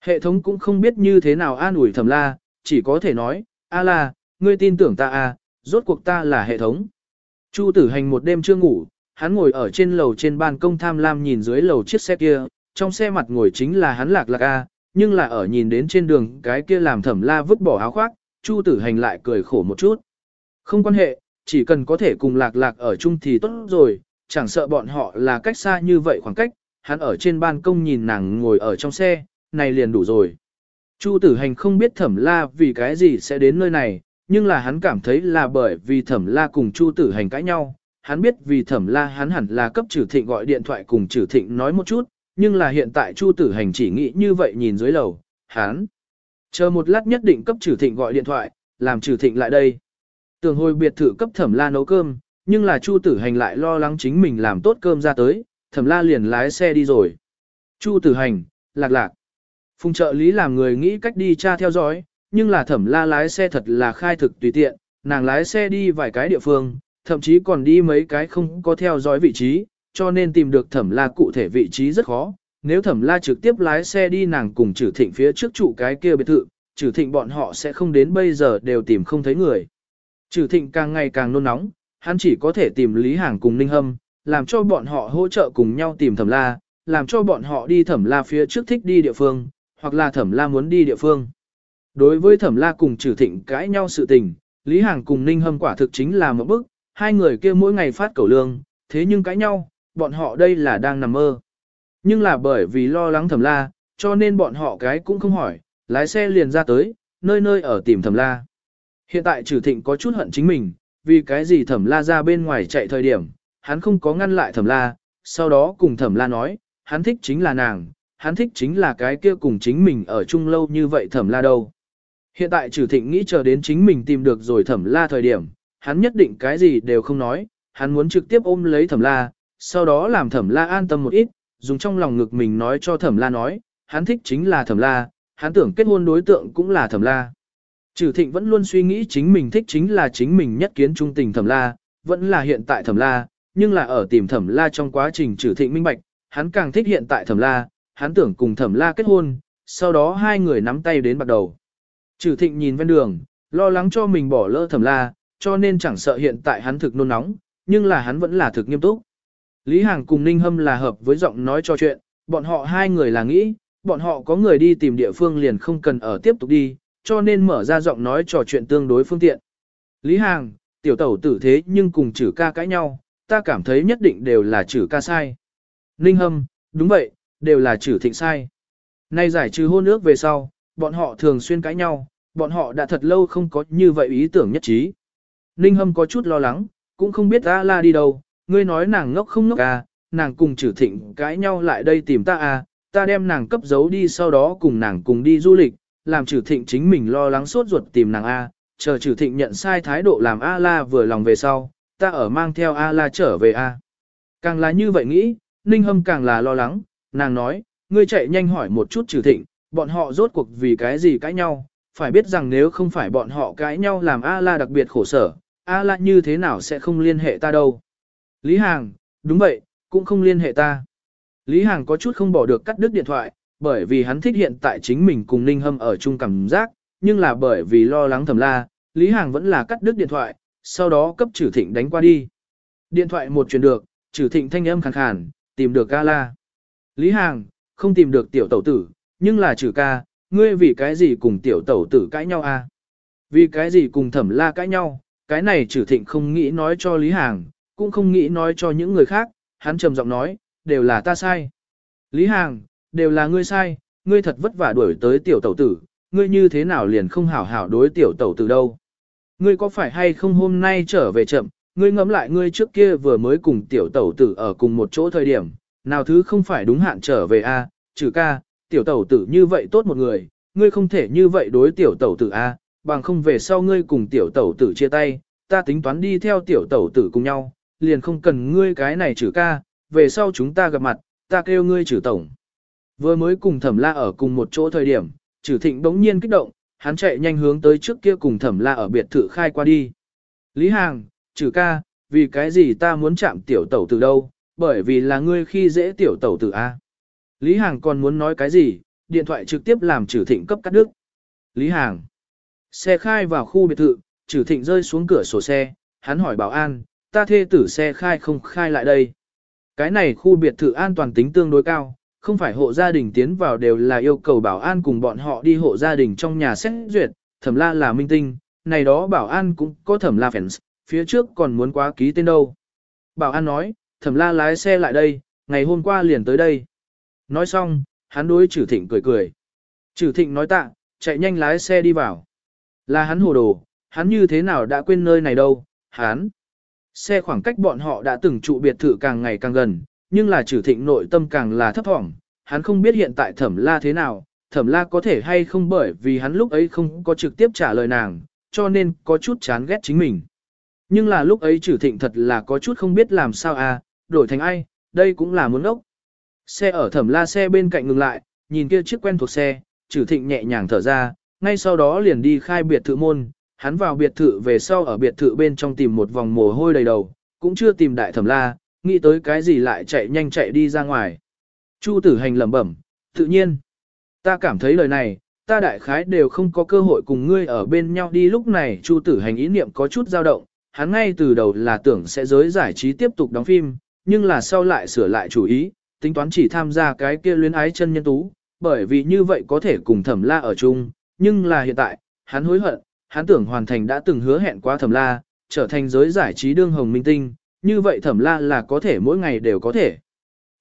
S1: Hệ thống cũng không biết như thế nào an ủi thẩm la, chỉ có thể nói, A la, ngươi tin tưởng ta A, rốt cuộc ta là hệ thống. Chu tử hành một đêm chưa ngủ, hắn ngồi ở trên lầu trên ban công tham lam nhìn dưới lầu chiếc xe kia, trong xe mặt ngồi chính là hắn lạc lạc A, nhưng là ở nhìn đến trên đường cái kia làm thẩm la vứt bỏ áo khoác, Chu tử hành lại cười khổ một chút. Không quan hệ, chỉ cần có thể cùng lạc lạc ở chung thì tốt rồi, chẳng sợ bọn họ là cách xa như vậy khoảng cách, hắn ở trên ban công nhìn nàng ngồi ở trong xe, này liền đủ rồi. Chu tử hành không biết thẩm la vì cái gì sẽ đến nơi này, nhưng là hắn cảm thấy là bởi vì thẩm la cùng chu tử hành cãi nhau. Hắn biết vì thẩm la hắn hẳn là cấp trừ thịnh gọi điện thoại cùng trừ thịnh nói một chút, nhưng là hiện tại chu tử hành chỉ nghĩ như vậy nhìn dưới lầu, hắn. Chờ một lát nhất định cấp trừ thịnh gọi điện thoại, làm trừ thịnh lại đây. Tưởng hồi biệt thự cấp thẩm la nấu cơm, nhưng là chu tử hành lại lo lắng chính mình làm tốt cơm ra tới, thẩm la liền lái xe đi rồi. Chu tử hành, lạc lạc. Phùng trợ lý làm người nghĩ cách đi tra theo dõi, nhưng là thẩm la lái xe thật là khai thực tùy tiện, nàng lái xe đi vài cái địa phương, thậm chí còn đi mấy cái không có theo dõi vị trí, cho nên tìm được thẩm la cụ thể vị trí rất khó. Nếu thẩm la trực tiếp lái xe đi nàng cùng trừ thịnh phía trước trụ cái kia biệt thự, trừ thịnh bọn họ sẽ không đến bây giờ đều tìm không thấy người. Trừ thịnh càng ngày càng nôn nóng, hắn chỉ có thể tìm Lý Hàng cùng Ninh Hâm, làm cho bọn họ hỗ trợ cùng nhau tìm thẩm la, làm cho bọn họ đi thẩm la phía trước thích đi địa phương, hoặc là thẩm la muốn đi địa phương. Đối với thẩm la cùng trừ thịnh cãi nhau sự tình, Lý Hàng cùng Ninh Hâm quả thực chính là một bức, hai người kia mỗi ngày phát cầu lương, thế nhưng cãi nhau, bọn họ đây là đang nằm mơ. Nhưng là bởi vì lo lắng thẩm la, cho nên bọn họ cái cũng không hỏi, lái xe liền ra tới, nơi nơi ở tìm thẩm la. Hiện tại trừ thịnh có chút hận chính mình, vì cái gì thẩm la ra bên ngoài chạy thời điểm, hắn không có ngăn lại thẩm la, sau đó cùng thẩm la nói, hắn thích chính là nàng, hắn thích chính là cái kia cùng chính mình ở chung lâu như vậy thẩm la đâu. Hiện tại trừ thịnh nghĩ chờ đến chính mình tìm được rồi thẩm la thời điểm, hắn nhất định cái gì đều không nói, hắn muốn trực tiếp ôm lấy thẩm la, sau đó làm thẩm la an tâm một ít, dùng trong lòng ngực mình nói cho thẩm la nói, hắn thích chính là thẩm la, hắn tưởng kết hôn đối tượng cũng là thẩm la. Trừ thịnh vẫn luôn suy nghĩ chính mình thích chính là chính mình nhất kiến trung tình thẩm la, vẫn là hiện tại thẩm la, nhưng là ở tìm thẩm la trong quá trình trừ thịnh minh bạch, hắn càng thích hiện tại thẩm la, hắn tưởng cùng thẩm la kết hôn, sau đó hai người nắm tay đến bắt đầu. Trừ thịnh nhìn ven đường, lo lắng cho mình bỏ lỡ thẩm la, cho nên chẳng sợ hiện tại hắn thực nôn nóng, nhưng là hắn vẫn là thực nghiêm túc. Lý Hàng cùng Ninh Hâm là hợp với giọng nói cho chuyện, bọn họ hai người là nghĩ, bọn họ có người đi tìm địa phương liền không cần ở tiếp tục đi, cho nên mở ra giọng nói trò chuyện tương đối phương tiện. Lý Hàng, tiểu tẩu tử thế nhưng cùng chữ ca cãi nhau, ta cảm thấy nhất định đều là chữ ca sai. Ninh Hâm, đúng vậy, đều là chữ thịnh sai. Nay giải trừ hôn ước về sau, bọn họ thường xuyên cãi nhau, bọn họ đã thật lâu không có như vậy ý tưởng nhất trí. Ninh Hâm có chút lo lắng, cũng không biết ta La đi đâu, ngươi nói nàng ngốc không ngốc à, nàng cùng chữ thịnh cãi nhau lại đây tìm ta à, ta đem nàng cấp giấu đi sau đó cùng nàng cùng đi du lịch, làm trừ thịnh chính mình lo lắng sốt ruột tìm nàng A, chờ trừ thịnh nhận sai thái độ làm A La vừa lòng về sau, ta ở mang theo A La trở về A. Càng là như vậy nghĩ, Ninh Hâm càng là lo lắng, nàng nói, ngươi chạy nhanh hỏi một chút trừ thịnh, bọn họ rốt cuộc vì cái gì cãi nhau, phải biết rằng nếu không phải bọn họ cãi nhau làm A La đặc biệt khổ sở, A La như thế nào sẽ không liên hệ ta đâu. Lý Hàng, đúng vậy, cũng không liên hệ ta. Lý Hàng có chút không bỏ được cắt đứt điện thoại, bởi vì hắn thích hiện tại chính mình cùng Ninh Hâm ở chung cảm giác, nhưng là bởi vì lo lắng thầm la, Lý Hàng vẫn là cắt đứt điện thoại, sau đó cấp Trử thịnh đánh qua đi. Điện thoại một truyền được, Trử thịnh thanh âm khàn khàn, tìm được ca la. Lý Hàng, không tìm được tiểu tẩu tử, nhưng là trừ ca, ngươi vì cái gì cùng tiểu tẩu tử cãi nhau a? Vì cái gì cùng thẩm la cãi nhau, cái này Trử thịnh không nghĩ nói cho Lý Hàng, cũng không nghĩ nói cho những người khác, hắn trầm giọng nói, đều là ta sai. Lý Hàng, đều là ngươi sai, ngươi thật vất vả đuổi tới tiểu tẩu tử, ngươi như thế nào liền không hảo hảo đối tiểu tẩu tử đâu. Ngươi có phải hay không hôm nay trở về chậm, ngươi ngẫm lại ngươi trước kia vừa mới cùng tiểu tẩu tử ở cùng một chỗ thời điểm, nào thứ không phải đúng hạn trở về a, trừ ca, tiểu tẩu tử như vậy tốt một người, ngươi không thể như vậy đối tiểu tẩu tử a, bằng không về sau ngươi cùng tiểu tẩu tử chia tay, ta tính toán đi theo tiểu tẩu tử cùng nhau, liền không cần ngươi cái này trừ ca, về sau chúng ta gặp mặt, ta kêu ngươi trừ tổng. Vừa mới cùng thẩm la ở cùng một chỗ thời điểm, trừ thịnh đống nhiên kích động, hắn chạy nhanh hướng tới trước kia cùng thẩm la ở biệt thự khai qua đi. Lý Hàng, trừ ca, vì cái gì ta muốn chạm tiểu tẩu từ đâu, bởi vì là ngươi khi dễ tiểu tẩu từ A. Lý Hàng còn muốn nói cái gì, điện thoại trực tiếp làm trừ thịnh cấp cắt đứt. Lý Hàng, xe khai vào khu biệt thự, trừ thịnh rơi xuống cửa sổ xe, hắn hỏi bảo an, ta thê tử xe khai không khai lại đây. Cái này khu biệt thự an toàn tính tương đối cao, không phải hộ gia đình tiến vào đều là yêu cầu bảo an cùng bọn họ đi hộ gia đình trong nhà xét duyệt, thẩm la là minh tinh, này đó bảo an cũng có thẩm la fans, phía trước còn muốn quá ký tên đâu. Bảo an nói, thẩm la lái xe lại đây, ngày hôm qua liền tới đây. Nói xong, hắn đối trừ thịnh cười cười. Trừ thịnh nói tạ, chạy nhanh lái xe đi vào. Là hắn hồ đồ, hắn như thế nào đã quên nơi này đâu, hắn. Xe khoảng cách bọn họ đã từng trụ biệt thự càng ngày càng gần, nhưng là trừ thịnh nội tâm càng là thấp thỏm, hắn không biết hiện tại thẩm la thế nào, thẩm la có thể hay không bởi vì hắn lúc ấy không có trực tiếp trả lời nàng, cho nên có chút chán ghét chính mình. Nhưng là lúc ấy trừ thịnh thật là có chút không biết làm sao à, đổi thành ai, đây cũng là muốn ốc. Xe ở thẩm la xe bên cạnh ngừng lại, nhìn kia chiếc quen thuộc xe, trừ thịnh nhẹ nhàng thở ra, ngay sau đó liền đi khai biệt thự môn, hắn vào biệt thự về sau ở biệt thự bên trong tìm một vòng mồ hôi đầy đầu, cũng chưa tìm đại thẩm la, nghĩ tới cái gì lại chạy nhanh chạy đi ra ngoài. Chu tử hành lẩm bẩm, tự nhiên, ta cảm thấy lời này, ta đại khái đều không có cơ hội cùng ngươi ở bên nhau đi lúc này Chu tử hành ý niệm có chút dao động, hắn ngay từ đầu là tưởng sẽ giới giải trí tiếp tục đóng phim, nhưng là sau lại sửa lại chủ ý, tính toán chỉ tham gia cái kia luyến ái chân nhân tú, bởi vì như vậy có thể cùng thẩm la ở chung, nhưng là hiện tại, hắn hối hận, hắn tưởng hoàn thành đã từng hứa hẹn qua thẩm la, trở thành giới giải trí đương hồng minh tinh, như vậy thẩm la là có thể mỗi ngày đều có thể.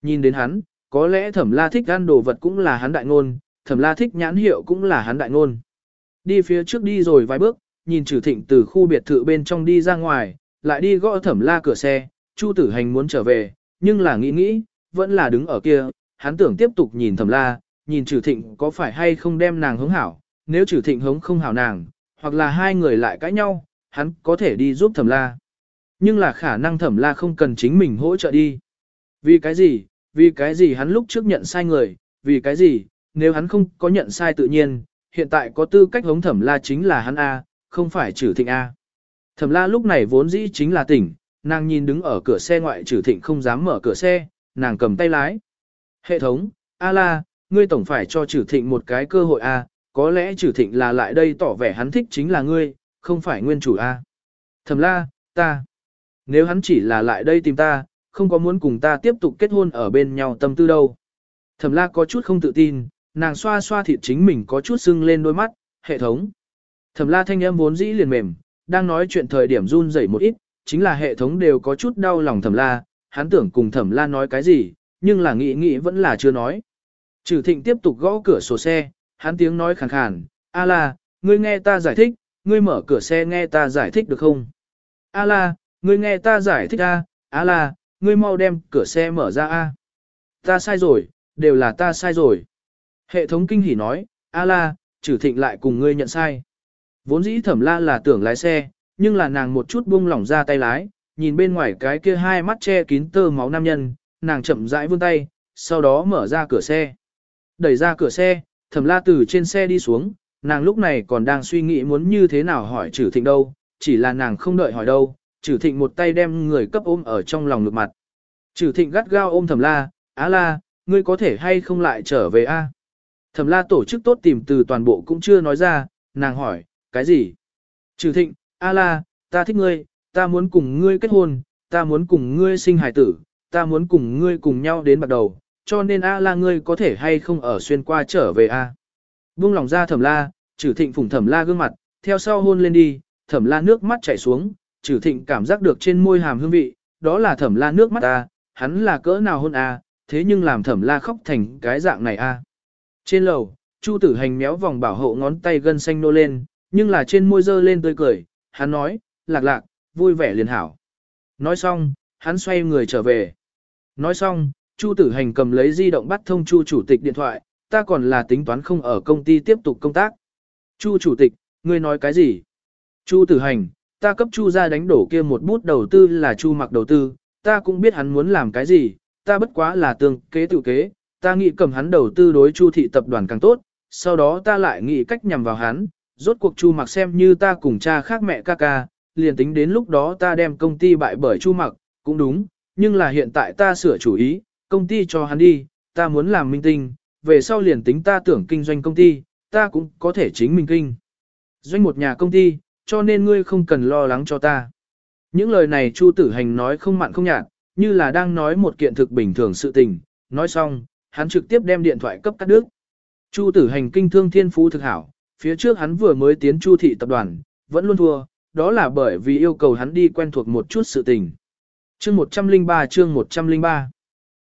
S1: Nhìn đến hắn, có lẽ thẩm la thích ăn đồ vật cũng là hắn đại ngôn, thẩm la thích nhãn hiệu cũng là hắn đại ngôn. Đi phía trước đi rồi vài bước, nhìn trừ thịnh từ khu biệt thự bên trong đi ra ngoài, lại đi gõ thẩm la cửa xe, Chu tử hành muốn trở về, nhưng là nghĩ nghĩ, vẫn là đứng ở kia, hắn tưởng tiếp tục nhìn thẩm la, nhìn trừ thịnh có phải hay không đem nàng hống hảo, nếu trừ thịnh hống không hảo nàng, hoặc là hai người lại cãi nhau, hắn có thể đi giúp thẩm la. Nhưng là khả năng thẩm la không cần chính mình hỗ trợ đi. Vì cái gì, vì cái gì hắn lúc trước nhận sai người, vì cái gì, nếu hắn không có nhận sai tự nhiên, hiện tại có tư cách hống thẩm la chính là hắn A, không phải trừ thịnh A. Thẩm la lúc này vốn dĩ chính là tỉnh, nàng nhìn đứng ở cửa xe ngoại trừ thịnh không dám mở cửa xe, nàng cầm tay lái. Hệ thống, A la, ngươi tổng phải cho trừ thịnh một cái cơ hội A, có lẽ trừ thịnh là lại đây tỏ vẻ hắn thích chính là ngươi, không phải nguyên chủ A. Thẩm la, ta. Nếu hắn chỉ là lại đây tìm ta, không có muốn cùng ta tiếp tục kết hôn ở bên nhau tâm tư đâu. Thẩm la có chút không tự tin, nàng xoa xoa thịt chính mình có chút sưng lên đôi mắt, hệ thống. Thẩm la thanh âm vốn dĩ liền mềm, đang nói chuyện thời điểm run rẩy một ít, chính là hệ thống đều có chút đau lòng thẩm la, hắn tưởng cùng thẩm la nói cái gì, nhưng là nghĩ nghĩ vẫn là chưa nói. Trừ thịnh tiếp tục gõ cửa sổ xe, hắn tiếng nói khàn khàn, a la, ngươi nghe ta giải thích, ngươi mở cửa xe nghe ta giải thích được không? A la, ngươi nghe ta giải thích a, a là, ngươi mau đem cửa xe mở ra a. Ta sai rồi, đều là ta sai rồi. Hệ thống kinh hỉ nói, a la, trừ thịnh lại cùng ngươi nhận sai. Vốn dĩ thẩm la là tưởng lái xe, nhưng là nàng một chút buông lỏng ra tay lái, nhìn bên ngoài cái kia hai mắt che kín tơ máu nam nhân, nàng chậm rãi vươn tay, sau đó mở ra cửa xe. Đẩy ra cửa xe, thẩm la từ trên xe đi xuống, nàng lúc này còn đang suy nghĩ muốn như thế nào hỏi trừ thịnh đâu, chỉ là nàng không đợi hỏi đâu, Trử thịnh một tay đem người cấp ôm ở trong lòng ngực mặt. Trử thịnh gắt gao ôm thẩm la, á la, ngươi có thể hay không lại trở về a? Thẩm la tổ chức tốt tìm từ toàn bộ cũng chưa nói ra, nàng hỏi, cái gì? Trử thịnh, Á la, ta thích ngươi, ta muốn cùng ngươi kết hôn, ta muốn cùng ngươi sinh hài tử, ta muốn cùng ngươi cùng nhau đến bắt đầu, cho nên a la ngươi có thể hay không ở xuyên qua trở về a? Buông lòng ra thẩm la, Trử thịnh phủng thẩm la gương mặt, theo sau hôn lên đi, thẩm la nước mắt chảy xuống, trừ thịnh cảm giác được trên môi hàm hương vị, đó là thẩm la nước mắt ta, hắn là cỡ nào hôn a, thế nhưng làm thẩm la khóc thành cái dạng này a. Trên lầu, Chu tử hành méo vòng bảo hộ ngón tay gân xanh nô lên, nhưng là trên môi dơ lên tươi cười, hắn nói, lạc lạc, vui vẻ liền hảo. Nói xong, hắn xoay người trở về. Nói xong, Chu tử hành cầm lấy di động bắt thông Chu chủ tịch điện thoại, ta còn là tính toán không ở công ty tiếp tục công tác. Chu chủ tịch, ngươi nói cái gì? Chu tử hành, ta cấp Chu ra đánh đổ kia một bút đầu tư là Chu mặc đầu tư, ta cũng biết hắn muốn làm cái gì, ta bất quá là tương kế tự kế, ta nghĩ cầm hắn đầu tư đối Chu thị tập đoàn càng tốt, sau đó ta lại nghĩ cách nhằm vào hắn, rốt cuộc Chu mặc xem như ta cùng cha khác mẹ ca ca, liền tính đến lúc đó ta đem công ty bại bởi Chu mặc, cũng đúng, nhưng là hiện tại ta sửa chủ ý, công ty cho hắn đi, ta muốn làm minh tinh, về sau liền tính ta tưởng kinh doanh công ty, ta cũng có thể chính mình kinh. Doanh một nhà công ty, cho nên ngươi không cần lo lắng cho ta. Những lời này Chu Tử Hành nói không mặn không nhạt, như là đang nói một kiện thực bình thường sự tình, nói xong, hắn trực tiếp đem điện thoại cấp cắt đứt. Chu Tử Hành kinh thương thiên phú thực hảo, phía trước hắn vừa mới tiến Chu thị tập đoàn, vẫn luôn thua, đó là bởi vì yêu cầu hắn đi quen thuộc một chút sự tình. Chương 103 chương 103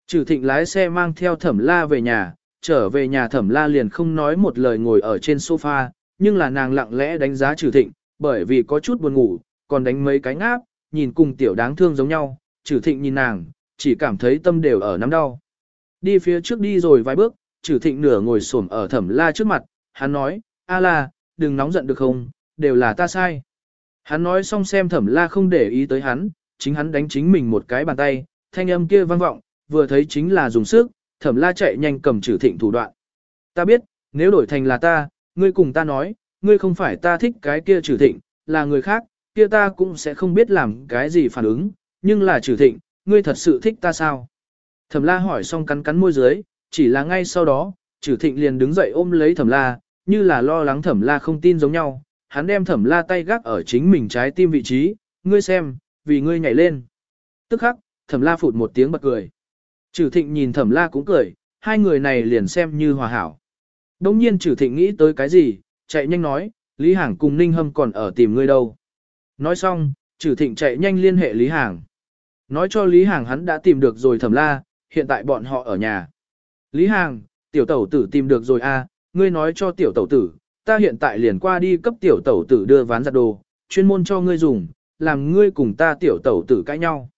S1: Trừ thịnh lái xe mang theo thẩm la về nhà, trở về nhà thẩm la liền không nói một lời ngồi ở trên sofa, nhưng là nàng lặng lẽ đánh giá trừ thịnh, bởi vì có chút buồn ngủ, còn đánh mấy cái ngáp, nhìn cùng tiểu đáng thương giống nhau, trừ thịnh nhìn nàng, chỉ cảm thấy tâm đều ở nắm đau. Đi phía trước đi rồi vài bước, trừ thịnh nửa ngồi xổm ở thẩm la trước mặt, hắn nói, a la, đừng nóng giận được không, đều là ta sai. Hắn nói xong xem thẩm la không để ý tới hắn, chính hắn đánh chính mình một cái bàn tay, thanh âm kia vang vọng, vừa thấy chính là dùng sức, thẩm la chạy nhanh cầm trừ thịnh thủ đoạn. Ta biết, nếu đổi thành là ta, ngươi cùng ta nói, ngươi không phải ta thích cái kia trừ thịnh, là người khác, kia ta cũng sẽ không biết làm cái gì phản ứng, nhưng là trừ thịnh, ngươi thật sự thích ta sao? Thẩm la hỏi xong cắn cắn môi dưới, chỉ là ngay sau đó, trừ thịnh liền đứng dậy ôm lấy thẩm la, như là lo lắng thẩm la không tin giống nhau, hắn đem thẩm la tay gác ở chính mình trái tim vị trí, ngươi xem, vì ngươi nhảy lên. Tức khắc, thẩm la phụt một tiếng bật cười. Trừ thịnh nhìn thẩm la cũng cười, hai người này liền xem như hòa hảo. Đông nhiên trừ thịnh nghĩ tới cái gì, chạy nhanh nói, Lý Hàng cùng Ninh Hâm còn ở tìm ngươi đâu. Nói xong, Trử thịnh chạy nhanh liên hệ Lý Hàng. Nói cho Lý Hàng hắn đã tìm được rồi thẩm la, hiện tại bọn họ ở nhà. Lý Hàng, tiểu tẩu tử tìm được rồi a, à, ngươi nói cho tiểu tẩu tử, ta hiện tại liền qua đi cấp tiểu tẩu tử đưa ván giặt đồ, chuyên môn cho ngươi dùng, làm ngươi cùng ta tiểu tẩu tử cãi nhau.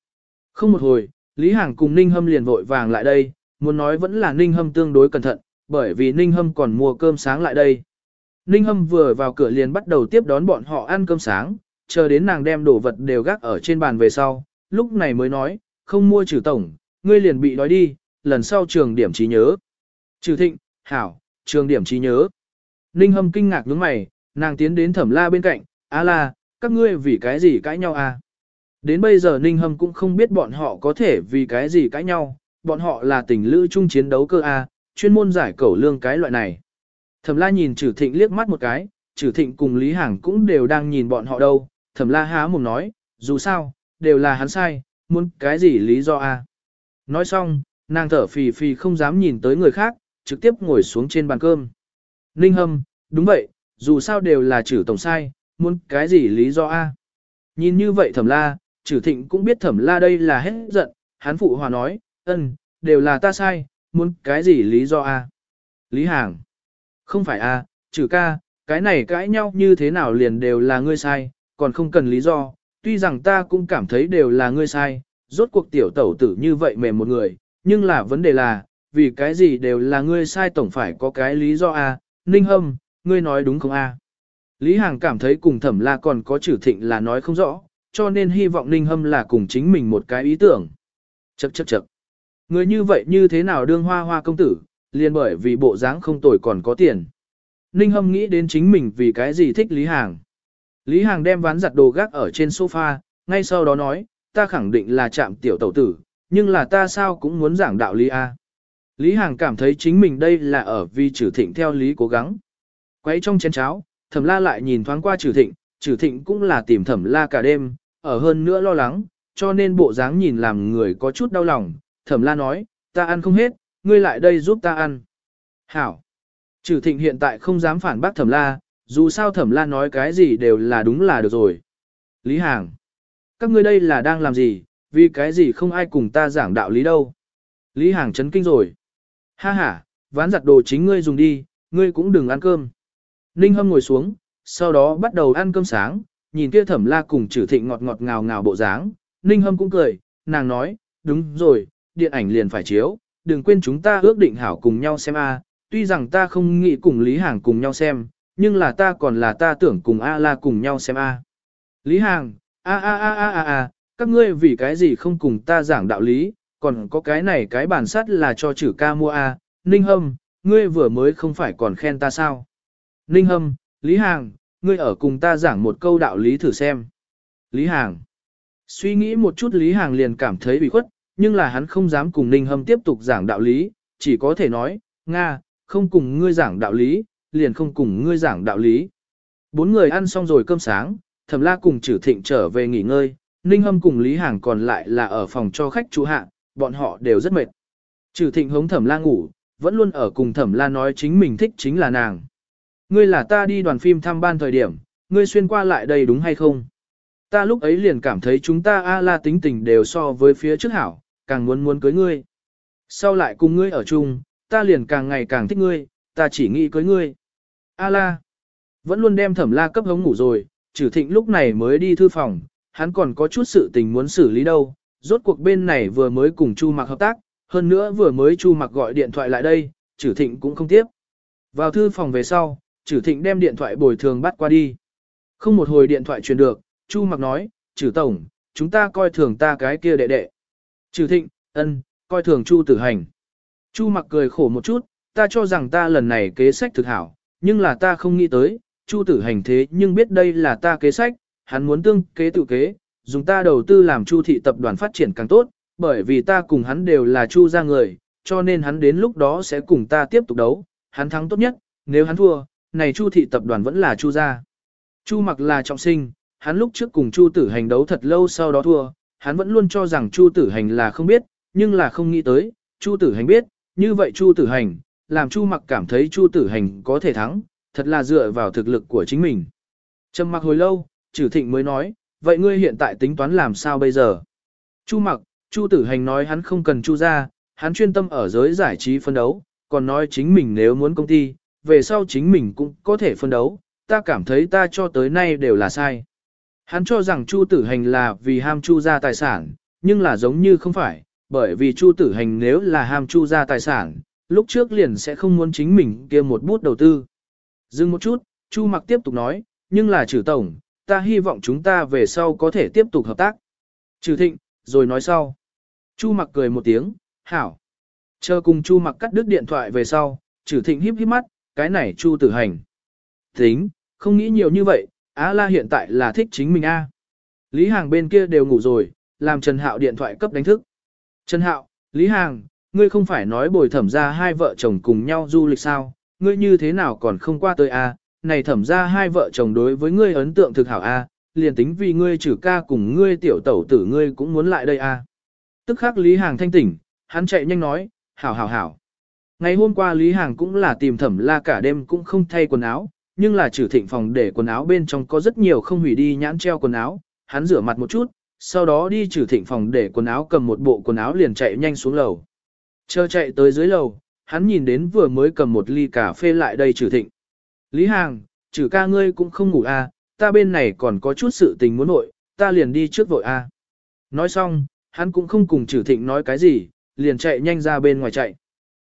S1: Không một hồi, Lý Hàng cùng Ninh Hâm liền vội vàng lại đây, muốn nói vẫn là Ninh Hâm tương đối cẩn thận, bởi vì Ninh Hâm còn mua cơm sáng lại đây. Ninh Hâm vừa vào cửa liền bắt đầu tiếp đón bọn họ ăn cơm sáng, chờ đến nàng đem đồ vật đều gác ở trên bàn về sau, lúc này mới nói, không mua trừ tổng, ngươi liền bị đói đi, lần sau trường điểm trí nhớ. Trừ thịnh, hảo, trường điểm trí nhớ. Ninh Hâm kinh ngạc nhướng mày, nàng tiến đến thẩm la bên cạnh, A la, các ngươi vì cái gì cãi nhau à? Đến bây giờ Ninh Hâm cũng không biết bọn họ có thể vì cái gì cãi nhau, bọn họ là tình lữ chung chiến đấu cơ A, chuyên môn giải cẩu lương cái loại này. Thẩm la nhìn Trử thịnh liếc mắt một cái, Trử thịnh cùng Lý Hằng cũng đều đang nhìn bọn họ đâu, thẩm la há mồm nói, dù sao, đều là hắn sai, muốn cái gì lý do A. Nói xong, nàng thở phì phì không dám nhìn tới người khác, trực tiếp ngồi xuống trên bàn cơm. Ninh Hâm, đúng vậy, dù sao đều là Trử tổng sai, muốn cái gì lý do A. Nhìn như vậy thẩm la, Trử thịnh cũng biết thẩm la đây là hết giận, hắn phụ hòa nói, ân, đều là ta sai, muốn cái gì lý do a? Lý Hàng, không phải a, trừ ca, cái này cãi nhau như thế nào liền đều là ngươi sai, còn không cần lý do, tuy rằng ta cũng cảm thấy đều là ngươi sai, rốt cuộc tiểu tẩu tử như vậy mềm một người, nhưng là vấn đề là, vì cái gì đều là ngươi sai tổng phải có cái lý do a, Ninh Hâm, ngươi nói đúng không a? Lý Hàng cảm thấy cùng thẩm la còn có trừ thịnh là nói không rõ, cho nên hy vọng Ninh Hâm là cùng chính mình một cái ý tưởng. Chậc chậc chậc. Người như vậy như thế nào đương hoa hoa công tử, liền bởi vì bộ dáng không tồi còn có tiền. Ninh Hâm nghĩ đến chính mình vì cái gì thích Lý Hàng. Lý Hàng đem ván giặt đồ gác ở trên sofa, ngay sau đó nói, ta khẳng định là chạm tiểu tẩu tử, nhưng là ta sao cũng muốn giảng đạo lý A. Lý Hàng cảm thấy chính mình đây là ở vì trừ thịnh theo lý cố gắng. Quấy trong chén cháo, thẩm la lại nhìn thoáng qua trừ thịnh, trừ thịnh cũng là tìm thẩm la cả đêm, ở hơn nữa lo lắng, cho nên bộ dáng nhìn làm người có chút đau lòng, thẩm la nói, ta ăn không hết, ngươi lại đây giúp ta ăn. Hảo. Trừ thịnh hiện tại không dám phản bác thẩm la, dù sao thẩm la nói cái gì đều là đúng là được rồi. Lý Hàng. Các ngươi đây là đang làm gì, vì cái gì không ai cùng ta giảng đạo lý đâu. Lý Hàng chấn kinh rồi. Ha ha, ván giặt đồ chính ngươi dùng đi, ngươi cũng đừng ăn cơm. Ninh Hâm ngồi xuống, sau đó bắt đầu ăn cơm sáng, nhìn kia thẩm la cùng trừ thịnh ngọt ngọt ngào ngào bộ dáng, Ninh Hâm cũng cười, nàng nói, đúng rồi, điện ảnh liền phải chiếu, đừng quên chúng ta ước định hảo cùng nhau xem a. tuy rằng ta không nghĩ cùng Lý Hàng cùng nhau xem, nhưng là ta còn là ta tưởng cùng A La cùng nhau xem a. Lý Hàng, a a a a a a, các ngươi vì cái gì không cùng ta giảng đạo lý, còn có cái này cái bản sắt là cho chữ ca mua a. Ninh Hâm, ngươi vừa mới không phải còn khen ta sao? Ninh Hâm, Lý Hàng, ngươi ở cùng ta giảng một câu đạo lý thử xem. Lý Hàng. Suy nghĩ một chút Lý Hàng liền cảm thấy bị khuất, nhưng là hắn không dám cùng Ninh Hâm tiếp tục giảng đạo lý, chỉ có thể nói, Nga, không cùng ngươi giảng đạo lý, liền không cùng ngươi giảng đạo lý. Bốn người ăn xong rồi cơm sáng, Thẩm La cùng Trử Thịnh trở về nghỉ ngơi, Ninh Hâm cùng Lý Hàng còn lại là ở phòng cho khách chú hạ, bọn họ đều rất mệt. Trử Thịnh hống Thẩm La ngủ, vẫn luôn ở cùng Thẩm La nói chính mình thích chính là nàng. Ngươi là ta đi đoàn phim thăm ban thời điểm, ngươi xuyên qua lại đây đúng hay không? Ta lúc ấy liền cảm thấy chúng ta A la tính tình đều so với phía trước hảo, càng muốn muốn cưới ngươi. Sau lại cùng ngươi ở chung, ta liền càng ngày càng thích ngươi, ta chỉ nghĩ cưới ngươi. A la, vẫn luôn đem thẩm la cấp hống ngủ rồi, trừ thịnh lúc này mới đi thư phòng, hắn còn có chút sự tình muốn xử lý đâu, rốt cuộc bên này vừa mới cùng Chu Mặc hợp tác, hơn nữa vừa mới Chu Mặc gọi điện thoại lại đây, trừ thịnh cũng không tiếp. Vào thư phòng về sau, trừ thịnh đem điện thoại bồi thường bắt qua đi. Không một hồi điện thoại truyền được, Chu Mặc nói, trừ tổng, chúng ta coi thường ta cái kia đệ đệ. Trừ thịnh, ân, coi thường Chu tử hành. Chu Mặc cười khổ một chút, ta cho rằng ta lần này kế sách thực hảo, nhưng là ta không nghĩ tới, Chu tử hành thế nhưng biết đây là ta kế sách, hắn muốn tương kế tự kế, dùng ta đầu tư làm Chu thị tập đoàn phát triển càng tốt, bởi vì ta cùng hắn đều là Chu gia người, cho nên hắn đến lúc đó sẽ cùng ta tiếp tục đấu, hắn thắng tốt nhất, nếu hắn thua, này Chu thị tập đoàn vẫn là Chu gia. Chu mặc là trọng sinh, hắn lúc trước cùng Chu tử hành đấu thật lâu sau đó thua, hắn vẫn luôn cho rằng Chu tử hành là không biết, nhưng là không nghĩ tới, Chu tử hành biết, như vậy Chu tử hành, làm Chu mặc cảm thấy Chu tử hành có thể thắng, thật là dựa vào thực lực của chính mình. Trầm mặc hồi lâu, Trử Thịnh mới nói, vậy ngươi hiện tại tính toán làm sao bây giờ? Chu mặc, Chu tử hành nói hắn không cần Chu ra, hắn chuyên tâm ở giới giải trí phân đấu, còn nói chính mình nếu muốn công ty, về sau chính mình cũng có thể phân đấu, ta cảm thấy ta cho tới nay đều là sai. Hắn cho rằng Chu tử hành là vì ham Chu ra tài sản, nhưng là giống như không phải, bởi vì Chu tử hành nếu là ham Chu ra tài sản, lúc trước liền sẽ không muốn chính mình kia một bút đầu tư. Dừng một chút, Chu mặc tiếp tục nói, nhưng là trừ tổng, ta hy vọng chúng ta về sau có thể tiếp tục hợp tác. Trừ thịnh, rồi nói sau. Chu mặc cười một tiếng, hảo. Chờ cùng Chu mặc cắt đứt điện thoại về sau, trừ thịnh híp híp mắt, cái này Chu tử hành. Tính, không nghĩ nhiều như vậy, Á La hiện tại là thích chính mình A. Lý Hàng bên kia đều ngủ rồi, làm Trần Hạo điện thoại cấp đánh thức. Trần Hạo, Lý Hàng, ngươi không phải nói bồi thẩm ra hai vợ chồng cùng nhau du lịch sao, ngươi như thế nào còn không qua tới A, này thẩm ra hai vợ chồng đối với ngươi ấn tượng thực hảo A, liền tính vì ngươi trừ ca cùng ngươi tiểu tẩu tử ngươi cũng muốn lại đây A. Tức khắc Lý Hàng thanh tỉnh, hắn chạy nhanh nói, hảo hảo hảo. Ngày hôm qua Lý Hàng cũng là tìm thẩm la cả đêm cũng không thay quần áo, nhưng là trừ thịnh phòng để quần áo bên trong có rất nhiều không hủy đi nhãn treo quần áo, hắn rửa mặt một chút, sau đó đi trừ thịnh phòng để quần áo cầm một bộ quần áo liền chạy nhanh xuống lầu. Chờ chạy tới dưới lầu, hắn nhìn đến vừa mới cầm một ly cà phê lại đây trừ thịnh. Lý Hàng, trừ ca ngươi cũng không ngủ à, ta bên này còn có chút sự tình muốn nội, ta liền đi trước vội à. Nói xong, hắn cũng không cùng trừ thịnh nói cái gì, liền chạy nhanh ra bên ngoài chạy.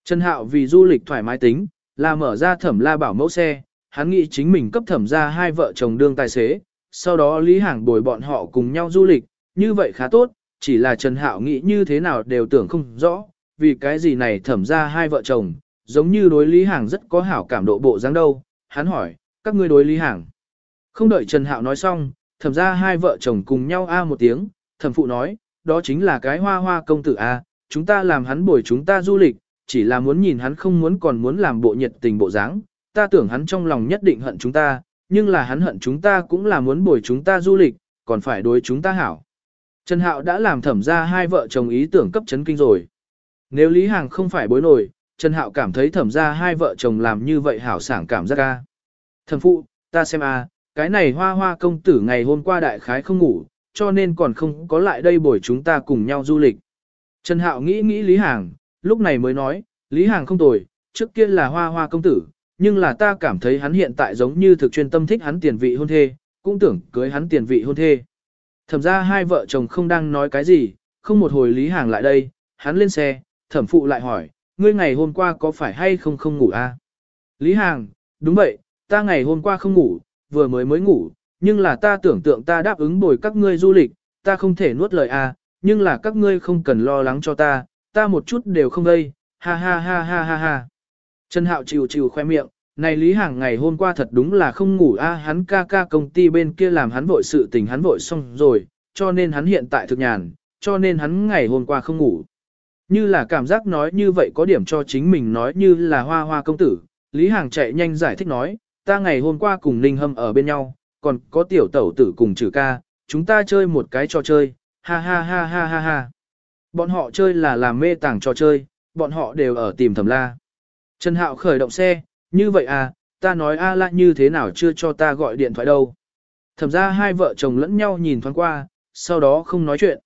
S1: Trần Hạo vì du lịch thoải mái tính, là mở ra thẩm la bảo mẫu xe, hắn nghĩ chính mình cấp thẩm ra hai vợ chồng đương tài xế, sau đó Lý Hàng bồi bọn họ cùng nhau du lịch, như vậy khá tốt, chỉ là Trần Hạo nghĩ như thế nào đều tưởng không rõ, vì cái gì này thẩm ra hai vợ chồng, giống như đối Lý Hàng rất có hảo cảm độ bộ dáng đâu, hắn hỏi, các ngươi đối Lý Hàng. Không đợi Trần Hạo nói xong, thẩm ra hai vợ chồng cùng nhau a một tiếng, thẩm phụ nói, đó chính là cái hoa hoa công tử a, chúng ta làm hắn bồi chúng ta du lịch, chỉ là muốn nhìn hắn không muốn còn muốn làm bộ nhiệt tình bộ dáng, ta tưởng hắn trong lòng nhất định hận chúng ta, nhưng là hắn hận chúng ta cũng là muốn bồi chúng ta du lịch, còn phải đối chúng ta hảo. Trần Hạo đã làm thẩm ra hai vợ chồng ý tưởng cấp chấn kinh rồi. Nếu Lý Hàng không phải bối nổi, Trần Hạo cảm thấy thẩm ra hai vợ chồng làm như vậy hảo sảng cảm giác ca. Thẩm phụ, ta xem a, cái này hoa hoa công tử ngày hôm qua đại khái không ngủ, cho nên còn không có lại đây bồi chúng ta cùng nhau du lịch. Trần Hạo nghĩ nghĩ Lý Hàng, lúc này mới nói, Lý Hàng không tồi, trước kia là hoa hoa công tử, nhưng là ta cảm thấy hắn hiện tại giống như thực chuyên tâm thích hắn tiền vị hôn thê, cũng tưởng cưới hắn tiền vị hôn thê. Thẩm ra hai vợ chồng không đang nói cái gì, không một hồi Lý Hàng lại đây, hắn lên xe, thẩm phụ lại hỏi, ngươi ngày hôm qua có phải hay không không ngủ a? À? Lý Hàng, đúng vậy, ta ngày hôm qua không ngủ, vừa mới mới ngủ, nhưng là ta tưởng tượng ta đáp ứng bồi các ngươi du lịch, ta không thể nuốt lời a, à, nhưng là các ngươi không cần lo lắng cho ta, ta một chút đều không đây, ha ha ha ha ha ha. Trần Hạo chịu chịu khoe miệng, này Lý Hàng ngày hôm qua thật đúng là không ngủ a, hắn ca ca công ty bên kia làm hắn vội sự tình hắn vội xong rồi, cho nên hắn hiện tại thực nhàn, cho nên hắn ngày hôm qua không ngủ. Như là cảm giác nói như vậy có điểm cho chính mình nói như là hoa hoa công tử, Lý Hàng chạy nhanh giải thích nói, ta ngày hôm qua cùng Ninh Hâm ở bên nhau, còn có tiểu tẩu tử cùng trừ ca, chúng ta chơi một cái trò chơi, ha ha ha ha ha ha. Bọn họ chơi là làm mê tảng trò chơi, bọn họ đều ở tìm thẩm la. Trần Hạo khởi động xe, như vậy à, ta nói a la như thế nào chưa cho ta gọi điện thoại đâu. Thẩm ra hai vợ chồng lẫn nhau nhìn thoáng qua, sau đó không nói chuyện.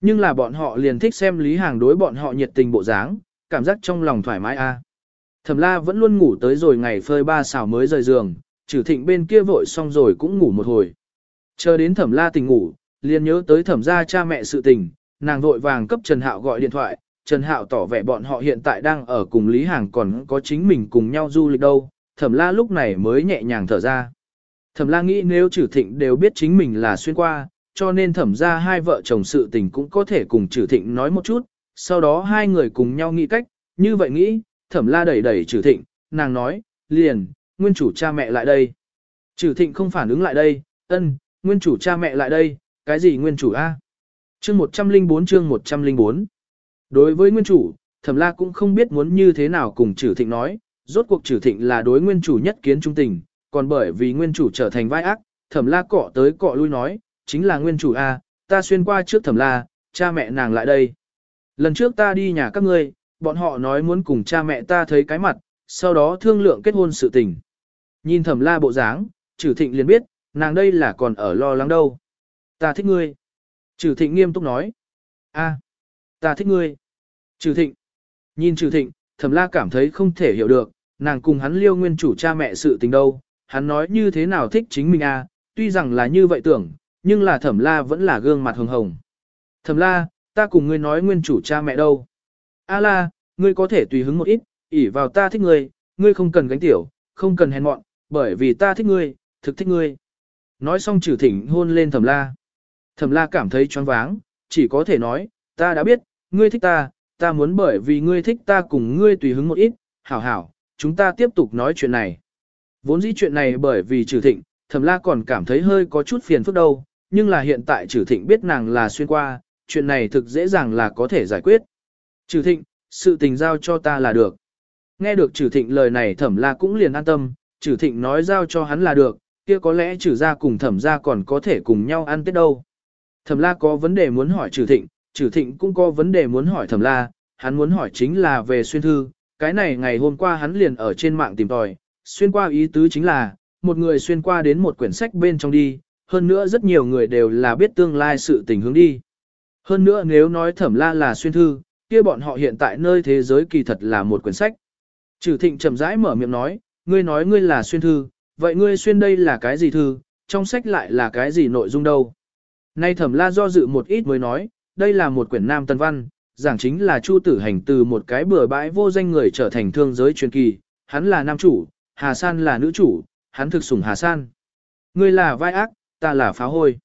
S1: Nhưng là bọn họ liền thích xem Lý Hàng đối bọn họ nhiệt tình bộ dáng, cảm giác trong lòng thoải mái a. Thẩm la vẫn luôn ngủ tới rồi ngày phơi ba xào mới rời giường, trừ thịnh bên kia vội xong rồi cũng ngủ một hồi. Chờ đến thẩm la tỉnh ngủ, liền nhớ tới thẩm gia cha mẹ sự tình, nàng vội vàng cấp Trần Hạo gọi điện thoại, Trần Hạo tỏ vẻ bọn họ hiện tại đang ở cùng Lý Hàng còn có chính mình cùng nhau du lịch đâu, thẩm la lúc này mới nhẹ nhàng thở ra. Thẩm la nghĩ nếu trừ thịnh đều biết chính mình là xuyên qua, cho nên thẩm ra hai vợ chồng sự tình cũng có thể cùng trừ thịnh nói một chút, sau đó hai người cùng nhau nghĩ cách, như vậy nghĩ, thẩm la đẩy đẩy trừ thịnh, nàng nói, liền, nguyên chủ cha mẹ lại đây. Trừ thịnh không phản ứng lại đây, ân, nguyên chủ cha mẹ lại đây, cái gì nguyên chủ A? Chương 104 chương 104 Đối với nguyên chủ, thẩm la cũng không biết muốn như thế nào cùng trừ thịnh nói, rốt cuộc trừ thịnh là đối nguyên chủ nhất kiến trung tình, còn bởi vì nguyên chủ trở thành vai ác, thẩm la cọ tới cọ lui nói, chính là nguyên chủ A, ta xuyên qua trước thẩm la, cha mẹ nàng lại đây. Lần trước ta đi nhà các ngươi, bọn họ nói muốn cùng cha mẹ ta thấy cái mặt, sau đó thương lượng kết hôn sự tình. Nhìn thẩm la bộ dáng, trừ thịnh liền biết, nàng đây là còn ở lo lắng đâu. Ta thích ngươi. Trừ thịnh nghiêm túc nói. a, ta thích ngươi. Trừ thịnh. Nhìn trừ thịnh, thẩm la cảm thấy không thể hiểu được, nàng cùng hắn liêu nguyên chủ cha mẹ sự tình đâu, hắn nói như thế nào thích chính mình a, tuy rằng là như vậy tưởng, nhưng là thẩm la vẫn là gương mặt hồng hồng. Thẩm la, ta cùng ngươi nói nguyên chủ cha mẹ đâu. A la, ngươi có thể tùy hứng một ít, ỉ vào ta thích ngươi, ngươi không cần gánh tiểu, không cần hèn mọn, bởi vì ta thích ngươi, thực thích ngươi. Nói xong trừ thỉnh hôn lên thẩm la. Thẩm la cảm thấy choáng váng, chỉ có thể nói, ta đã biết, ngươi thích ta, ta muốn bởi vì ngươi thích ta cùng ngươi tùy hứng một ít, hảo hảo, chúng ta tiếp tục nói chuyện này. Vốn dĩ chuyện này bởi vì trừ thịnh, thẩm la còn cảm thấy hơi có chút phiền phức đâu, nhưng là hiện tại trừ thịnh biết nàng là xuyên qua, chuyện này thực dễ dàng là có thể giải quyết. Trừ thịnh, sự tình giao cho ta là được. Nghe được trừ thịnh lời này thẩm la cũng liền an tâm, trừ thịnh nói giao cho hắn là được, kia có lẽ trừ ra cùng thẩm ra còn có thể cùng nhau ăn tết đâu. Thẩm la có vấn đề muốn hỏi trừ thịnh, Trử thịnh cũng có vấn đề muốn hỏi thẩm la, hắn muốn hỏi chính là về xuyên thư, cái này ngày hôm qua hắn liền ở trên mạng tìm tòi, xuyên qua ý tứ chính là, một người xuyên qua đến một quyển sách bên trong đi, hơn nữa rất nhiều người đều là biết tương lai sự tình hướng đi. Hơn nữa nếu nói thẩm la là xuyên thư, kia bọn họ hiện tại nơi thế giới kỳ thật là một quyển sách. Trử thịnh chậm rãi mở miệng nói, ngươi nói ngươi là xuyên thư, vậy ngươi xuyên đây là cái gì thư, trong sách lại là cái gì nội dung đâu. Nay thẩm la do dự một ít mới nói, đây là một quyển nam tân văn, giảng chính là Chu tử hành từ một cái bừa bãi vô danh người trở thành thương giới truyền kỳ, hắn là nam chủ, Hà San là nữ chủ, hắn thực sủng Hà San. Ngươi là vai ác, ta là phá hôi.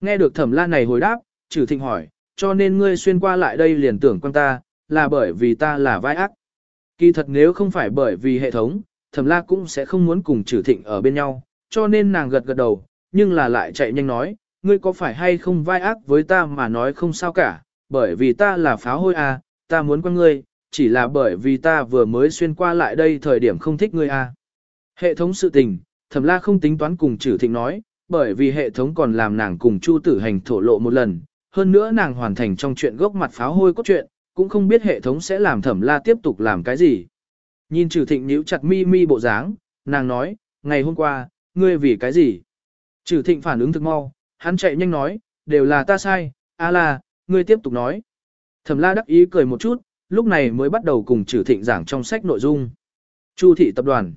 S1: Nghe được thẩm la này hồi đáp, trừ thịnh hỏi, cho nên ngươi xuyên qua lại đây liền tưởng quan ta, là bởi vì ta là vai ác. Kỳ thật nếu không phải bởi vì hệ thống, thẩm la cũng sẽ không muốn cùng trừ thịnh ở bên nhau, cho nên nàng gật gật đầu, nhưng là lại chạy nhanh nói, ngươi có phải hay không vai ác với ta mà nói không sao cả, bởi vì ta là pháo hôi à, ta muốn quan ngươi, chỉ là bởi vì ta vừa mới xuyên qua lại đây thời điểm không thích ngươi à. Hệ thống sự tình, thẩm la không tính toán cùng trừ thịnh nói, bởi vì hệ thống còn làm nàng cùng chu tử hành thổ lộ một lần, hơn nữa nàng hoàn thành trong chuyện gốc mặt pháo hôi cốt truyện, cũng không biết hệ thống sẽ làm thẩm la tiếp tục làm cái gì. Nhìn trừ thịnh nhíu chặt mi mi bộ dáng, nàng nói, ngày hôm qua, ngươi vì cái gì? Trừ thịnh phản ứng thực mau, hắn chạy nhanh nói, đều là ta sai, a la, ngươi tiếp tục nói. Thẩm la đắc ý cười một chút, lúc này mới bắt đầu cùng trừ thịnh giảng trong sách nội dung. Chu thị tập đoàn.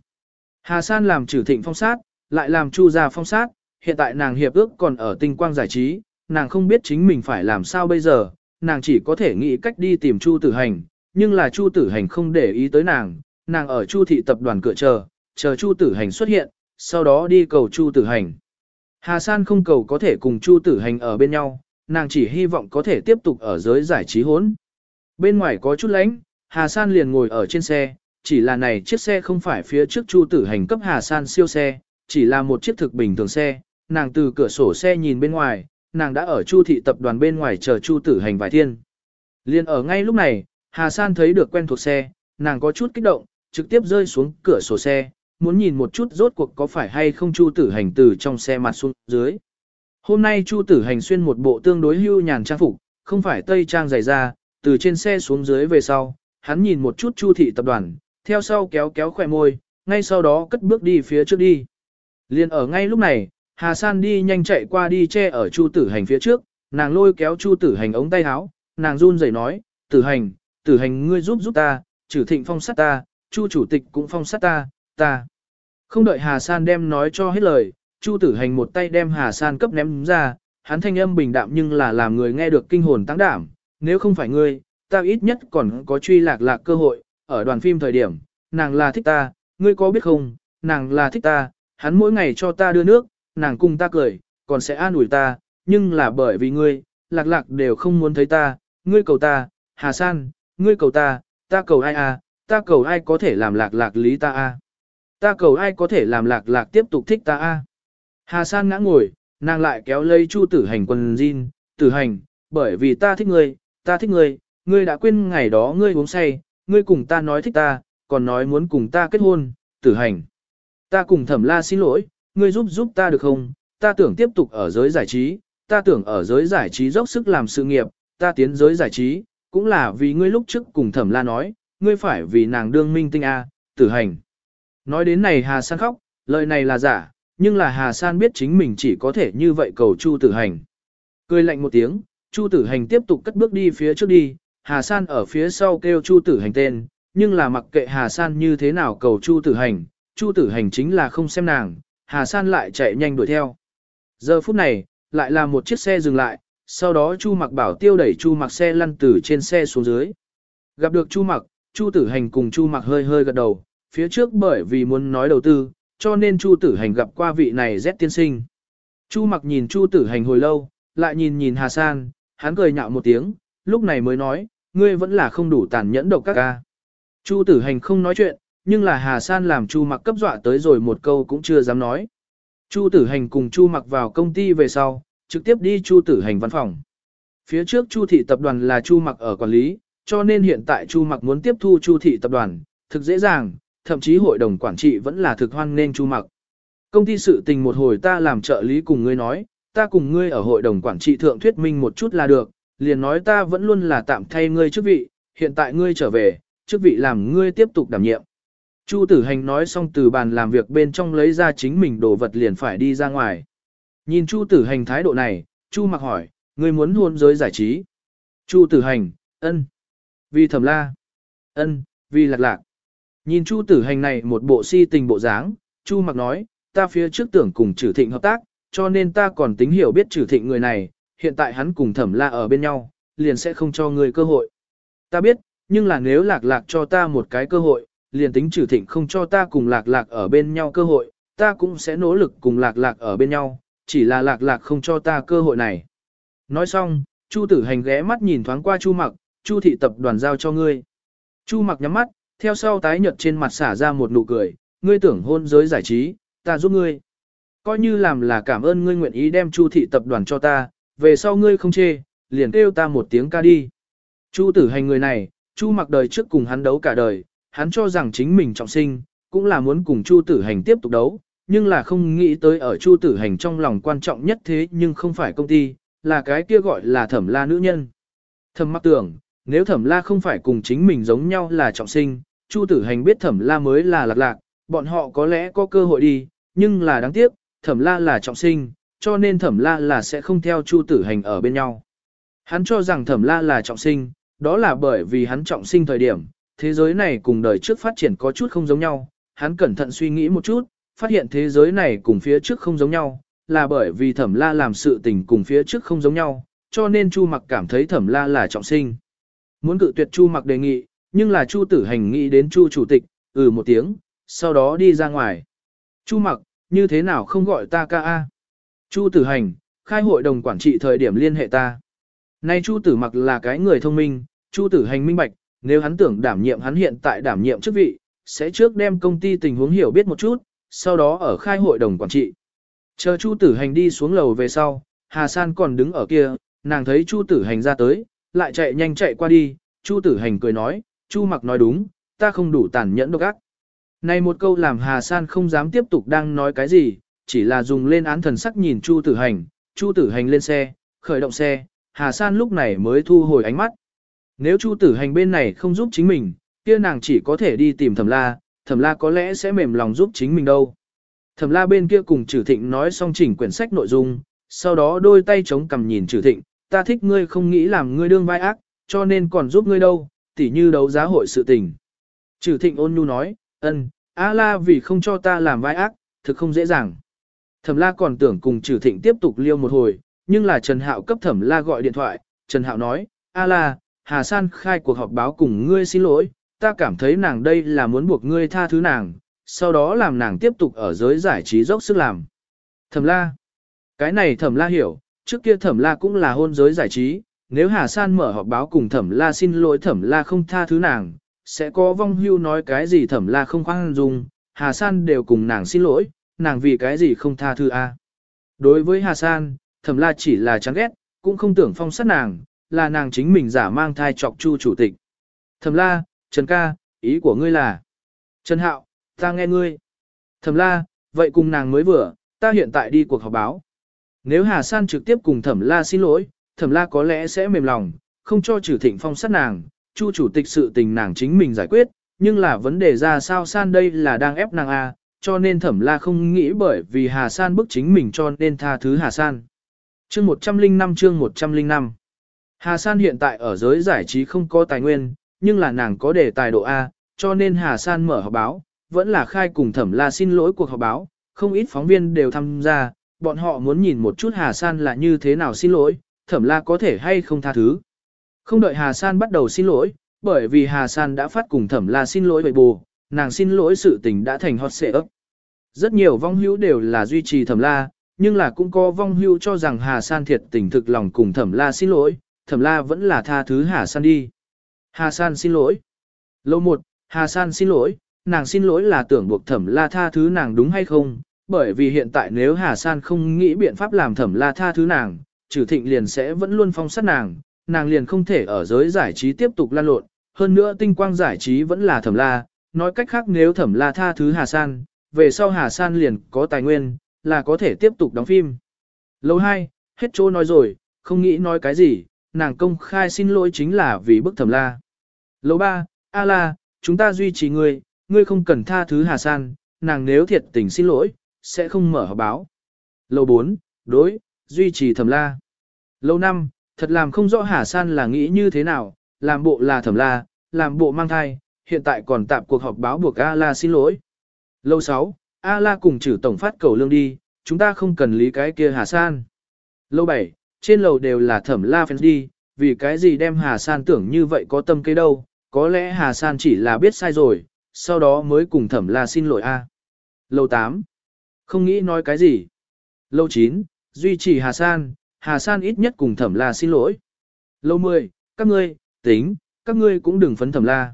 S1: Hà San làm trừ thịnh phong sát, lại làm chu gia phong sát, hiện tại nàng hiệp ước còn ở tinh quang giải trí, nàng không biết chính mình phải làm sao bây giờ, nàng chỉ có thể nghĩ cách đi tìm chu tử hành, nhưng là chu tử hành không để ý tới nàng, nàng ở chu thị tập đoàn cửa chờ, chờ chu tử hành xuất hiện, sau đó đi cầu chu tử hành. Hà San không cầu có thể cùng chu tử hành ở bên nhau, nàng chỉ hy vọng có thể tiếp tục ở giới giải trí hốn. Bên ngoài có chút lánh, Hà San liền ngồi ở trên xe, chỉ là này chiếc xe không phải phía trước chu tử hành cấp Hà San siêu xe, chỉ là một chiếc thực bình thường xe, nàng từ cửa sổ xe nhìn bên ngoài, nàng đã ở chu thị tập đoàn bên ngoài chờ chu tử hành vài thiên. Liên ở ngay lúc này, Hà San thấy được quen thuộc xe, nàng có chút kích động, trực tiếp rơi xuống cửa sổ xe, muốn nhìn một chút rốt cuộc có phải hay không chu tử hành từ trong xe mặt xuống dưới. Hôm nay chu tử hành xuyên một bộ tương đối hưu nhàn trang phục, không phải tây trang dày da, từ trên xe xuống dưới về sau, hắn nhìn một chút chu thị tập đoàn, theo sau kéo kéo khỏe môi, ngay sau đó cất bước đi phía trước đi. Liên ở ngay lúc này, Hà San đi nhanh chạy qua đi che ở Chu Tử Hành phía trước, nàng lôi kéo Chu Tử Hành ống tay áo, nàng run rẩy nói, Tử Hành, Tử Hành ngươi giúp giúp ta, trừ thịnh phong sát ta, Chu chủ tịch cũng phong sát ta, ta. Không đợi Hà San đem nói cho hết lời, Chu tử hành một tay đem Hà San cấp ném ra, hắn thanh âm bình đạm nhưng là làm người nghe được kinh hồn tăng đảm, nếu không phải ngươi, ta ít nhất còn có truy lạc lạc cơ hội, ở đoàn phim thời điểm, nàng là thích ta, ngươi có biết không, nàng là thích ta, hắn mỗi ngày cho ta đưa nước, nàng cùng ta cười, còn sẽ an ủi ta, nhưng là bởi vì ngươi, lạc lạc đều không muốn thấy ta, ngươi cầu ta, Hà San, ngươi cầu ta, ta cầu ai à, ta cầu ai có thể làm lạc lạc lý ta à. Ta cầu ai có thể làm lạc lạc tiếp tục thích ta à. Hà San ngã ngồi, nàng lại kéo lấy Chu tử hành quần jean, tử hành, bởi vì ta thích ngươi, ta thích ngươi, ngươi đã quên ngày đó ngươi uống say, ngươi cùng ta nói thích ta, còn nói muốn cùng ta kết hôn, tử hành. Ta cùng thẩm la xin lỗi, ngươi giúp giúp ta được không, ta tưởng tiếp tục ở giới giải trí, ta tưởng ở giới giải trí dốc sức làm sự nghiệp, ta tiến giới giải trí, cũng là vì ngươi lúc trước cùng thẩm la nói, ngươi phải vì nàng đương minh tinh A, tử hành. Nói đến này Hà San khóc, lời này là giả, nhưng là Hà San biết chính mình chỉ có thể như vậy cầu Chu tử hành. Cười lạnh một tiếng, Chu tử hành tiếp tục cất bước đi phía trước đi, Hà San ở phía sau kêu Chu tử hành tên, nhưng là mặc kệ Hà San như thế nào cầu Chu tử hành, Chu tử hành chính là không xem nàng, Hà San lại chạy nhanh đuổi theo. Giờ phút này, lại là một chiếc xe dừng lại, sau đó Chu mặc bảo tiêu đẩy Chu mặc xe lăn từ trên xe xuống dưới. Gặp được Chu mặc, Chu tử hành cùng Chu mặc hơi hơi gật đầu, phía trước bởi vì muốn nói đầu tư, cho nên Chu tử hành gặp qua vị này Z tiên sinh. Chu mặc nhìn Chu tử hành hồi lâu, lại nhìn nhìn Hà San, hắn cười nhạo một tiếng, lúc này mới nói, ngươi vẫn là không đủ tàn nhẫn độc các ca. Chu tử hành không nói chuyện, nhưng là Hà San làm Chu mặc cấp dọa tới rồi một câu cũng chưa dám nói. Chu tử hành cùng Chu mặc vào công ty về sau, trực tiếp đi Chu tử hành văn phòng. Phía trước Chu thị tập đoàn là Chu mặc ở quản lý, cho nên hiện tại Chu mặc muốn tiếp thu Chu thị tập đoàn, thực dễ dàng, thậm chí hội đồng quản trị vẫn là thực hoan nên Chu mặc. Công ty sự tình một hồi ta làm trợ lý cùng ngươi nói, ta cùng ngươi ở hội đồng quản trị thượng thuyết minh một chút là được, liền nói ta vẫn luôn là tạm thay ngươi chức vị, hiện tại ngươi trở về, chức vị làm ngươi tiếp tục đảm nhiệm. Chu tử hành nói xong từ bàn làm việc bên trong lấy ra chính mình đồ vật liền phải đi ra ngoài. Nhìn Chu tử hành thái độ này, Chu mặc hỏi, ngươi muốn hôn giới giải trí. Chu tử hành, ân. Vì thẩm la. ân, vì lạc lạc. Nhìn Chu tử hành này một bộ si tình bộ dáng, Chu mặc nói, ta phía trước tưởng cùng trừ thịnh hợp tác, cho nên ta còn tính hiểu biết trừ thịnh người này, hiện tại hắn cùng thẩm la ở bên nhau, liền sẽ không cho ngươi cơ hội. Ta biết, nhưng là nếu lạc lạc cho ta một cái cơ hội, liền tính trừ thịnh không cho ta cùng lạc lạc ở bên nhau cơ hội, ta cũng sẽ nỗ lực cùng lạc lạc ở bên nhau, chỉ là lạc lạc không cho ta cơ hội này. Nói xong, Chu tử hành ghé mắt nhìn thoáng qua Chu mặc, Chu thị tập đoàn giao cho ngươi. Chu mặc nhắm mắt, theo sau tái nhợt trên mặt xả ra một nụ cười, ngươi tưởng hôn giới giải trí, ta giúp ngươi. Coi như làm là cảm ơn ngươi nguyện ý đem Chu thị tập đoàn cho ta, về sau ngươi không chê, liền kêu ta một tiếng ca đi. Chu tử hành người này, Chu mặc đời trước cùng hắn đấu cả đời, hắn cho rằng chính mình trọng sinh, cũng là muốn cùng Chu tử hành tiếp tục đấu, nhưng là không nghĩ tới ở Chu tử hành trong lòng quan trọng nhất thế nhưng không phải công ty, là cái kia gọi là thẩm la nữ nhân. Thẩm mặc tưởng, nếu thẩm la không phải cùng chính mình giống nhau là trọng sinh, Chu tử hành biết thẩm la mới là lạc lạc, bọn họ có lẽ có cơ hội đi, nhưng là đáng tiếc, thẩm la là trọng sinh, cho nên thẩm la là sẽ không theo chu tử hành ở bên nhau. Hắn cho rằng thẩm la là trọng sinh, đó là bởi vì hắn trọng sinh thời điểm, thế giới này cùng đời trước phát triển có chút không giống nhau, hắn cẩn thận suy nghĩ một chút, phát hiện thế giới này cùng phía trước không giống nhau, là bởi vì thẩm la làm sự tình cùng phía trước không giống nhau, cho nên chu mặc cảm thấy thẩm la là trọng sinh. Muốn cự tuyệt chu mặc đề nghị, nhưng là chu tử hành nghĩ đến chu chủ tịch, ừ một tiếng, sau đó đi ra ngoài. Chu mặc, như thế nào không gọi ta ca a? Chu tử hành, khai hội đồng quản trị thời điểm liên hệ ta. Nay Chu tử mặc là cái người thông minh, Chu tử hành minh bạch, nếu hắn tưởng đảm nhiệm hắn hiện tại đảm nhiệm chức vị, sẽ trước đem công ty tình huống hiểu biết một chút, sau đó ở khai hội đồng quản trị. Chờ Chu tử hành đi xuống lầu về sau, Hà San còn đứng ở kia, nàng thấy Chu tử hành ra tới, lại chạy nhanh chạy qua đi, Chu tử hành cười nói, Chu mặc nói đúng, ta không đủ tàn nhẫn độc ác. Này một câu làm Hà San không dám tiếp tục đang nói cái gì, chỉ là dùng lên án thần sắc nhìn Chu Tử Hành, Chu Tử Hành lên xe, khởi động xe, Hà San lúc này mới thu hồi ánh mắt. Nếu Chu Tử Hành bên này không giúp chính mình, kia nàng chỉ có thể đi tìm Thẩm La, Thẩm La có lẽ sẽ mềm lòng giúp chính mình đâu. Thẩm La bên kia cùng Trử Thịnh nói xong chỉnh quyển sách nội dung, sau đó đôi tay chống cằm nhìn Trử Thịnh, ta thích ngươi không nghĩ làm ngươi đương vai ác, cho nên còn giúp ngươi đâu, tỉ như đấu giá hội sự tình. Trừ thịnh ôn nhu nói, ân, A la vì không cho ta làm vai ác, thực không dễ dàng. Thẩm la còn tưởng cùng trừ thịnh tiếp tục liêu một hồi, nhưng là Trần Hạo cấp thẩm la gọi điện thoại, Trần Hạo nói, A la, Hà San khai cuộc họp báo cùng ngươi xin lỗi, ta cảm thấy nàng đây là muốn buộc ngươi tha thứ nàng, sau đó làm nàng tiếp tục ở giới giải trí dốc sức làm. Thẩm la, cái này thẩm la hiểu, trước kia thẩm la cũng là hôn giới giải trí, nếu Hà San mở họp báo cùng thẩm la xin lỗi thẩm la không tha thứ nàng, sẽ có vong hưu nói cái gì thẩm la không khoan dung, Hà San đều cùng nàng xin lỗi, nàng vì cái gì không tha thứ a? Đối với Hà San, thẩm la chỉ là chán ghét, cũng không tưởng phong sát nàng, là nàng chính mình giả mang thai trọc chu chủ tịch. Thẩm la, Trần ca, ý của ngươi là. Trần Hạo, ta nghe ngươi. Thẩm la, vậy cùng nàng mới vừa, ta hiện tại đi cuộc họp báo. Nếu Hà San trực tiếp cùng Thẩm la xin lỗi, Thẩm la có lẽ sẽ mềm lòng, không cho trừ thịnh phong sát nàng, chu chủ tịch sự tình nàng chính mình giải quyết, nhưng là vấn đề ra sao San đây là đang ép nàng A, cho nên Thẩm la không nghĩ bởi vì Hà San bức chính mình cho nên tha thứ Hà San. Chương 105 chương 105 Hà San hiện tại ở giới giải trí không có tài nguyên, nhưng là nàng có đề tài độ A, cho nên Hà San mở họp báo, vẫn là khai cùng thẩm la xin lỗi cuộc họp báo, không ít phóng viên đều tham gia, bọn họ muốn nhìn một chút Hà San là như thế nào xin lỗi, thẩm la có thể hay không tha thứ. Không đợi Hà San bắt đầu xin lỗi, bởi vì Hà San đã phát cùng thẩm la xin lỗi bậy bù, nàng xin lỗi sự tình đã thành hot xệ ấp. Rất nhiều vong hữu đều là duy trì thẩm la, nhưng là cũng có vong hữu cho rằng Hà San thiệt tình thực lòng cùng thẩm la xin lỗi, thẩm la vẫn là tha thứ Hà San đi. Hà San xin lỗi. Lâu một, Hà San xin lỗi, nàng xin lỗi là tưởng buộc thẩm la tha thứ nàng đúng hay không, bởi vì hiện tại nếu Hà San không nghĩ biện pháp làm thẩm la tha thứ nàng, trừ thịnh liền sẽ vẫn luôn phong sát nàng, nàng liền không thể ở giới giải trí tiếp tục lan lộn, hơn nữa tinh quang giải trí vẫn là thẩm la, nói cách khác nếu thẩm la tha thứ Hà San, về sau Hà San liền có tài nguyên, là có thể tiếp tục đóng phim. Lâu hai, hết chỗ nói rồi, không nghĩ nói cái gì, nàng công khai xin lỗi chính là vì bức thẩm la. Lầu ba, A la, chúng ta duy trì ngươi, ngươi không cần tha thứ Hà San, nàng nếu thiệt tình xin lỗi, sẽ không mở báo. Lầu bốn, đối, duy trì thẩm la. lâu năm, thật làm không rõ Hà San là nghĩ như thế nào, làm bộ là thẩm la, làm bộ mang thai, hiện tại còn tạm cuộc họp báo buộc A la xin lỗi. Lâu sáu, A la cùng trừ tổng phát cầu lương đi, chúng ta không cần lý cái kia Hà San. Lâu bảy, trên lầu đều là thẩm la fans đi, vì cái gì đem Hà San tưởng như vậy có tâm kế đâu, có lẽ Hà San chỉ là biết sai rồi, sau đó mới cùng thẩm la xin lỗi a. Lâu 8. Không nghĩ nói cái gì. Lâu 9. Duy trì Hà San, Hà San ít nhất cùng thẩm la xin lỗi. Lâu 10. Các ngươi, tính, các ngươi cũng đừng phấn thẩm la.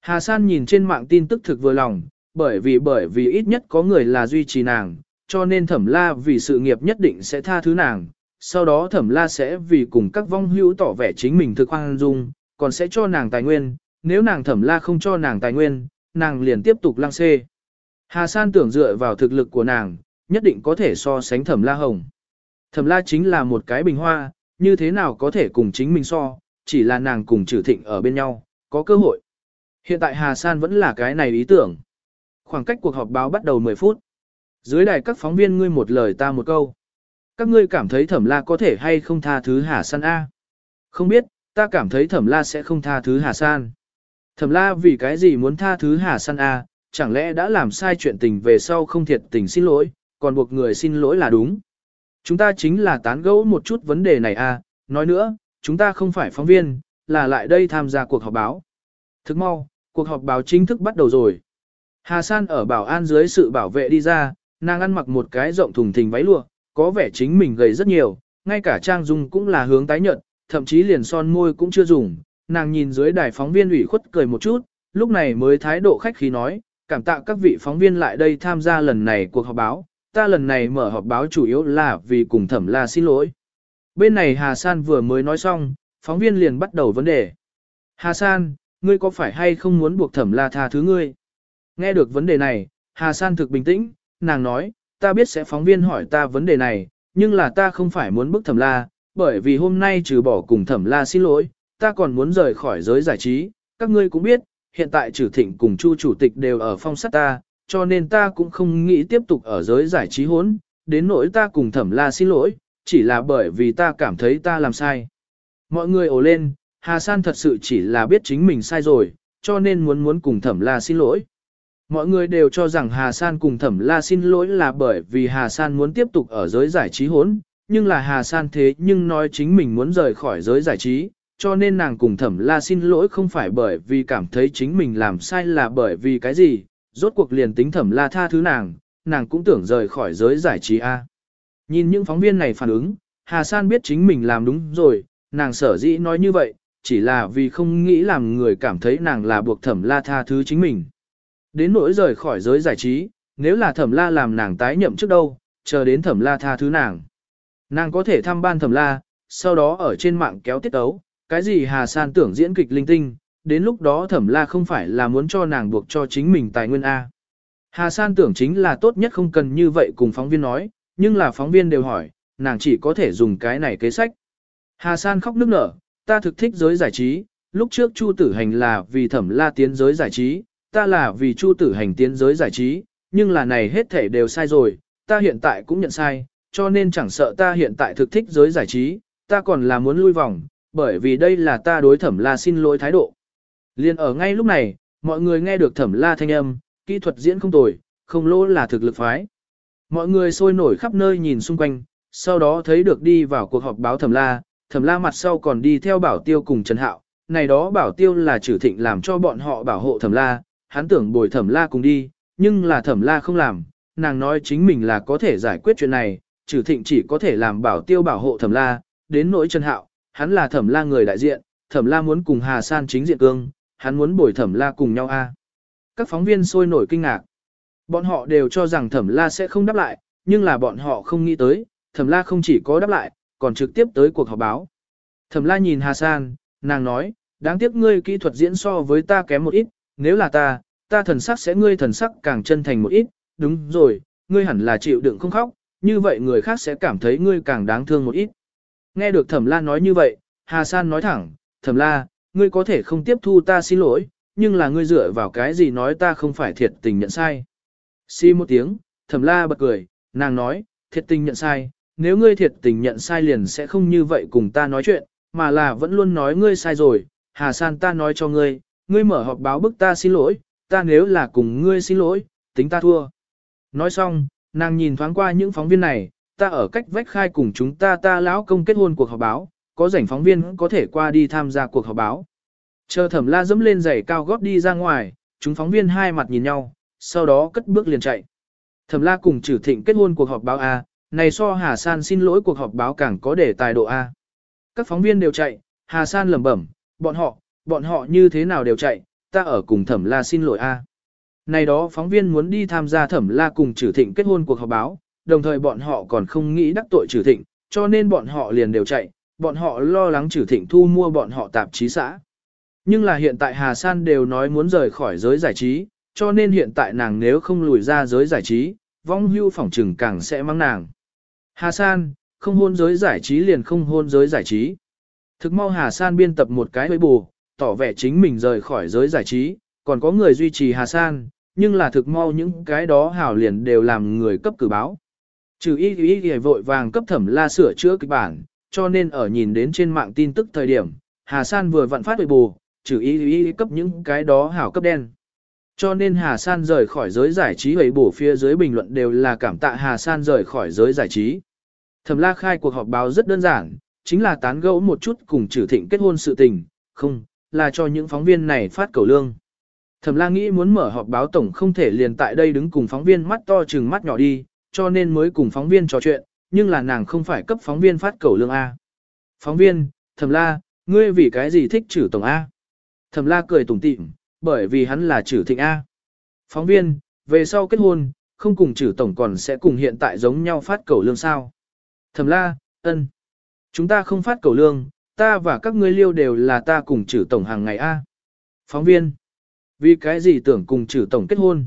S1: Hà San nhìn trên mạng tin tức thực vừa lòng, bởi vì bởi vì ít nhất có người là duy trì nàng, cho nên thẩm la vì sự nghiệp nhất định sẽ tha thứ nàng, sau đó thẩm la sẽ vì cùng các vong hữu tỏ vẻ chính mình thực hoang dung, còn sẽ cho nàng tài nguyên, nếu nàng thẩm la không cho nàng tài nguyên, nàng liền tiếp tục lăng xê. Hà San tưởng dựa vào thực lực của nàng, nhất định có thể so sánh thẩm la hồng. Thẩm la chính là một cái bình hoa, như thế nào có thể cùng chính mình so, chỉ là nàng cùng trừ thịnh ở bên nhau, có cơ hội. Hiện tại Hà San vẫn là cái này ý tưởng. Khoảng cách cuộc họp báo bắt đầu 10 phút. Dưới đài các phóng viên ngươi một lời ta một câu. Các ngươi cảm thấy thẩm la có thể hay không tha thứ Hà San A? Không biết, ta cảm thấy thẩm la sẽ không tha thứ Hà San. Thẩm la vì cái gì muốn tha thứ Hà San A, chẳng lẽ đã làm sai chuyện tình về sau không thiệt tình xin lỗi, còn buộc người xin lỗi là đúng. Chúng ta chính là tán gẫu một chút vấn đề này à nói nữa, chúng ta không phải phóng viên, là lại đây tham gia cuộc họp báo. Thức mau, cuộc họp báo chính thức bắt đầu rồi. Hà San ở bảo an dưới sự bảo vệ đi ra, nàng ăn mặc một cái rộng thùng thình váy lụa, có vẻ chính mình gầy rất nhiều, ngay cả trang dung cũng là hướng tái nhợt, thậm chí liền son môi cũng chưa dùng. Nàng nhìn dưới đài phóng viên ủy khuất cười một chút, lúc này mới thái độ khách khí nói, cảm tạ các vị phóng viên lại đây tham gia lần này cuộc họp báo, ta lần này mở họp báo chủ yếu là vì cùng thẩm la xin lỗi. Bên này Hà San vừa mới nói xong, phóng viên liền bắt đầu vấn đề. Hà San, ngươi có phải hay không muốn buộc thẩm la tha thứ ngươi? Nghe được vấn đề này, Hà San thực bình tĩnh, nàng nói, ta biết sẽ phóng viên hỏi ta vấn đề này, nhưng là ta không phải muốn bức thẩm la, bởi vì hôm nay trừ bỏ cùng thẩm la xin lỗi, ta còn muốn rời khỏi giới giải trí, các ngươi cũng biết, hiện tại trừ thịnh cùng chu chủ tịch đều ở phong sát ta, cho nên ta cũng không nghĩ tiếp tục ở giới giải trí hốn, đến nỗi ta cùng thẩm la xin lỗi, chỉ là bởi vì ta cảm thấy ta làm sai. Mọi người ồ lên, Hà San thật sự chỉ là biết chính mình sai rồi, cho nên muốn muốn cùng thẩm la xin lỗi. Mọi người đều cho rằng Hà San cùng thẩm la xin lỗi là bởi vì Hà San muốn tiếp tục ở giới giải trí hốn, nhưng là Hà San thế nhưng nói chính mình muốn rời khỏi giới giải trí, cho nên nàng cùng thẩm la xin lỗi không phải bởi vì cảm thấy chính mình làm sai là bởi vì cái gì, rốt cuộc liền tính thẩm la tha thứ nàng, nàng cũng tưởng rời khỏi giới giải trí A. Nhìn những phóng viên này phản ứng, Hà San biết chính mình làm đúng rồi, nàng sở dĩ nói như vậy, chỉ là vì không nghĩ làm người cảm thấy nàng là buộc thẩm la tha thứ chính mình. Đến nỗi rời khỏi giới giải trí, nếu là thẩm la làm nàng tái nhậm trước đâu, chờ đến thẩm la tha thứ nàng. Nàng có thể thăm ban thẩm la, sau đó ở trên mạng kéo tiết ấu, cái gì Hà San tưởng diễn kịch linh tinh, đến lúc đó thẩm la không phải là muốn cho nàng buộc cho chính mình tài nguyên A. Hà San tưởng chính là tốt nhất không cần như vậy cùng phóng viên nói, nhưng là phóng viên đều hỏi, nàng chỉ có thể dùng cái này kế sách. Hà San khóc nức nở, ta thực thích giới giải trí, lúc trước Chu Tử Hành là vì thẩm la tiến giới giải trí, ta là vì Chu Tử Hành tiến giới giải trí, nhưng là này hết thể đều sai rồi, ta hiện tại cũng nhận sai, cho nên chẳng sợ ta hiện tại thực thích giới giải trí, ta còn là muốn lui vòng, bởi vì đây là ta đối thẩm la xin lỗi thái độ. Liên ở ngay lúc này, mọi người nghe được thẩm la thanh âm, kỹ thuật diễn không tồi, không lỗ là thực lực phái. Mọi người sôi nổi khắp nơi nhìn xung quanh, sau đó thấy được đi vào cuộc họp báo thẩm la, thẩm la mặt sau còn đi theo bảo tiêu cùng Trần Hạo, này đó bảo tiêu là trừ thịnh làm cho bọn họ bảo hộ thẩm la, hắn tưởng bồi thẩm la cùng đi, nhưng là thẩm la không làm, nàng nói chính mình là có thể giải quyết chuyện này, trừ thịnh chỉ có thể làm bảo tiêu bảo hộ thẩm la, đến nỗi Trần Hạo, hắn là thẩm la người đại diện, thẩm la muốn cùng Hà San chính diện cương, hắn muốn bồi thẩm la cùng nhau a. Các phóng viên sôi nổi kinh ngạc. Bọn họ đều cho rằng thẩm la sẽ không đáp lại, nhưng là bọn họ không nghĩ tới, thẩm la không chỉ có đáp lại, còn trực tiếp tới cuộc họp báo. Thẩm la nhìn Hà San, nàng nói, đáng tiếc ngươi kỹ thuật diễn so với ta kém một ít, nếu là ta, ta thần sắc sẽ ngươi thần sắc càng chân thành một ít, đúng rồi, ngươi hẳn là chịu đựng không khóc, như vậy người khác sẽ cảm thấy ngươi càng đáng thương một ít. Nghe được thẩm la nói như vậy, Hà San nói thẳng, thẩm la, ngươi có thể không tiếp thu ta xin lỗi, nhưng là ngươi dựa vào cái gì nói ta không phải thiệt tình nhận sai. Xì một tiếng, thẩm la bật cười, nàng nói, thiệt tình nhận sai, nếu ngươi thiệt tình nhận sai liền sẽ không như vậy cùng ta nói chuyện, mà là vẫn luôn nói ngươi sai rồi, Hà San ta nói cho ngươi, ngươi mở họp báo bức ta xin lỗi, ta nếu là cùng ngươi xin lỗi, tính ta thua. Nói xong, nàng nhìn thoáng qua những phóng viên này, ta ở cách vách khai cùng chúng ta ta lão công kết hôn cuộc họp báo, có rảnh phóng viên có thể qua đi tham gia cuộc họp báo. Chờ thẩm la dẫm lên giày cao gót đi ra ngoài, chúng phóng viên hai mặt nhìn nhau, sau đó cất bước liền chạy. Thẩm la cùng trừ thịnh kết hôn cuộc họp báo A, này so Hà San xin lỗi cuộc họp báo càng có để tài độ A. Các phóng viên đều chạy, Hà San lẩm bẩm, bọn họ, bọn họ như thế nào đều chạy, ta ở cùng thẩm la xin lỗi A. Này đó phóng viên muốn đi tham gia thẩm la cùng trừ thịnh kết hôn cuộc họp báo, đồng thời bọn họ còn không nghĩ đắc tội trừ thịnh, cho nên bọn họ liền đều chạy, bọn họ lo lắng trừ thịnh thu mua bọn họ tạp chí xã. Nhưng là hiện tại Hà San đều nói muốn rời khỏi giới giải trí, cho nên hiện tại nàng nếu không lùi ra giới giải trí, vong hưu phỏng trừng càng sẽ mang nàng. Hà San, không hôn giới giải trí liền không hôn giới giải trí. Thực mau Hà San biên tập một cái hơi bù, tỏ vẻ chính mình rời khỏi giới giải trí, còn có người duy trì Hà San, nhưng là thực mau những cái đó hảo liền đều làm người cấp cử báo. Trừ y y y vội vàng cấp thẩm la sửa chữa kịch bản, cho nên ở nhìn đến trên mạng tin tức thời điểm, Hà San vừa vặn phát huệ bù, trừ ý ý cấp những cái đó hảo cấp đen. Cho nên Hà San rời khỏi giới giải trí hầy bù phía dưới bình luận đều là cảm tạ Hà San rời khỏi giới giải trí. Thẩm la khai cuộc họp báo rất đơn giản, chính là tán gẫu một chút cùng trừ thịnh kết hôn sự tình, không, là cho những phóng viên này phát cầu lương. Thẩm la nghĩ muốn mở họp báo tổng không thể liền tại đây đứng cùng phóng viên mắt to chừng mắt nhỏ đi, cho nên mới cùng phóng viên trò chuyện, nhưng là nàng không phải cấp phóng viên phát cầu lương A. Phóng viên, thẩm la, ngươi vì cái gì thích trừ tổng A? Thẩm la cười tủm tỉm, bởi vì hắn là trừ thịnh A. Phóng viên, về sau kết hôn, không cùng trừ tổng còn sẽ cùng hiện tại giống nhau phát cầu lương sao. Thẩm la, ân. Chúng ta không phát cầu lương, ta và các ngươi liêu đều là ta cùng trừ tổng hàng ngày A. Phóng viên, vì cái gì tưởng cùng trừ tổng kết hôn?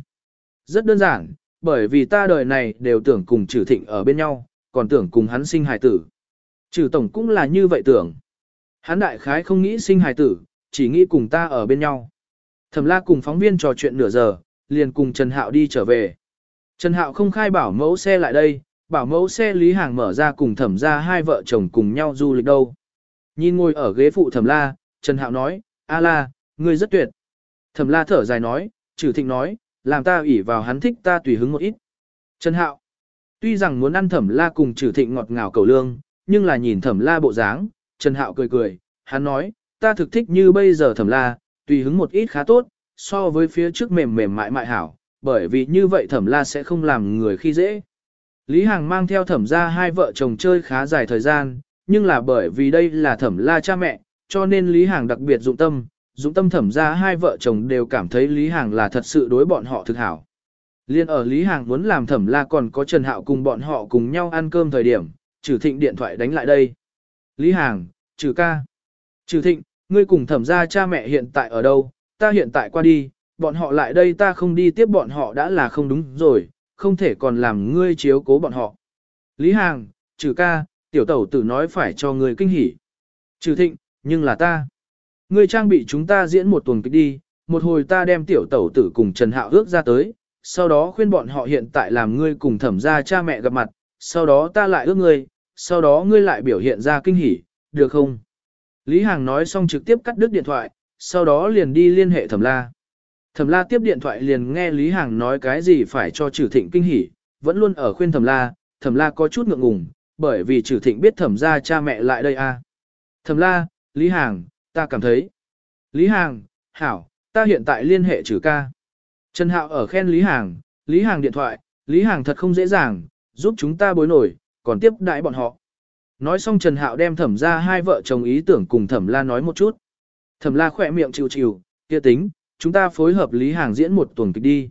S1: Rất đơn giản, bởi vì ta đời này đều tưởng cùng trừ thịnh ở bên nhau, còn tưởng cùng hắn sinh hài tử. Trừ tổng cũng là như vậy tưởng. Hắn đại khái không nghĩ sinh hài tử, chỉ nghĩ cùng ta ở bên nhau. Thẩm la cùng phóng viên trò chuyện nửa giờ, liền cùng Trần Hạo đi trở về. Trần Hạo không khai bảo mẫu xe lại đây, bảo mẫu xe Lý Hàng mở ra cùng thẩm ra hai vợ chồng cùng nhau du lịch đâu. Nhìn ngồi ở ghế phụ thẩm la, Trần Hạo nói, A la, ngươi rất tuyệt. Thẩm la thở dài nói, trừ thịnh nói, làm ta ủy vào hắn thích ta tùy hứng một ít. Trần Hạo, tuy rằng muốn ăn thẩm la cùng trừ thịnh ngọt ngào cầu lương, nhưng là nhìn thẩm la bộ dáng, Trần Hạo cười cười, hắn nói, ta thực thích như bây giờ thẩm la, tùy hứng một ít khá tốt, so với phía trước mềm mềm mại mại hảo, bởi vì như vậy thẩm la sẽ không làm người khi dễ. Lý Hằng mang theo thẩm ra hai vợ chồng chơi khá dài thời gian, nhưng là bởi vì đây là thẩm la cha mẹ, cho nên Lý Hằng đặc biệt dụng tâm, dụng tâm thẩm ra hai vợ chồng đều cảm thấy Lý Hằng là thật sự đối bọn họ thực hảo. Liên ở Lý hàng muốn làm thẩm la còn có Trần Hạo cùng bọn họ cùng nhau ăn cơm thời điểm, trừ thịnh điện thoại đánh lại đây. Lý hàng trừ ca. Trừ thịnh, ngươi cùng thẩm ra cha mẹ hiện tại ở đâu, ta hiện tại qua đi, bọn họ lại đây ta không đi tiếp bọn họ đã là không đúng rồi, không thể còn làm ngươi chiếu cố bọn họ. Lý Hàng, trừ ca, tiểu tẩu tử nói phải cho ngươi kinh hỉ. Trừ thịnh, nhưng là ta. Ngươi trang bị chúng ta diễn một tuần kịch đi, một hồi ta đem tiểu tẩu tử cùng Trần Hạo ước ra tới, sau đó khuyên bọn họ hiện tại làm ngươi cùng thẩm ra cha mẹ gặp mặt, sau đó ta lại ước ngươi, sau đó ngươi lại biểu hiện ra kinh hỉ, được không? Lý Hàng nói xong trực tiếp cắt đứt điện thoại, sau đó liền đi liên hệ thẩm la. Thẩm la tiếp điện thoại liền nghe Lý Hàng nói cái gì phải cho trừ thịnh kinh hỉ, vẫn luôn ở khuyên thẩm la, thẩm la có chút ngượng ngùng, bởi vì trừ thịnh biết thẩm ra cha mẹ lại đây a. À. Thẩm la, Lý Hàng, ta cảm thấy. Lý Hàng, hảo, ta hiện tại liên hệ trừ ca. Trần Hạo ở khen Lý Hàng, Lý Hàng điện thoại, Lý Hàng thật không dễ dàng, giúp chúng ta bối nổi, còn tiếp đãi bọn họ. Nói xong Trần Hạo đem thẩm ra hai vợ chồng ý tưởng cùng thẩm la nói một chút. Thẩm la khỏe miệng chịu chịu, kia tính, chúng ta phối hợp Lý Hàng diễn một tuần kịch đi.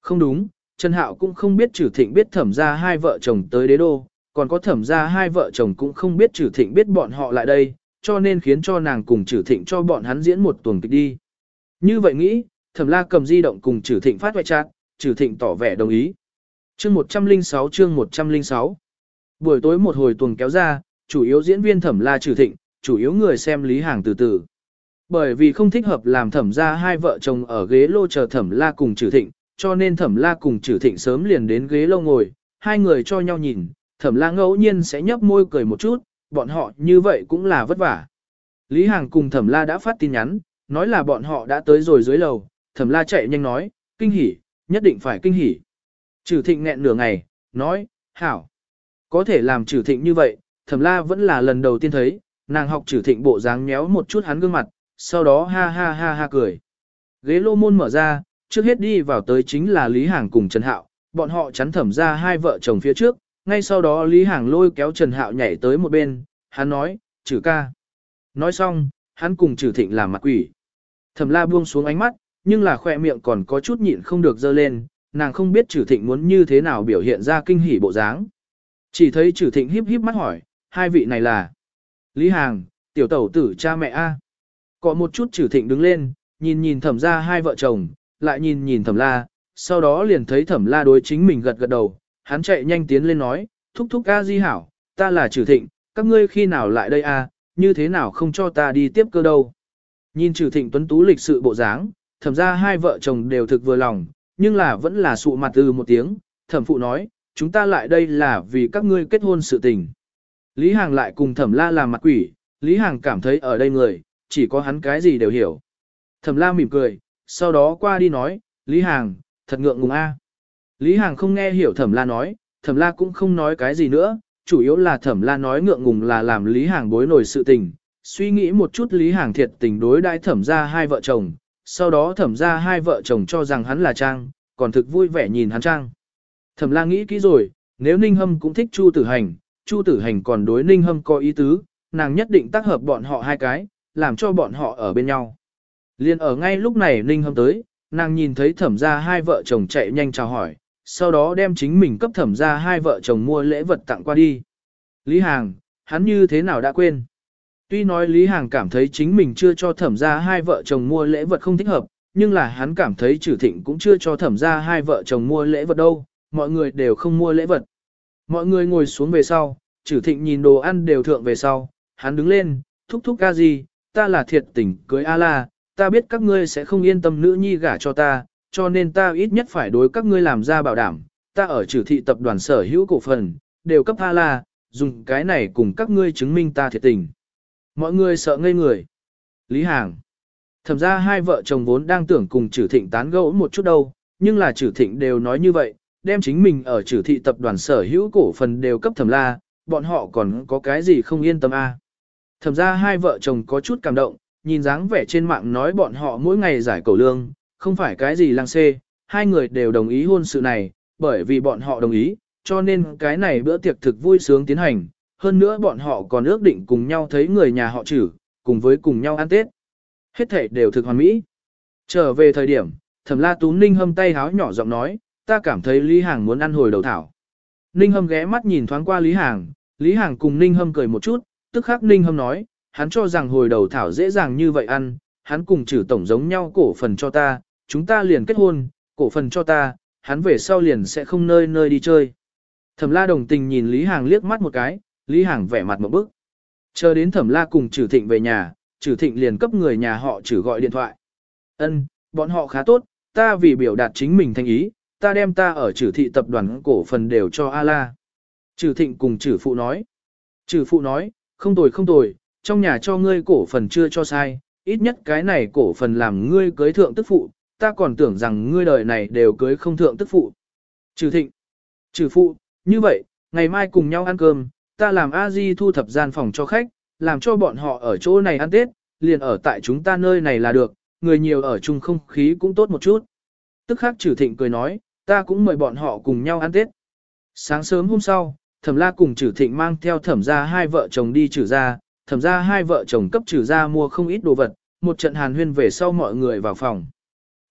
S1: Không đúng, Trần Hạo cũng không biết trừ thịnh biết thẩm ra hai vợ chồng tới đế đô, còn có thẩm ra hai vợ chồng cũng không biết trừ thịnh biết bọn họ lại đây, cho nên khiến cho nàng cùng trừ thịnh cho bọn hắn diễn một tuần kịch đi. Như vậy nghĩ, thẩm la cầm di động cùng Trử thịnh phát hoại chat, Trử thịnh tỏ vẻ đồng ý. Chương 106 chương 106 Buổi tối một hồi tuần kéo ra, chủ yếu diễn viên thẩm la Trử thịnh, chủ yếu người xem Lý Hàng từ từ. Bởi vì không thích hợp làm thẩm ra hai vợ chồng ở ghế lô chờ thẩm la cùng Trử thịnh, cho nên thẩm la cùng Trử thịnh sớm liền đến ghế lô ngồi, hai người cho nhau nhìn, thẩm la ngẫu nhiên sẽ nhấp môi cười một chút, bọn họ như vậy cũng là vất vả. Lý Hàng cùng thẩm la đã phát tin nhắn, nói là bọn họ đã tới rồi dưới lầu, thẩm la chạy nhanh nói, kinh hỉ, nhất định phải kinh hỉ. Trừ thịnh nghẹn nửa ngày, nói, hảo. Có thể làm trừ thịnh như vậy, thẩm la vẫn là lần đầu tiên thấy, nàng học trừ thịnh bộ dáng méo một chút hắn gương mặt, sau đó ha ha ha ha cười. Ghế lô môn mở ra, trước hết đi vào tới chính là Lý Hàng cùng Trần Hạo, bọn họ chắn thẩm ra hai vợ chồng phía trước, ngay sau đó Lý Hàng lôi kéo Trần Hạo nhảy tới một bên, hắn nói, trừ ca. Nói xong, hắn cùng trừ thịnh làm mặt quỷ. Thẩm la buông xuống ánh mắt, nhưng là khoe miệng còn có chút nhịn không được dơ lên, nàng không biết trừ thịnh muốn như thế nào biểu hiện ra kinh hỉ bộ dáng. Chỉ thấy trừ thịnh híp híp mắt hỏi, hai vị này là Lý Hàng, tiểu tẩu tử cha mẹ A. Có một chút trừ thịnh đứng lên, nhìn nhìn thẩm ra hai vợ chồng, lại nhìn nhìn thẩm la, sau đó liền thấy thẩm la đối chính mình gật gật đầu, hắn chạy nhanh tiến lên nói, thúc thúc a di hảo, ta là trừ thịnh, các ngươi khi nào lại đây a, như thế nào không cho ta đi tiếp cơ đâu. Nhìn trừ thịnh tuấn tú lịch sự bộ dáng, thẩm ra hai vợ chồng đều thực vừa lòng, nhưng là vẫn là sụ mặt từ một tiếng, thẩm phụ nói, chúng ta lại đây là vì các ngươi kết hôn sự tình. Lý Hàng lại cùng thẩm la làm mặt quỷ, Lý Hàng cảm thấy ở đây người, chỉ có hắn cái gì đều hiểu. Thẩm la mỉm cười, sau đó qua đi nói, Lý Hàng, thật ngượng ngùng a. Lý Hàng không nghe hiểu thẩm la nói, thẩm la cũng không nói cái gì nữa, chủ yếu là thẩm la nói ngượng ngùng là làm Lý Hàng bối nổi sự tình. Suy nghĩ một chút Lý Hàng thiệt tình đối đãi thẩm ra hai vợ chồng, sau đó thẩm ra hai vợ chồng cho rằng hắn là Trang, còn thực vui vẻ nhìn hắn Trang. Thẩm la nghĩ kỹ rồi, nếu Ninh Hâm cũng thích Chu Tử Hành, Chu Tử Hành còn đối Ninh Hâm có ý tứ, nàng nhất định tác hợp bọn họ hai cái, làm cho bọn họ ở bên nhau. Liên ở ngay lúc này Ninh Hâm tới, nàng nhìn thấy thẩm ra hai vợ chồng chạy nhanh chào hỏi, sau đó đem chính mình cấp thẩm ra hai vợ chồng mua lễ vật tặng qua đi. Lý Hàng, hắn như thế nào đã quên? Tuy nói Lý Hàng cảm thấy chính mình chưa cho thẩm ra hai vợ chồng mua lễ vật không thích hợp, nhưng là hắn cảm thấy trừ thịnh cũng chưa cho thẩm ra hai vợ chồng mua lễ vật đâu, mọi người đều không mua lễ vật. Mọi người ngồi xuống về sau, trừ thịnh nhìn đồ ăn đều thượng về sau, hắn đứng lên, thúc thúc ca gì, ta là thiệt tình cưới A-la, ta biết các ngươi sẽ không yên tâm nữ nhi gả cho ta, cho nên ta ít nhất phải đối các ngươi làm ra bảo đảm, ta ở trừ thị tập đoàn sở hữu cổ phần, đều cấp A-la, dùng cái này cùng các ngươi chứng minh ta thiệt tình. Mọi người sợ ngây người. Lý Hàng. Thẩm ra hai vợ chồng vốn đang tưởng cùng trừ thịnh tán gẫu một chút đâu, nhưng là trừ thịnh đều nói như vậy, đem chính mình ở trừ thị tập đoàn sở hữu cổ phần đều cấp thẩm la, bọn họ còn có cái gì không yên tâm a à. Thẩm ra hai vợ chồng có chút cảm động, nhìn dáng vẻ trên mạng nói bọn họ mỗi ngày giải cầu lương, không phải cái gì lang xê, hai người đều đồng ý hôn sự này, bởi vì bọn họ đồng ý, cho nên cái này bữa tiệc thực vui sướng tiến hành, hơn nữa bọn họ còn ước định cùng nhau thấy người nhà họ chử, cùng với cùng nhau ăn Tết. Hết thể đều thực hoàn mỹ. Trở về thời điểm, thẩm la tú ninh hâm tay háo nhỏ giọng nói, ta cảm thấy Lý Hàng muốn ăn hồi đầu thảo. Ninh hâm ghé mắt nhìn thoáng qua Lý Hàng, Lý Hàng cùng Ninh hâm cười một chút, tức khắc Ninh hâm nói, hắn cho rằng hồi đầu thảo dễ dàng như vậy ăn, hắn cùng trừ tổng giống nhau cổ phần cho ta, chúng ta liền kết hôn, cổ phần cho ta, hắn về sau liền sẽ không nơi nơi đi chơi. Thẩm la đồng tình nhìn Lý Hàng liếc mắt một cái, Lý Hàng vẻ mặt một bức. Chờ đến thẩm la cùng Trử thịnh về nhà, Trử thịnh liền cấp người nhà họ Trử gọi điện thoại. Ân, bọn họ khá tốt, ta vì biểu đạt chính mình thành ý, ta đem ta ở Trử thị tập đoàn cổ phần đều cho A-la. Trử thịnh cùng Trử phụ nói. Trử phụ nói, không tồi không tồi, trong nhà cho ngươi cổ phần chưa cho sai, ít nhất cái này cổ phần làm ngươi cưới thượng tức phụ, ta còn tưởng rằng ngươi đời này đều cưới không thượng tức phụ. Trừ thịnh, trừ phụ, như vậy, ngày mai cùng nhau ăn cơm, ta làm a di thu thập gian phòng cho khách, làm cho bọn họ ở chỗ này ăn Tết, liền ở tại chúng ta nơi này là được, người nhiều ở chung không khí cũng tốt một chút. Tức khắc trừ thịnh cười nói, ta cũng mời bọn họ cùng nhau ăn Tết. Sáng sớm hôm sau, thẩm la cùng trừ thịnh mang theo thẩm ra hai vợ chồng đi trừ ra, thẩm ra hai vợ chồng cấp trừ ra mua không ít đồ vật, một trận hàn huyên về sau mọi người vào phòng.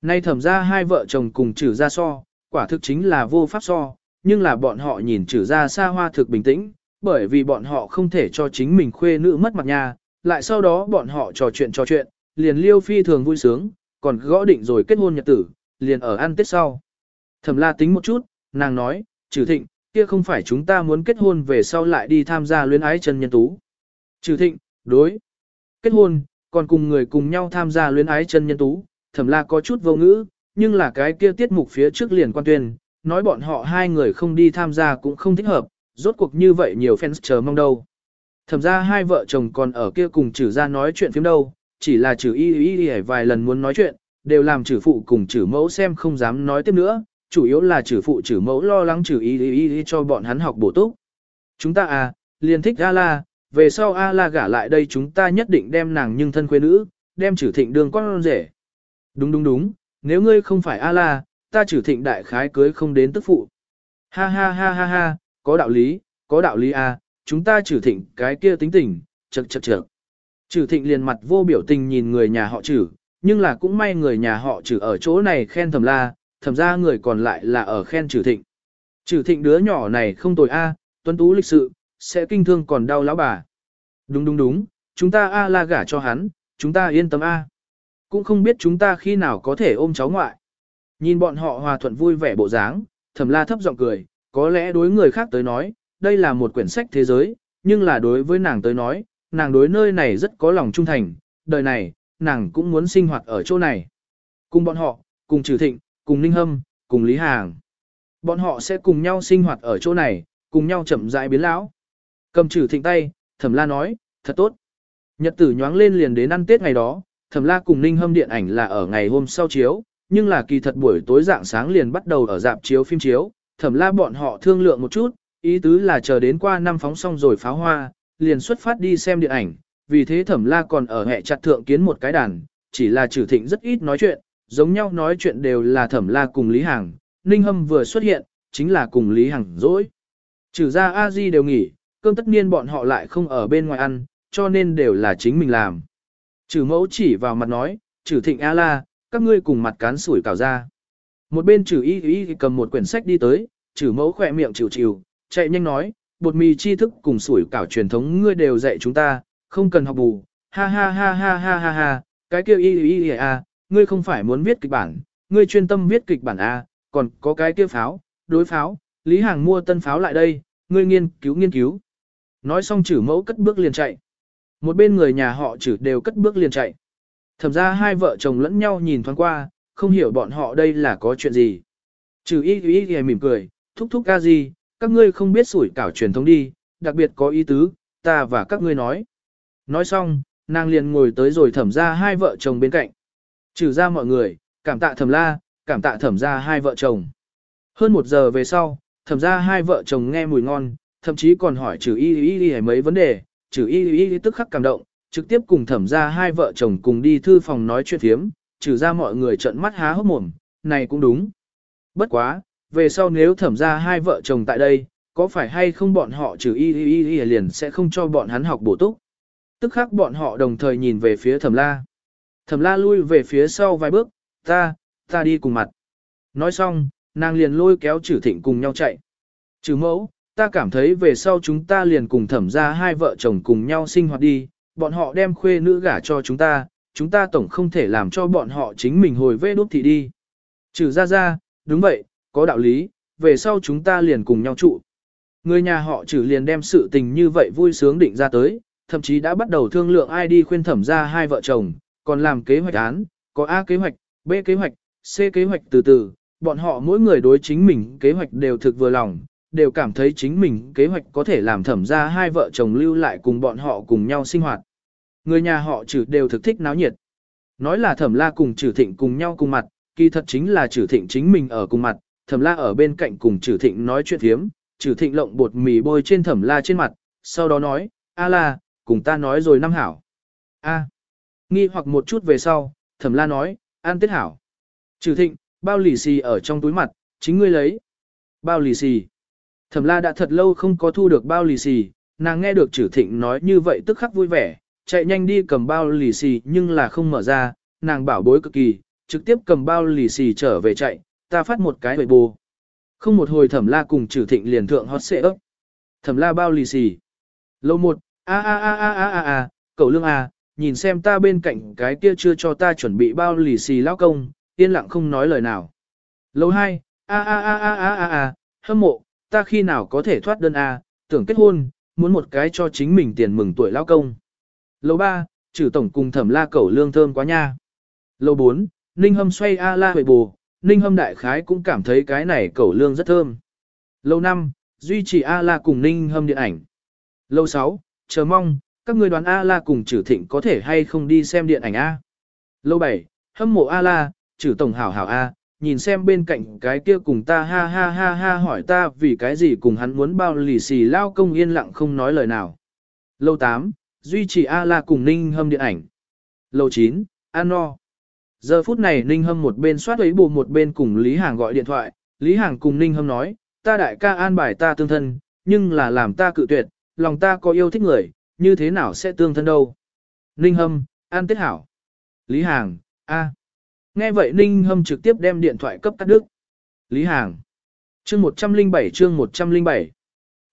S1: Nay thẩm ra hai vợ chồng cùng trừ ra so, quả thực chính là vô pháp so, nhưng là bọn họ nhìn trừ ra xa hoa thực bình tĩnh, bởi vì bọn họ không thể cho chính mình khuê nữ mất mặt nha, lại sau đó bọn họ trò chuyện trò chuyện, liền liêu phi thường vui sướng, còn gõ định rồi kết hôn nhật tử, liền ở ăn tết sau. Thẩm la tính một chút, nàng nói, trừ thịnh, kia không phải chúng ta muốn kết hôn về sau lại đi tham gia luyến ái chân nhân tú. Trừ thịnh, đối, kết hôn, còn cùng người cùng nhau tham gia luyến ái chân nhân tú, thẩm la có chút vô ngữ, nhưng là cái kia tiết mục phía trước liền quan tuyên, nói bọn họ hai người không đi tham gia cũng không thích hợp, rốt cuộc như vậy nhiều fans chờ mong đâu. Thẩm ra hai vợ chồng còn ở kia cùng trừ ra nói chuyện phim đâu, chỉ là trừ y y y vài lần muốn nói chuyện, đều làm trừ phụ cùng trừ mẫu xem không dám nói tiếp nữa, chủ yếu là trừ phụ trừ mẫu lo lắng trừ y y y cho bọn hắn học bổ túc. Chúng ta à, liền thích A-la, về sau A-la gả lại đây chúng ta nhất định đem nàng nhưng thân quê nữ, đem trừ thịnh đường con rể. Đúng đúng đúng, nếu ngươi không phải A-la, ta trừ thịnh đại khái cưới không đến tức phụ. Ha ha ha ha ha, có đạo lý, có đạo lý à, chúng ta trừ thịnh cái kia tính tình, chật chật chật. Trừ thịnh liền mặt vô biểu tình nhìn người nhà họ trừ, nhưng là cũng may người nhà họ trừ ở chỗ này khen thầm la, thầm ra người còn lại là ở khen trừ thịnh. Trừ thịnh đứa nhỏ này không tồi a, tuấn tú lịch sự, sẽ kinh thương còn đau lão bà. Đúng đúng đúng, chúng ta a la gả cho hắn, chúng ta yên tâm a. Cũng không biết chúng ta khi nào có thể ôm cháu ngoại. Nhìn bọn họ hòa thuận vui vẻ bộ dáng, thầm la thấp giọng cười, có lẽ đối người khác tới nói, đây là một quyển sách thế giới, nhưng là đối với nàng tới nói, nàng đối nơi này rất có lòng trung thành, đời này, nàng cũng muốn sinh hoạt ở chỗ này. Cùng bọn họ, cùng Trừ Thịnh, cùng Ninh Hâm, cùng Lý Hàng. Bọn họ sẽ cùng nhau sinh hoạt ở chỗ này, cùng nhau chậm rãi biến lão. Cầm Trừ Thịnh tay, Thẩm La nói, thật tốt. Nhật tử nhoáng lên liền đến ăn Tết ngày đó, Thẩm La cùng Ninh Hâm điện ảnh là ở ngày hôm sau chiếu, nhưng là kỳ thật buổi tối dạng sáng liền bắt đầu ở dạp chiếu phim chiếu, thẩm la bọn họ thương lượng một chút, ý tứ là chờ đến qua năm phóng xong rồi pháo hoa, liền xuất phát đi xem điện ảnh, vì thế thẩm la còn ở hệ chặt thượng kiến một cái đàn, chỉ là trừ thịnh rất ít nói chuyện, giống nhau nói chuyện đều là thẩm la cùng Lý Hằng, Ninh Hâm vừa xuất hiện, chính là cùng Lý Hằng dỗi. Trừ ra a di đều nghỉ, cơm tất nhiên bọn họ lại không ở bên ngoài ăn, cho nên đều là chính mình làm. Trừ mẫu chỉ vào mặt nói, trừ thịnh a la, các ngươi cùng mặt cán sủi cào ra. Một bên chử y y cầm một quyển sách đi tới, chử mẫu khỏe miệng chịu chịu, chạy nhanh nói, bột mì tri thức cùng sủi cảo truyền thống ngươi đều dạy chúng ta, không cần học bù, ha ha ha ha ha ha ha, cái kêu y y y a, ngươi không phải muốn viết kịch bản, ngươi chuyên tâm viết kịch bản a, còn có cái kia pháo, đối pháo, Lý Hàng mua tân pháo lại đây, ngươi nghiên cứu nghiên cứu. Nói xong chử mẫu cất bước liền chạy. Một bên người nhà họ chử đều cất bước liền chạy. Thẩm ra hai vợ chồng lẫn nhau nhìn thoáng qua, không hiểu bọn họ đây là có chuyện gì. Trừ y y ý mỉm cười, thúc thúc ca gì, các ngươi không biết sủi cảo truyền thống đi, đặc biệt có ý tứ, ta và các ngươi nói. Nói xong, nàng liền ngồi tới rồi thẩm ra hai vợ chồng bên cạnh, Trừ ra mọi người, cảm tạ thẩm la, cảm tạ thẩm ra hai vợ chồng. Hơn một giờ về sau, thẩm ra hai vợ chồng nghe mùi ngon, thậm chí còn hỏi trừ y y y mấy vấn đề, trừ y y y tức khắc cảm động, trực tiếp cùng thẩm ra hai vợ chồng cùng đi thư phòng nói chuyện thiếm, trừ ra mọi người trợn mắt há hốc mồm, này cũng đúng. Bất quá, về sau nếu thẩm ra hai vợ chồng tại đây, có phải hay không bọn họ trừ y y y liền sẽ không cho bọn hắn học bổ túc. Tức khắc bọn họ đồng thời nhìn về phía thẩm la. Thẩm la lui về phía sau vài bước, ta, ta đi cùng mặt. Nói xong, nàng liền lôi kéo trừ thịnh cùng nhau chạy. Trừ mẫu, ta cảm thấy về sau chúng ta liền cùng thẩm ra hai vợ chồng cùng nhau sinh hoạt đi, bọn họ đem khuê nữ gả cho chúng ta, chúng ta tổng không thể làm cho bọn họ chính mình hồi vê đốt thị đi. Trừ ra ra, đúng vậy, có đạo lý, về sau chúng ta liền cùng nhau trụ. Người nhà họ trừ liền đem sự tình như vậy vui sướng định ra tới, thậm chí đã bắt đầu thương lượng ai đi khuyên thẩm ra hai vợ chồng, còn làm kế hoạch án, có A kế hoạch, B kế hoạch, C kế hoạch từ từ, bọn họ mỗi người đối chính mình kế hoạch đều thực vừa lòng, đều cảm thấy chính mình kế hoạch có thể làm thẩm ra hai vợ chồng lưu lại cùng bọn họ cùng nhau sinh hoạt. Người nhà họ trừ đều thực thích náo nhiệt. Nói là thẩm la cùng trừ thịnh cùng nhau cùng mặt, kỳ thật chính là trừ thịnh chính mình ở cùng mặt, thẩm la ở bên cạnh cùng trừ thịnh nói chuyện thiếm, trừ thịnh lộng bột mì bôi trên thẩm la trên mặt, sau đó nói, a la, cùng ta nói rồi năm hảo. a nghi hoặc một chút về sau, thẩm la nói, an tết hảo. Trừ thịnh, bao lì xì ở trong túi mặt, chính ngươi lấy. Bao lì xì. Thẩm la đã thật lâu không có thu được bao lì xì, nàng nghe được trừ thịnh nói như vậy tức khắc vui vẻ, chạy nhanh đi cầm bao lì xì nhưng là không mở ra, nàng bảo bối cực kỳ, trực tiếp cầm bao lì xì trở về chạy, ta phát một cái bệ bù. Không một hồi thẩm la cùng trừ thịnh liền thượng hot xệ ấp. Thẩm la bao lì xì. Lâu một, a a a a a a a, cậu lương a, nhìn xem ta bên cạnh cái kia chưa cho ta chuẩn bị bao lì xì lao công, yên lặng không nói lời nào. Lâu hai, a a a a a a a, hâm mộ, ta khi nào có thể thoát đơn a, tưởng kết hôn, muốn một cái cho chính mình tiền mừng tuổi lao công. Lầu 3, trừ tổng cùng thẩm la cẩu lương thơm quá nha. Lầu 4, Ninh Hâm xoay a la huệ bù, Ninh Hâm đại khái cũng cảm thấy cái này cẩu lương rất thơm. Lầu 5, duy trì a la cùng Ninh Hâm điện ảnh. Lầu 6, chờ mong, các người đoán a la cùng trừ thịnh có thể hay không đi xem điện ảnh a. Lầu 7, hâm mộ a la, trừ tổng hảo hảo a, nhìn xem bên cạnh cái kia cùng ta ha ha ha ha hỏi ta vì cái gì cùng hắn muốn bao lì xì lao công yên lặng không nói lời nào. Lâu 8, duy trì A-la cùng Ninh Hâm điện ảnh. Lầu 9, An No. Giờ phút này Ninh Hâm một bên soát ấy bù một bên cùng Lý Hàng gọi điện thoại, Lý Hàng cùng Ninh Hâm nói, ta đại ca an bài ta tương thân, nhưng là làm ta cự tuyệt, lòng ta có yêu thích người, như thế nào sẽ tương thân đâu. Ninh Hâm, an tiết hảo. Lý Hàng, a. Nghe vậy Ninh Hâm trực tiếp đem điện thoại cấp cắt đứt. Lý Hàng. Chương 107 chương 107.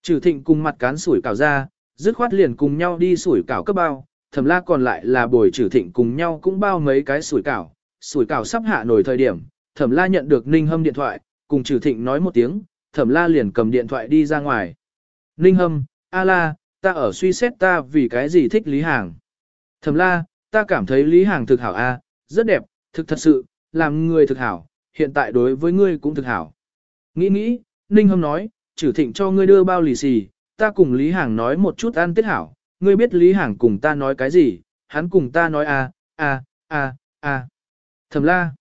S1: Trừ thịnh cùng mặt cán sủi cào ra, dứt khoát liền cùng nhau đi sủi cảo cấp bao, thẩm la còn lại là bồi trừ thịnh cùng nhau cũng bao mấy cái sủi cảo, sủi cảo sắp hạ nổi thời điểm, thẩm la nhận được ninh hâm điện thoại, cùng trừ thịnh nói một tiếng, thẩm la liền cầm điện thoại đi ra ngoài. Ninh hâm, a la, ta ở suy xét ta vì cái gì thích Lý Hàng. Thẩm la, ta cảm thấy Lý Hàng thực hảo a, rất đẹp, thực thật sự, làm người thực hảo, hiện tại đối với ngươi cũng thực hảo. Nghĩ nghĩ, Ninh Hâm nói, trừ thịnh cho ngươi đưa bao lì xì, ta cùng Lý Hàng nói một chút ăn tết hảo, ngươi biết Lý Hàng cùng ta nói cái gì, hắn cùng ta nói a a a a. Thẩm la.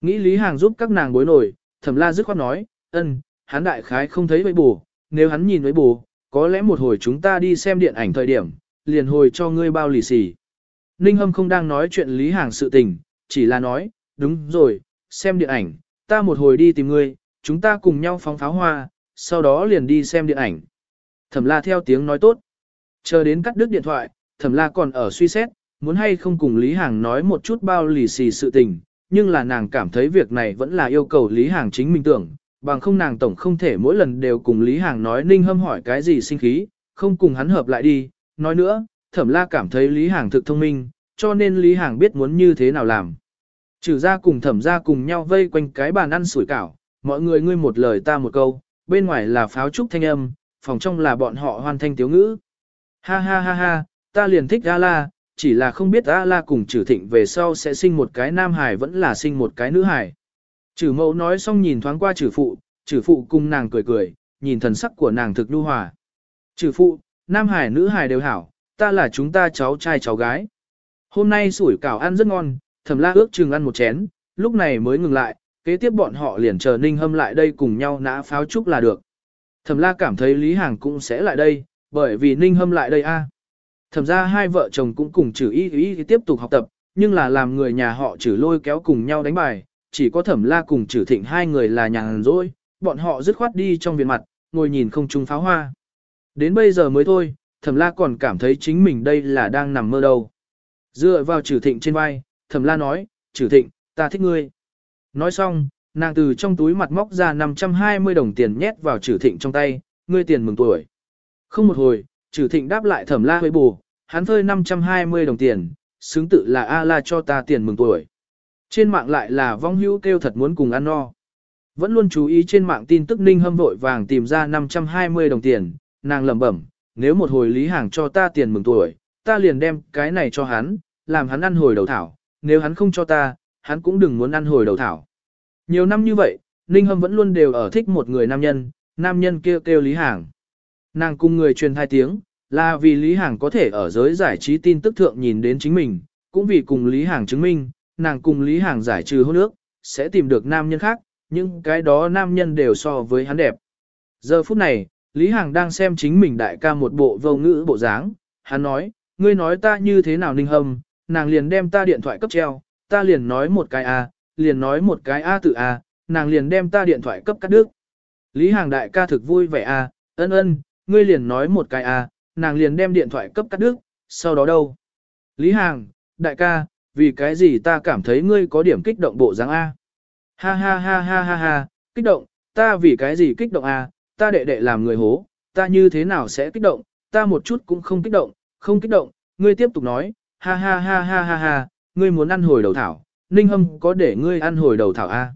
S1: Nghĩ Lý Hàng giúp các nàng bối nổi, thẩm la dứt khoát nói, ân, hắn đại khái không thấy với bù, nếu hắn nhìn với bù, có lẽ một hồi chúng ta đi xem điện ảnh thời điểm, liền hồi cho ngươi bao lì xì. Ninh Hâm không đang nói chuyện Lý Hàng sự tình, chỉ là nói, đúng rồi, xem điện ảnh, ta một hồi đi tìm ngươi, chúng ta cùng nhau phóng pháo hoa, sau đó liền đi xem điện ảnh. Thẩm la theo tiếng nói tốt. Chờ đến cắt đứt điện thoại, thẩm la còn ở suy xét, muốn hay không cùng Lý Hàng nói một chút bao lì xì sự tình, nhưng là nàng cảm thấy việc này vẫn là yêu cầu Lý Hàng chính mình tưởng, bằng không nàng tổng không thể mỗi lần đều cùng Lý Hàng nói ninh hâm hỏi cái gì sinh khí, không cùng hắn hợp lại đi, nói nữa, thẩm la cảm thấy Lý Hàng thực thông minh, cho nên Lý Hàng biết muốn như thế nào làm. Trừ ra cùng thẩm ra cùng nhau vây quanh cái bàn ăn sủi cảo, mọi người ngươi một lời ta một câu, bên ngoài là pháo trúc thanh âm, phòng trong là bọn họ hoàn thanh tiếu ngữ. Ha ha ha ha, ta liền thích A-la, chỉ là không biết A-la cùng trừ thịnh về sau sẽ sinh một cái nam hải vẫn là sinh một cái nữ hải. Trừ mẫu nói xong nhìn thoáng qua trừ phụ, trừ phụ cùng nàng cười cười, nhìn thần sắc của nàng thực nhu hòa. Trừ phụ, nam hải nữ hải đều hảo, ta là chúng ta cháu trai cháu gái. Hôm nay sủi cảo ăn rất ngon, Thẩm la ước chừng ăn một chén, lúc này mới ngừng lại, kế tiếp bọn họ liền chờ Ninh Hâm lại đây cùng nhau nã pháo trúc là được. Thẩm la cảm thấy Lý Hàng cũng sẽ lại đây, bởi vì Ninh Hâm lại đây a. Thẩm ra hai vợ chồng cũng cùng trừ ý ý tiếp tục học tập, nhưng là làm người nhà họ trừ lôi kéo cùng nhau đánh bài, chỉ có thẩm la cùng trừ thịnh hai người là nhàn rỗi, bọn họ dứt khoát đi trong viện mặt, ngồi nhìn không trung pháo hoa. Đến bây giờ mới thôi, thẩm la còn cảm thấy chính mình đây là đang nằm mơ đâu. Dựa vào trừ thịnh trên vai, thẩm la nói, trừ thịnh, ta thích ngươi. Nói xong, nàng từ trong túi mặt móc ra 520 đồng tiền nhét vào trừ thịnh trong tay, ngươi tiền mừng tuổi. Không một hồi, trừ thịnh đáp lại thẩm la hơi bù, hắn phơi 520 đồng tiền, xứng tự là A la cho ta tiền mừng tuổi. Trên mạng lại là vong hữu kêu thật muốn cùng ăn no. Vẫn luôn chú ý trên mạng tin tức ninh hâm vội vàng tìm ra 520 đồng tiền, nàng lẩm bẩm, nếu một hồi lý hàng cho ta tiền mừng tuổi, ta liền đem cái này cho hắn, làm hắn ăn hồi đầu thảo, nếu hắn không cho ta, hắn cũng đừng muốn ăn hồi đầu thảo. Nhiều năm như vậy, Ninh Hâm vẫn luôn đều ở thích một người nam nhân, nam nhân kia kêu, kêu Lý Hàng. Nàng cùng người truyền hai tiếng, là vì Lý Hàng có thể ở giới giải trí tin tức thượng nhìn đến chính mình, cũng vì cùng Lý Hàng chứng minh, nàng cùng Lý Hàng giải trừ hôn ước, sẽ tìm được nam nhân khác, nhưng cái đó nam nhân đều so với hắn đẹp. Giờ phút này, Lý Hàng đang xem chính mình đại ca một bộ vô ngữ bộ dáng, hắn nói, ngươi nói ta như thế nào ninh hâm, nàng liền đem ta điện thoại cấp treo, ta liền nói một cái A, liền nói một cái A tự A, nàng liền đem ta điện thoại cấp cắt đứt. Lý Hàng đại ca thực vui vẻ A, ân ân, ngươi liền nói một cái A, nàng liền đem điện thoại cấp cắt đứt, sau đó đâu? Lý Hàng, đại ca, vì cái gì ta cảm thấy ngươi có điểm kích động bộ dáng A? Ha ha ha ha ha ha, kích động, ta vì cái gì kích động A, ta đệ đệ làm người hố, ta như thế nào sẽ kích động, ta một chút cũng không kích động, không kích động, ngươi tiếp tục nói, ha ha ha ha ha ha, ngươi muốn ăn hồi đầu thảo, Ninh Hâm có để ngươi ăn hồi đầu thảo A.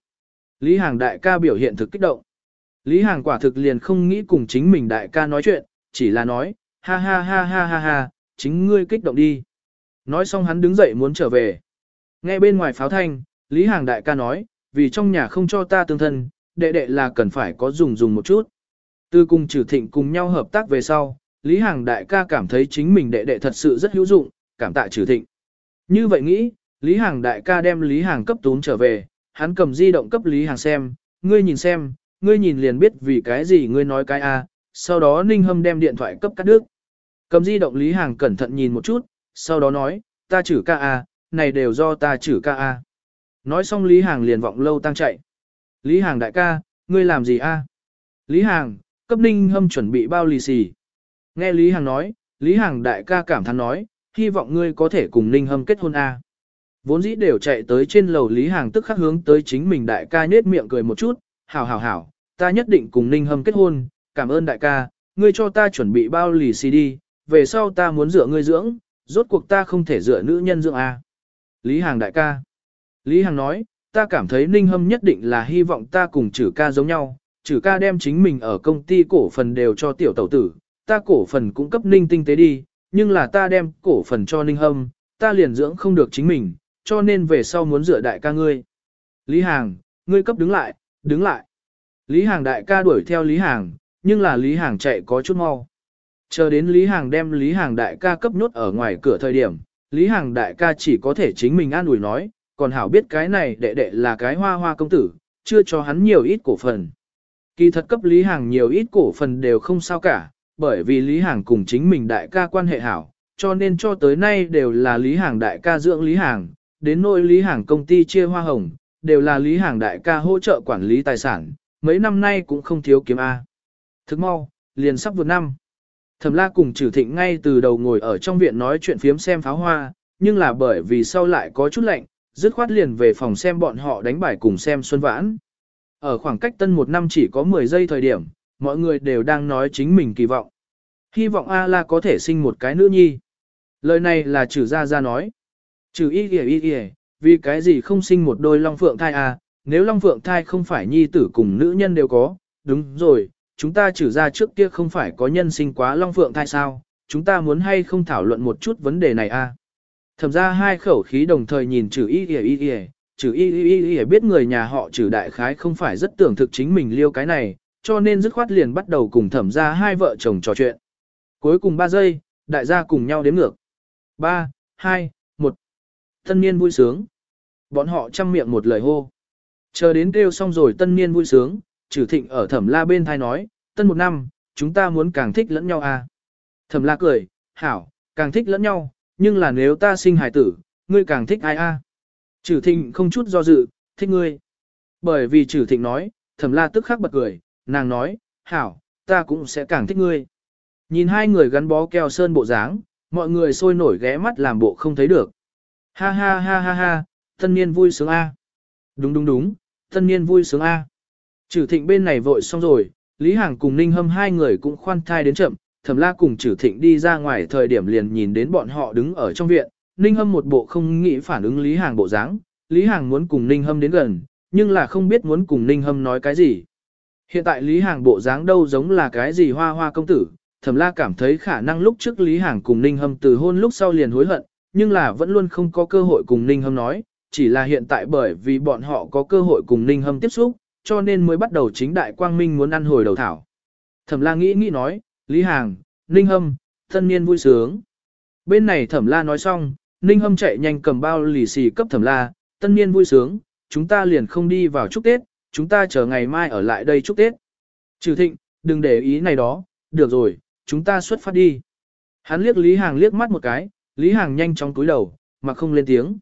S1: Lý Hàng đại ca biểu hiện thực kích động. Lý Hàng quả thực liền không nghĩ cùng chính mình đại ca nói chuyện, chỉ là nói, ha ha ha ha ha ha, chính ngươi kích động đi. Nói xong hắn đứng dậy muốn trở về. Nghe bên ngoài pháo thanh, Lý Hàng đại ca nói, vì trong nhà không cho ta tương thân, đệ đệ là cần phải có dùng dùng một chút. Từ cùng trừ thịnh cùng nhau hợp tác về sau, Lý Hàng đại ca cảm thấy chính mình đệ đệ thật sự rất hữu dụng, cảm tạ trừ thịnh. Như vậy nghĩ, Lý Hàng đại ca đem Lý Hàng cấp tún trở về, hắn cầm di động cấp Lý Hàng xem, ngươi nhìn xem, ngươi nhìn liền biết vì cái gì ngươi nói cái A, sau đó Ninh Hâm đem điện thoại cấp cắt đứt. Cầm di động Lý Hàng cẩn thận nhìn một chút, sau đó nói, ta chử ca A, này đều do ta chử ca A. Nói xong Lý Hàng liền vọng lâu tăng chạy. Lý Hàng đại ca, ngươi làm gì A? Lý Hàng, cấp Ninh Hâm chuẩn bị bao lì xì. Nghe Lý Hàng nói, Lý Hàng đại ca cảm thán nói, hy vọng ngươi có thể cùng Ninh Hâm kết hôn A. Vốn dĩ đều chạy tới trên lầu Lý Hàng tức khắc hướng tới chính mình đại ca nết miệng cười một chút, hảo hảo hảo, ta nhất định cùng Ninh Hâm kết hôn, cảm ơn đại ca, ngươi cho ta chuẩn bị bao lì xì đi, về sau ta muốn dựa ngươi dưỡng, rốt cuộc ta không thể dựa nữ nhân dưỡng à? Lý Hàng đại ca. Lý Hàng nói, ta cảm thấy Ninh Hâm nhất định là hy vọng ta cùng chử ca giống nhau, chử ca đem chính mình ở công ty cổ phần đều cho tiểu tẩu tử, ta cổ phần cũng cấp Ninh tinh tế đi, nhưng là ta đem cổ phần cho Ninh Hâm, ta liền dưỡng không được chính mình, cho nên về sau muốn dựa đại ca ngươi. Lý Hàng, ngươi cấp đứng lại, đứng lại. Lý Hàng đại ca đuổi theo Lý Hàng, nhưng là Lý Hàng chạy có chút mau. Chờ đến Lý Hàng đem Lý Hàng đại ca cấp nhốt ở ngoài cửa thời điểm, Lý Hàng đại ca chỉ có thể chính mình an ủi nói, còn hảo biết cái này đệ đệ là cái hoa hoa công tử, chưa cho hắn nhiều ít cổ phần. Kỳ thật cấp Lý Hàng nhiều ít cổ phần đều không sao cả, bởi vì Lý Hàng cùng chính mình đại ca quan hệ hảo, cho nên cho tới nay đều là Lý Hàng đại ca dưỡng Lý Hàng, đến nỗi Lý Hàng công ty chia hoa hồng, đều là Lý Hàng đại ca hỗ trợ quản lý tài sản, mấy năm nay cũng không thiếu kiếm A. Thức mau, liền sắp vượt năm. Thẩm la cùng trừ thịnh ngay từ đầu ngồi ở trong viện nói chuyện phiếm xem pháo hoa, nhưng là bởi vì sau lại có chút lạnh, dứt khoát liền về phòng xem bọn họ đánh bài cùng xem xuân vãn. Ở khoảng cách tân một năm chỉ có 10 giây thời điểm, mọi người đều đang nói chính mình kỳ vọng. Hy vọng A-la có thể sinh một cái nữ nhi. Lời này là trừ ra ra nói. Trừ y kìa y kìa, vì cái gì không sinh một đôi long phượng thai à, nếu long phượng thai không phải nhi tử cùng nữ nhân đều có, đúng rồi, chúng ta trừ ra trước kia không phải có nhân sinh quá long phượng thai sao, chúng ta muốn hay không thảo luận một chút vấn đề này à. Thẩm ra hai khẩu khí đồng thời nhìn trừ y kìa y kìa, trừ y y y biết người nhà họ trừ đại khái không phải rất tưởng thực chính mình liêu cái này, cho nên dứt khoát liền bắt đầu cùng thẩm ra hai vợ chồng trò chuyện. Cuối cùng 3 giây, đại gia cùng nhau đếm ngược. 3, 2, Tân niên vui sướng. Bọn họ chăm miệng một lời hô. Chờ đến kêu xong rồi tân niên vui sướng, trừ thịnh ở thẩm la bên thai nói, tân một năm, chúng ta muốn càng thích lẫn nhau à. Thẩm la cười, hảo, càng thích lẫn nhau, nhưng là nếu ta sinh hài tử, ngươi càng thích ai a? À? Trừ thịnh không chút do dự, thích ngươi. Bởi vì trừ thịnh nói, thẩm la tức khắc bật cười, nàng nói, hảo, ta cũng sẽ càng thích ngươi. Nhìn hai người gắn bó keo sơn bộ dáng, mọi người sôi nổi ghé mắt làm bộ không thấy được. Ha ha ha ha ha, tân niên vui sướng a. Đúng đúng đúng, tân niên vui sướng a. Chử thịnh bên này vội xong rồi, Lý Hàng cùng Ninh Hâm hai người cũng khoan thai đến chậm, Thẩm La cùng Trử Thịnh đi ra ngoài thời điểm liền nhìn đến bọn họ đứng ở trong viện, Ninh Hâm một bộ không nghĩ phản ứng Lý Hàng bộ dáng, Lý Hàng muốn cùng Ninh Hâm đến gần, nhưng là không biết muốn cùng Ninh Hâm nói cái gì. Hiện tại Lý Hàng bộ dáng đâu giống là cái gì hoa hoa công tử, Thẩm La cảm thấy khả năng lúc trước Lý Hàng cùng Ninh Hâm từ hôn lúc sau liền hối hận, nhưng là vẫn luôn không có cơ hội cùng Ninh Hâm nói, chỉ là hiện tại bởi vì bọn họ có cơ hội cùng Ninh Hâm tiếp xúc, cho nên mới bắt đầu chính đại quang minh muốn ăn hồi đầu thảo. Thẩm La nghĩ nghĩ nói, Lý Hàng, Ninh Hâm, thân niên vui sướng. Bên này Thẩm La nói xong, Ninh Hâm chạy nhanh cầm bao lì xì cấp Thẩm La, tân niên vui sướng, chúng ta liền không đi vào chúc Tết, chúng ta chờ ngày mai ở lại đây chúc Tết. Trừ thịnh, đừng để ý này đó, được rồi, chúng ta xuất phát đi. Hắn liếc Lý Hàng liếc mắt một cái, Lý Hàng nhanh chóng túi đầu, mà không lên tiếng.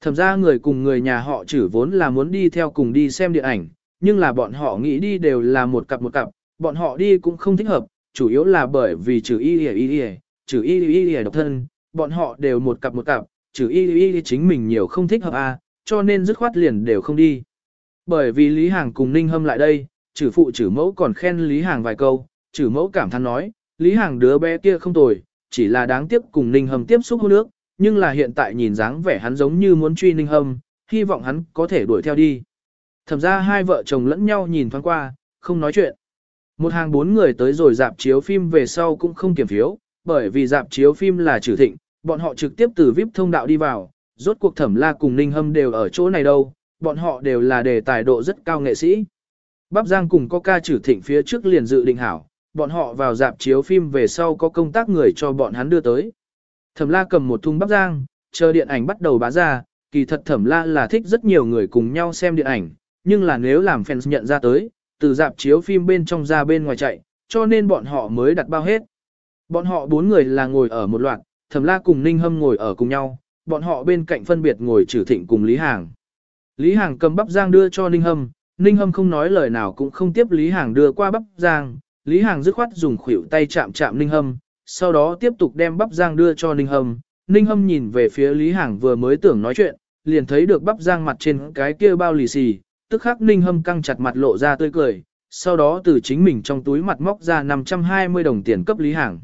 S1: Thẩm ra người cùng người nhà họ chử vốn là muốn đi theo cùng đi xem điện ảnh, nhưng là bọn họ nghĩ đi đều là một cặp một cặp, bọn họ đi cũng không thích hợp, chủ yếu là bởi vì chử y y y y, chử y y y độc thân, bọn họ đều một cặp một cặp, chử y y chính mình nhiều không thích hợp à, cho nên dứt khoát liền đều không đi. Bởi vì Lý Hàng cùng Ninh Hâm lại đây, chử phụ chử mẫu còn khen Lý Hàng vài câu, chử mẫu cảm thán nói, Lý Hàng đứa bé kia không tồi, chỉ là đáng tiếc cùng Ninh Hâm tiếp xúc hôn nước, nhưng là hiện tại nhìn dáng vẻ hắn giống như muốn truy Ninh Hâm, hy vọng hắn có thể đuổi theo đi. Thẩm ra hai vợ chồng lẫn nhau nhìn thoáng qua, không nói chuyện. Một hàng bốn người tới rồi dạp chiếu phim về sau cũng không kiểm phiếu, bởi vì dạp chiếu phim là trừ thịnh, bọn họ trực tiếp từ VIP thông đạo đi vào, rốt cuộc thẩm la cùng ninh hâm đều ở chỗ này đâu, bọn họ đều là đề tài độ rất cao nghệ sĩ. Bắp Giang cùng Coca trừ thịnh phía trước liền dự định hảo, bọn họ vào dạp chiếu phim về sau có công tác người cho bọn hắn đưa tới. Thẩm la cầm một thùng bắp rang chờ điện ảnh bắt đầu bá ra, kỳ thật thẩm la là thích rất nhiều người cùng nhau xem điện ảnh, nhưng là nếu làm fans nhận ra tới, từ dạp chiếu phim bên trong ra bên ngoài chạy, cho nên bọn họ mới đặt bao hết. Bọn họ bốn người là ngồi ở một loạt, Thẩm La cùng Ninh Hâm ngồi ở cùng nhau, bọn họ bên cạnh phân biệt ngồi trừ thịnh cùng Lý Hàng. Lý Hàng cầm bắp giang đưa cho Ninh Hâm, Ninh Hâm không nói lời nào cũng không tiếp Lý Hàng đưa qua bắp giang, Lý Hàng dứt khoát dùng khuỷu tay chạm chạm Ninh Hâm, sau đó tiếp tục đem bắp giang đưa cho Ninh Hâm. Ninh Hâm nhìn về phía Lý Hàng vừa mới tưởng nói chuyện, liền thấy được bắp giang mặt trên cái kia bao lì xì, tức khắc ninh hâm căng chặt mặt lộ ra tươi cười, sau đó từ chính mình trong túi mặt móc ra 520 đồng tiền cấp Lý Hàng.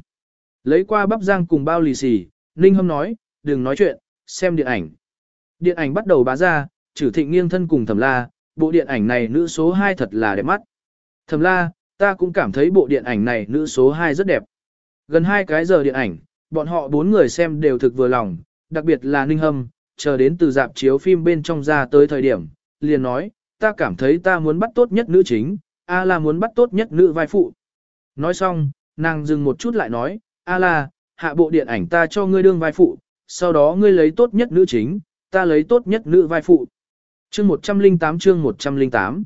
S1: Lấy qua bắp giang cùng bao lì xì, ninh hâm nói, đừng nói chuyện, xem điện ảnh. Điện ảnh bắt đầu bá ra, trừ thịnh nghiêng thân cùng thẩm la, bộ điện ảnh này nữ số 2 thật là đẹp mắt. Thẩm la, ta cũng cảm thấy bộ điện ảnh này nữ số 2 rất đẹp. Gần hai cái giờ điện ảnh, bọn họ bốn người xem đều thực vừa lòng, đặc biệt là Ninh Hâm, chờ đến từ dạp chiếu phim bên trong ra tới thời điểm, liền nói, ta cảm thấy ta muốn bắt tốt nhất nữ chính, A la muốn bắt tốt nhất nữ vai phụ. Nói xong, nàng dừng một chút lại nói, A la, hạ bộ điện ảnh ta cho ngươi đương vai phụ, sau đó ngươi lấy tốt nhất nữ chính, ta lấy tốt nhất nữ vai phụ. Chương 108 chương 108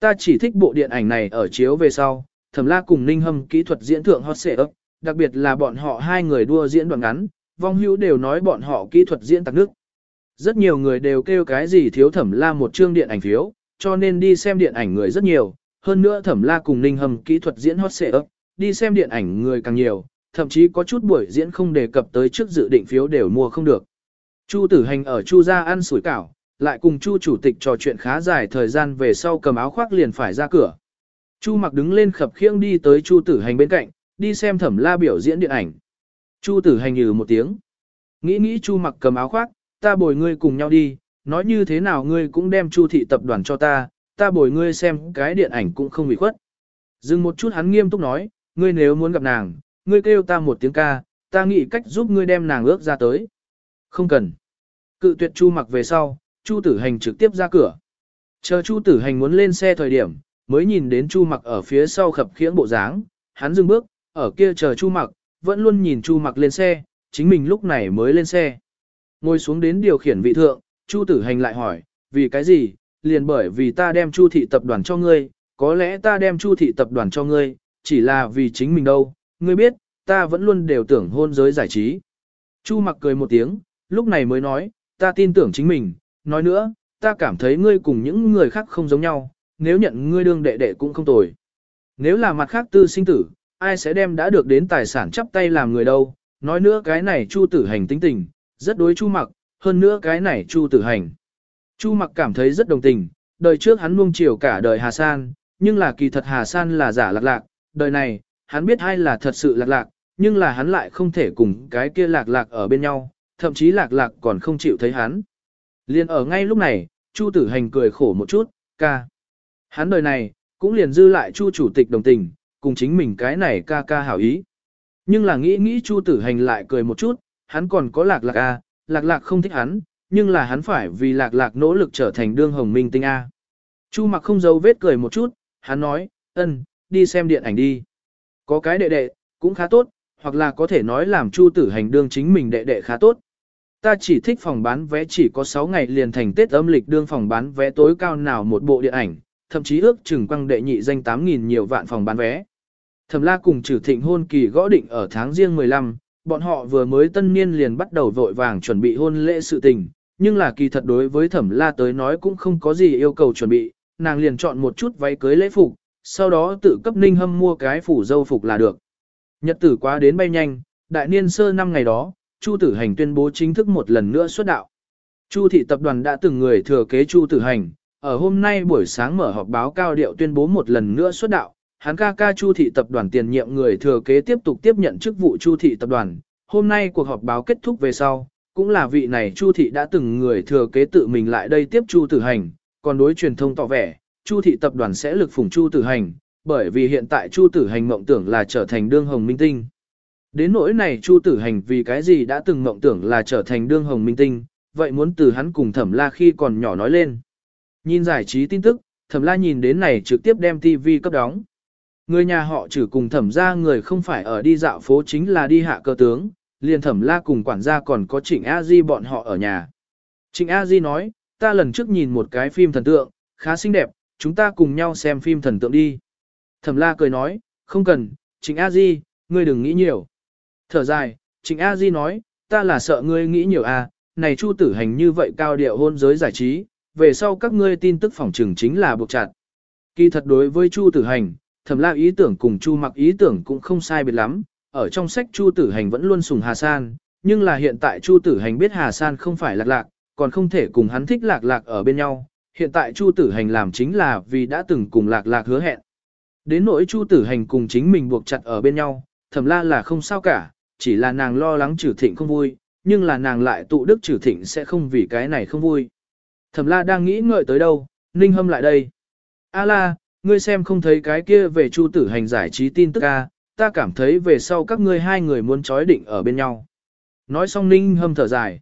S1: Ta chỉ thích bộ điện ảnh này ở chiếu về sau, thẩm la cùng ninh hâm kỹ thuật diễn thượng hot xệ ấp, đặc biệt là bọn họ hai người đua diễn đoạn ngắn, vong hữu đều nói bọn họ kỹ thuật diễn tạc nước. Rất nhiều người đều kêu cái gì thiếu thẩm la một chương điện ảnh phiếu, cho nên đi xem điện ảnh người rất nhiều, hơn nữa thẩm la cùng ninh Hâm kỹ thuật diễn hot xệ ấp, đi xem điện ảnh người càng nhiều, thậm chí có chút buổi diễn không đề cập tới trước dự định phiếu đều mua không được. Chu tử hành ở Chu gia ăn sủi cảo, lại cùng Chu chủ tịch trò chuyện khá dài thời gian về sau cầm áo khoác liền phải ra cửa. Chu mặc đứng lên khập khiễng đi tới Chu tử hành bên cạnh, đi xem thẩm la biểu diễn điện ảnh. Chu tử hành nhừ một tiếng. Nghĩ nghĩ Chu mặc cầm áo khoác, ta bồi ngươi cùng nhau đi, nói như thế nào ngươi cũng đem chu thị tập đoàn cho ta, ta bồi ngươi xem cái điện ảnh cũng không bị khuất. Dừng một chút hắn nghiêm túc nói, ngươi nếu muốn gặp nàng, ngươi kêu ta một tiếng ca, ta nghĩ cách giúp ngươi đem nàng ước ra tới. Không cần. Cự tuyệt chu mặc về sau, chu tử hành trực tiếp ra cửa. Chờ chu tử hành muốn lên xe thời điểm, mới nhìn đến chu mặc ở phía sau khập khiễng bộ dáng, hắn dừng bước, ở kia chờ chu mặc, vẫn luôn nhìn chu mặc lên xe, chính mình lúc này mới lên xe. Ngồi xuống đến điều khiển vị thượng, Chu tử hành lại hỏi, vì cái gì, liền bởi vì ta đem Chu thị tập đoàn cho ngươi, có lẽ ta đem Chu thị tập đoàn cho ngươi, chỉ là vì chính mình đâu, ngươi biết, ta vẫn luôn đều tưởng hôn giới giải trí. Chu mặc cười một tiếng, lúc này mới nói, ta tin tưởng chính mình, nói nữa, ta cảm thấy ngươi cùng những người khác không giống nhau, nếu nhận ngươi đương đệ đệ cũng không tồi. Nếu là mặt khác tư sinh tử, ai sẽ đem đã được đến tài sản chắp tay làm người đâu, nói nữa cái này Chu tử hành tính tình, rất đối Chu mặc, hơn nữa cái này Chu tử hành. Chu mặc cảm thấy rất đồng tình, đời trước hắn nuông chiều cả đời Hà San, nhưng là kỳ thật Hà San là giả lạc lạc, đời này, hắn biết ai là thật sự lạc lạc, nhưng là hắn lại không thể cùng cái kia lạc lạc ở bên nhau, thậm chí lạc lạc còn không chịu thấy hắn. Liên ở ngay lúc này, Chu tử hành cười khổ một chút, ca. Hắn đời này, cũng liền dư lại Chu chủ tịch đồng tình, cùng chính mình cái này ca ca hảo ý. Nhưng là nghĩ nghĩ Chu tử hành lại cười một chút, hắn còn có lạc lạc a, lạc lạc không thích hắn, nhưng là hắn phải vì lạc lạc nỗ lực trở thành đương hồng minh tinh a. Chu mặc không giấu vết cười một chút, hắn nói, ân, đi xem điện ảnh đi. Có cái đệ đệ, cũng khá tốt, hoặc là có thể nói làm Chu tử hành đương chính mình đệ đệ khá tốt. Ta chỉ thích phòng bán vé chỉ có 6 ngày liền thành Tết âm lịch đương phòng bán vé tối cao nào một bộ điện ảnh, thậm chí ước chừng quăng đệ nhị danh 8.000 nhiều vạn phòng bán vé. Thẩm la cùng trừ thịnh hôn kỳ gõ định ở tháng riêng 15, bọn họ vừa mới tân niên liền bắt đầu vội vàng chuẩn bị hôn lễ sự tình, nhưng là kỳ thật đối với thẩm la tới nói cũng không có gì yêu cầu chuẩn bị, nàng liền chọn một chút váy cưới lễ phục, sau đó tự cấp ninh hâm mua cái phủ dâu phục là được. Nhật tử quá đến bay nhanh, đại niên sơ năm ngày đó, Chu Tử Hành tuyên bố chính thức một lần nữa xuất đạo. Chu thị tập đoàn đã từng người thừa kế Chu Tử Hành, ở hôm nay buổi sáng mở họp báo cao điệu tuyên bố một lần nữa xuất đạo, hắn ca ca Chu thị tập đoàn tiền nhiệm người thừa kế tiếp tục tiếp nhận chức vụ Chu thị tập đoàn. Hôm nay cuộc họp báo kết thúc về sau, cũng là vị này Chu thị đã từng người thừa kế tự mình lại đây tiếp Chu Tử Hành, còn đối truyền thông tỏ vẻ, Chu thị tập đoàn sẽ lực phủng Chu Tử Hành, bởi vì hiện tại Chu Tử Hành mộng tưởng là trở thành đương hồng minh tinh. Đến nỗi này Chu Tử Hành vì cái gì đã từng mộng tưởng là trở thành đương hồng minh tinh, vậy muốn từ hắn cùng Thẩm La khi còn nhỏ nói lên. Nhìn giải trí tin tức, Thẩm La nhìn đến này trực tiếp đem TV cấp đóng. Người nhà họ trừ cùng Thẩm gia người không phải ở đi dạo phố chính là đi hạ cơ tướng, liền Thẩm La cùng quản gia còn có Trịnh A Di bọn họ ở nhà. Trịnh A Di nói, ta lần trước nhìn một cái phim thần tượng, khá xinh đẹp, chúng ta cùng nhau xem phim thần tượng đi. Thẩm La cười nói, không cần, Trịnh A Di, ngươi đừng nghĩ nhiều. Thở dài, Trịnh A Di nói, ta là sợ ngươi nghĩ nhiều à, này Chu tử hành như vậy cao điệu hôn giới giải trí, về sau các ngươi tin tức phỏng trừng chính là buộc chặt. Kỳ thật đối với Chu tử hành, thẩm la ý tưởng cùng Chu mặc ý tưởng cũng không sai biệt lắm, ở trong sách Chu tử hành vẫn luôn sùng Hà San, nhưng là hiện tại Chu tử hành biết Hà San không phải lạc lạc, còn không thể cùng hắn thích lạc lạc ở bên nhau, hiện tại Chu tử hành làm chính là vì đã từng cùng lạc lạc hứa hẹn. Đến nỗi Chu tử hành cùng chính mình buộc chặt ở bên nhau, thẩm la là không sao cả, chỉ là nàng lo lắng trừ thịnh không vui, nhưng là nàng lại tụ đức trừ thịnh sẽ không vì cái này không vui. Thẩm la đang nghĩ ngợi tới đâu, ninh hâm lại đây. A la, ngươi xem không thấy cái kia về chu tử hành giải trí tin tức ca, ta cảm thấy về sau các ngươi hai người muốn chói định ở bên nhau. Nói xong ninh hâm thở dài.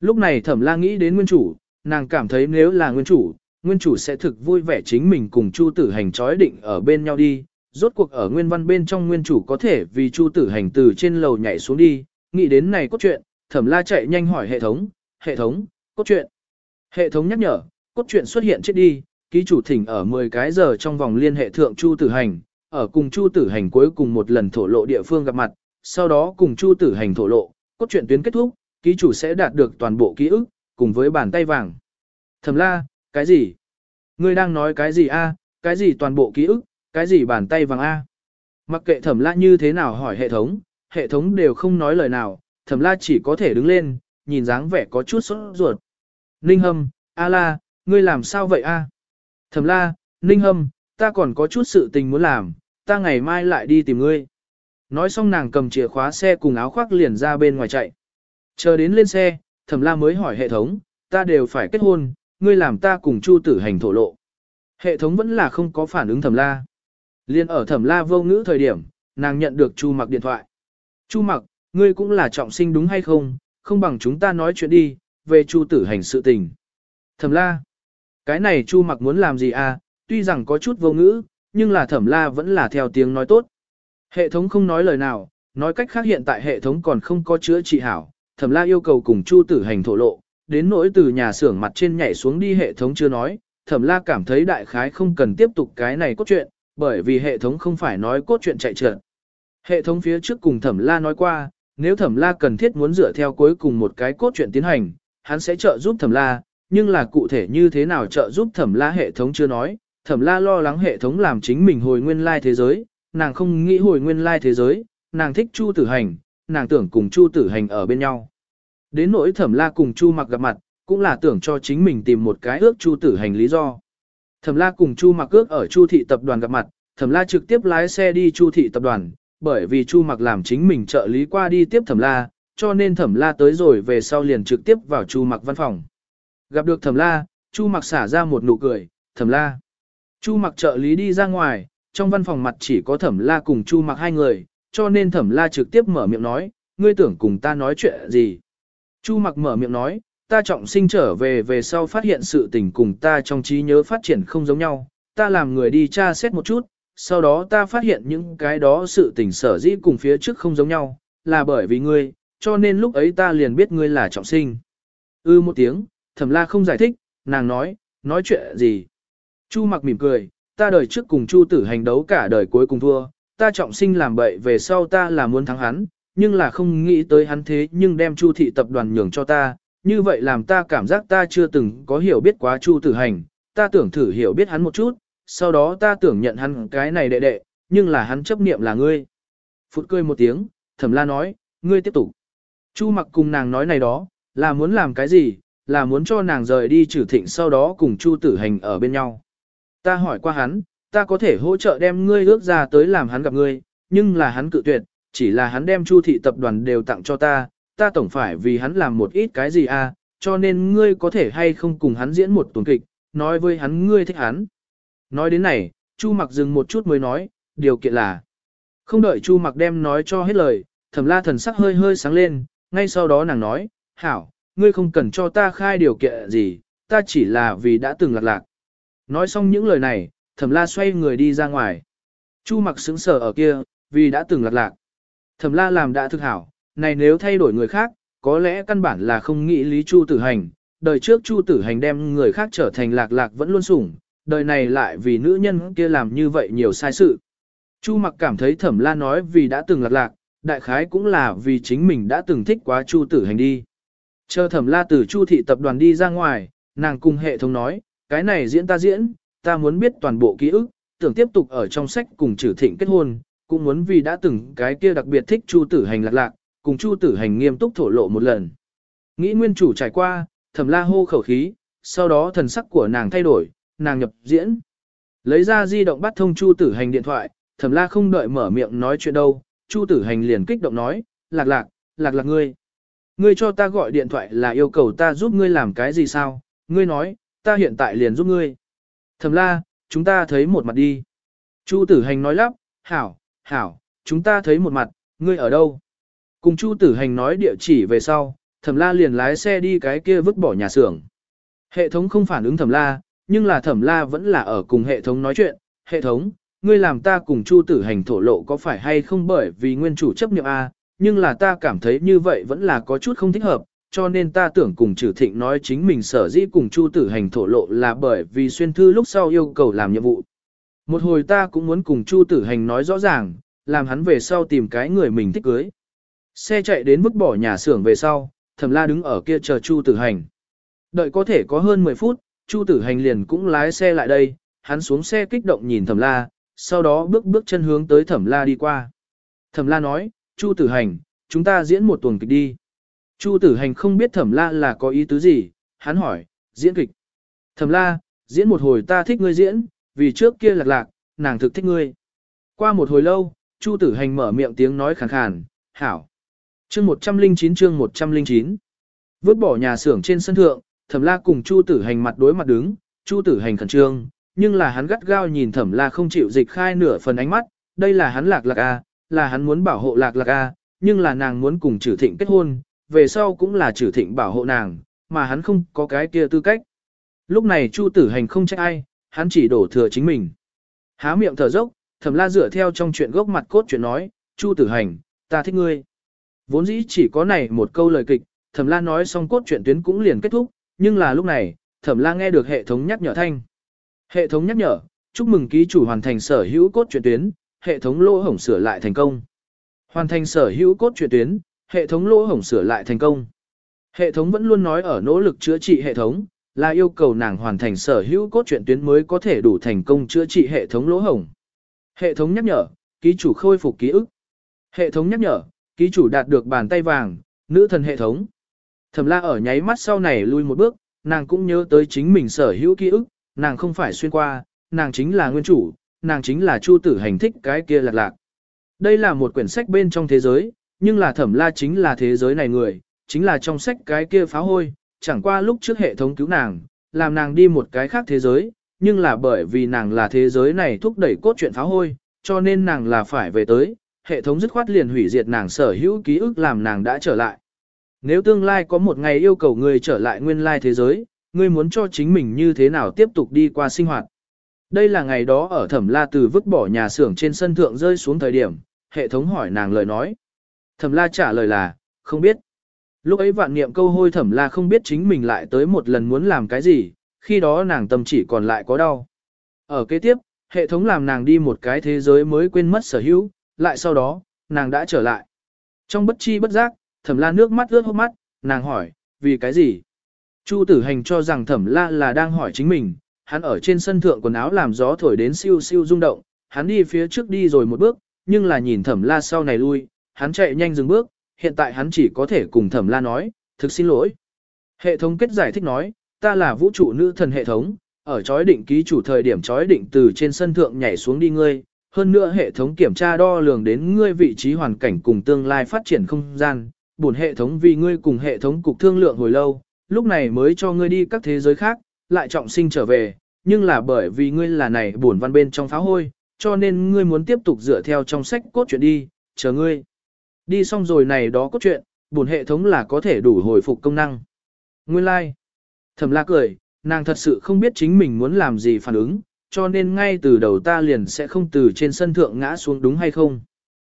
S1: Lúc này thẩm la nghĩ đến nguyên chủ, nàng cảm thấy nếu là nguyên chủ, nguyên chủ sẽ thực vui vẻ chính mình cùng chu tử hành chói định ở bên nhau đi, Rốt cuộc ở nguyên văn bên trong nguyên chủ có thể vì Chu Tử Hành từ trên lầu nhảy xuống đi, nghĩ đến này cốt truyện, Thẩm La chạy nhanh hỏi hệ thống, hệ thống, cốt truyện. Hệ thống nhắc nhở, cốt truyện xuất hiện chết đi, ký chủ thỉnh ở 10 cái giờ trong vòng liên hệ thượng Chu Tử Hành, ở cùng Chu Tử Hành cuối cùng một lần thổ lộ địa phương gặp mặt, sau đó cùng Chu Tử Hành thổ lộ, cốt truyện tuyến kết thúc, ký chủ sẽ đạt được toàn bộ ký ức, cùng với bàn tay vàng. Thẩm La, cái gì? Ngươi đang nói cái gì a? Cái gì toàn bộ ký ức, cái gì bàn tay vàng A? Mặc kệ thẩm la như thế nào hỏi hệ thống, hệ thống đều không nói lời nào, thẩm la chỉ có thể đứng lên, nhìn dáng vẻ có chút sốt ruột. Ninh hâm, A la, ngươi làm sao vậy A? Thẩm la, Ninh hâm, ta còn có chút sự tình muốn làm, ta ngày mai lại đi tìm ngươi. Nói xong nàng cầm chìa khóa xe cùng áo khoác liền ra bên ngoài chạy. Chờ đến lên xe, thẩm la mới hỏi hệ thống, ta đều phải kết hôn, ngươi làm ta cùng chu tử hành thổ lộ. Hệ thống vẫn là không có phản ứng thẩm la. Liên ở thẩm la vô ngữ thời điểm, nàng nhận được Chu mặc điện thoại. Chu mặc, ngươi cũng là trọng sinh đúng hay không, không bằng chúng ta nói chuyện đi, về Chu tử hành sự tình. Thẩm la, cái này Chu mặc muốn làm gì à, tuy rằng có chút vô ngữ, nhưng là thẩm la vẫn là theo tiếng nói tốt. Hệ thống không nói lời nào, nói cách khác hiện tại hệ thống còn không có chữa trị hảo, thẩm la yêu cầu cùng Chu tử hành thổ lộ, đến nỗi từ nhà xưởng mặt trên nhảy xuống đi hệ thống chưa nói, thẩm la cảm thấy đại khái không cần tiếp tục cái này cốt truyện, bởi vì hệ thống không phải nói cốt truyện chạy trượt. Hệ thống phía trước cùng thẩm la nói qua, nếu thẩm la cần thiết muốn dựa theo cuối cùng một cái cốt truyện tiến hành, hắn sẽ trợ giúp thẩm la, nhưng là cụ thể như thế nào trợ giúp thẩm la hệ thống chưa nói, thẩm la lo lắng hệ thống làm chính mình hồi nguyên lai thế giới, nàng không nghĩ hồi nguyên lai thế giới, nàng thích chu tử hành, nàng tưởng cùng chu tử hành ở bên nhau. Đến nỗi thẩm la cùng chu mặc gặp mặt, cũng là tưởng cho chính mình tìm một cái ước chu tử hành lý do. Thẩm la cùng chu mặc ước ở chu thị tập đoàn gặp mặt, thẩm la trực tiếp lái xe đi chu thị tập đoàn, bởi vì chu mặc làm chính mình trợ lý qua đi tiếp thẩm la, cho nên thẩm la tới rồi về sau liền trực tiếp vào chu mặc văn phòng. Gặp được thẩm la, chu mặc xả ra một nụ cười, thẩm la. Chu mặc trợ lý đi ra ngoài, trong văn phòng mặt chỉ có thẩm la cùng chu mặc hai người, cho nên thẩm la trực tiếp mở miệng nói, ngươi tưởng cùng ta nói chuyện gì. Chu mặc mở miệng nói, ta trọng sinh trở về về sau phát hiện sự tình cùng ta trong trí nhớ phát triển không giống nhau, ta làm người đi tra xét một chút, sau đó ta phát hiện những cái đó sự tình sở dĩ cùng phía trước không giống nhau, là bởi vì ngươi, cho nên lúc ấy ta liền biết ngươi là trọng sinh. Ư ừ một tiếng, thẩm la không giải thích, nàng nói, nói chuyện gì. Chu mặc mỉm cười, ta đời trước cùng Chu tử hành đấu cả đời cuối cùng thua, ta trọng sinh làm bậy về sau ta là muốn thắng hắn, nhưng là không nghĩ tới hắn thế nhưng đem Chu thị tập đoàn nhường cho ta, như vậy làm ta cảm giác ta chưa từng có hiểu biết quá Chu tử hành, ta tưởng thử hiểu biết hắn một chút, sau đó ta tưởng nhận hắn cái này đệ đệ, nhưng là hắn chấp niệm là ngươi. Phút cười một tiếng, thẩm la nói, ngươi tiếp tục. Chu mặc cùng nàng nói này đó, là muốn làm cái gì, là muốn cho nàng rời đi trừ thịnh sau đó cùng Chu tử hành ở bên nhau. Ta hỏi qua hắn, ta có thể hỗ trợ đem ngươi ước ra tới làm hắn gặp ngươi, nhưng là hắn cự tuyệt, chỉ là hắn đem Chu thị tập đoàn đều tặng cho ta, ta tổng phải vì hắn làm một ít cái gì à, cho nên ngươi có thể hay không cùng hắn diễn một tuần kịch, nói với hắn ngươi thích hắn. Nói đến này, Chu Mặc dừng một chút mới nói, điều kiện là. Không đợi Chu Mặc đem nói cho hết lời, thẩm la thần sắc hơi hơi sáng lên, ngay sau đó nàng nói, hảo, ngươi không cần cho ta khai điều kiện gì, ta chỉ là vì đã từng lạc lạc. Nói xong những lời này, thẩm la xoay người đi ra ngoài. Chu mặc sững sờ ở kia, vì đã từng lạc lạc. Thẩm la làm đã thực hảo, này nếu thay đổi người khác, có lẽ căn bản là không nghĩ lý Chu tử hành. Đời trước Chu tử hành đem người khác trở thành lạc lạc vẫn luôn sủng, đời này lại vì nữ nhân kia làm như vậy nhiều sai sự. Chu mặc cảm thấy thẩm la nói vì đã từng lạc lạc, đại khái cũng là vì chính mình đã từng thích quá Chu tử hành đi. Chờ thẩm la từ Chu thị tập đoàn đi ra ngoài, nàng cùng hệ thống nói, cái này diễn ta diễn, ta muốn biết toàn bộ ký ức, tưởng tiếp tục ở trong sách cùng trừ thịnh kết hôn, cũng muốn vì đã từng cái kia đặc biệt thích Chu tử hành lạc lạc, cùng Chu tử hành nghiêm túc thổ lộ một lần. Nghĩ nguyên chủ trải qua, thẩm la hô khẩu khí, sau đó thần sắc của nàng thay đổi, nàng nhập diễn. Lấy ra di động bắt thông Chu tử hành điện thoại, thẩm la không đợi mở miệng nói chuyện đâu, Chu tử hành liền kích động nói, lạc lạc, lạc lạc ngươi. Ngươi cho ta gọi điện thoại là yêu cầu ta giúp ngươi làm cái gì sao, ngươi nói, ta hiện tại liền giúp ngươi. Thẩm la, chúng ta thấy một mặt đi. Chu tử hành nói lắp, hảo, hảo, chúng ta thấy một mặt, ngươi ở đâu? Cùng Chu tử hành nói địa chỉ về sau, thẩm la liền lái xe đi cái kia vứt bỏ nhà xưởng. Hệ thống không phản ứng thẩm la, nhưng là thẩm la vẫn là ở cùng hệ thống nói chuyện. Hệ thống, ngươi làm ta cùng Chu tử hành thổ lộ có phải hay không bởi vì nguyên chủ chấp niệm A, nhưng là ta cảm thấy như vậy vẫn là có chút không thích hợp, cho nên ta tưởng cùng trừ thịnh nói chính mình sở dĩ cùng Chu tử hành thổ lộ là bởi vì xuyên thư lúc sau yêu cầu làm nhiệm vụ. Một hồi ta cũng muốn cùng Chu tử hành nói rõ ràng, làm hắn về sau tìm cái người mình thích cưới. Xe chạy đến mức bỏ nhà xưởng về sau, thẩm la đứng ở kia chờ Chu tử hành. Đợi có thể có hơn 10 phút, Chu tử hành liền cũng lái xe lại đây, hắn xuống xe kích động nhìn thẩm la, sau đó bước bước chân hướng tới thẩm la đi qua. Thẩm la nói, Chu tử hành, chúng ta diễn một tuần kịch đi. Chu tử hành không biết thẩm la là có ý tứ gì, hắn hỏi, diễn kịch. Thẩm la, diễn một hồi ta thích ngươi diễn, vì trước kia lạc lạc, nàng thực thích ngươi. Qua một hồi lâu, Chu tử hành mở miệng tiếng nói khàn khàn, hảo. Chương 109 chương 109 Vứt bỏ nhà xưởng trên sân thượng, thẩm la cùng Chu tử hành mặt đối mặt đứng, Chu tử hành khẩn trương, nhưng là hắn gắt gao nhìn thẩm la không chịu dịch khai nửa phần ánh mắt, đây là hắn lạc lạc a, là hắn muốn bảo hộ lạc lạc a, nhưng là nàng muốn cùng Trử thịnh kết hôn, về sau cũng là Trử thịnh bảo hộ nàng, mà hắn không có cái kia tư cách. Lúc này Chu tử hành không trách ai, hắn chỉ đổ thừa chính mình. Há miệng thở dốc, thẩm la dựa theo trong chuyện gốc mặt cốt chuyện nói, Chu tử hành, ta thích ngươi. Vốn dĩ chỉ có này một câu lời kịch, thẩm la nói xong cốt truyện tuyến cũng liền kết thúc, nhưng là lúc này, thẩm la nghe được hệ thống nhắc nhở thanh. Hệ thống nhắc nhở, chúc mừng ký chủ hoàn thành sở hữu cốt truyện tuyến, hệ thống lỗ hổng sửa lại thành công. Hoàn thành sở hữu cốt truyện tuyến, hệ thống lỗ hổng sửa lại thành công. Hệ thống vẫn luôn nói ở nỗ lực chữa trị hệ thống, là yêu cầu nàng hoàn thành sở hữu cốt truyện tuyến mới có thể đủ thành công chữa trị hệ thống lỗ hổng. Hệ thống nhắc nhở, ký chủ khôi phục ký ức. Hệ thống nhắc nhở, ký chủ đạt được bàn tay vàng, nữ thần hệ thống. Thẩm la ở nháy mắt sau này lui một bước, nàng cũng nhớ tới chính mình sở hữu ký ức, nàng không phải xuyên qua, nàng chính là nguyên chủ, nàng chính là chu tử hành thích cái kia lạc lạc. Đây là một quyển sách bên trong thế giới, nhưng là thẩm la chính là thế giới này người, chính là trong sách cái kia phá hôi, chẳng qua lúc trước hệ thống cứu nàng, làm nàng đi một cái khác thế giới, nhưng là bởi vì nàng là thế giới này thúc đẩy cốt truyện phá hôi, cho nên nàng là phải về tới, hệ thống dứt khoát liền hủy diệt nàng sở hữu ký ức làm nàng đã trở lại. Nếu tương lai có một ngày yêu cầu người trở lại nguyên lai thế giới, ngươi muốn cho chính mình như thế nào tiếp tục đi qua sinh hoạt. Đây là ngày đó ở thẩm la từ vứt bỏ nhà xưởng trên sân thượng rơi xuống thời điểm, hệ thống hỏi nàng lời nói. Thẩm la trả lời là, không biết. Lúc ấy vạn niệm câu hôi thẩm la không biết chính mình lại tới một lần muốn làm cái gì, khi đó nàng tâm chỉ còn lại có đau. Ở kế tiếp, hệ thống làm nàng đi một cái thế giới mới quên mất sở hữu, lại sau đó, nàng đã trở lại. Trong bất chi bất giác, thẩm la nước mắt ướt hốc mắt, nàng hỏi, vì cái gì? Chu tử hành cho rằng thẩm la là đang hỏi chính mình, hắn ở trên sân thượng quần áo làm gió thổi đến siêu siêu rung động, hắn đi phía trước đi rồi một bước, nhưng là nhìn thẩm la sau này lui, hắn chạy nhanh dừng bước, hiện tại hắn chỉ có thể cùng thẩm la nói, thực xin lỗi. Hệ thống kết giải thích nói, ta là vũ trụ nữ thần hệ thống, ở chói định ký chủ thời điểm chói định từ trên sân thượng nhảy xuống đi ngươi, hơn nữa hệ thống kiểm tra đo lường đến ngươi vị trí hoàn cảnh cùng tương lai phát triển không gian, bổn hệ thống vì ngươi cùng hệ thống cục thương lượng hồi lâu, lúc này mới cho ngươi đi các thế giới khác, lại trọng sinh trở về, nhưng là bởi vì ngươi là này bổn văn bên trong pháo hôi, cho nên ngươi muốn tiếp tục dựa theo trong sách cốt truyện đi, chờ ngươi. Đi xong rồi này đó cốt truyện, bổn hệ thống là có thể đủ hồi phục công năng. Nguyên lai, like. thầm la cười, nàng thật sự không biết chính mình muốn làm gì phản ứng, cho nên ngay từ đầu ta liền sẽ không từ trên sân thượng ngã xuống đúng hay không.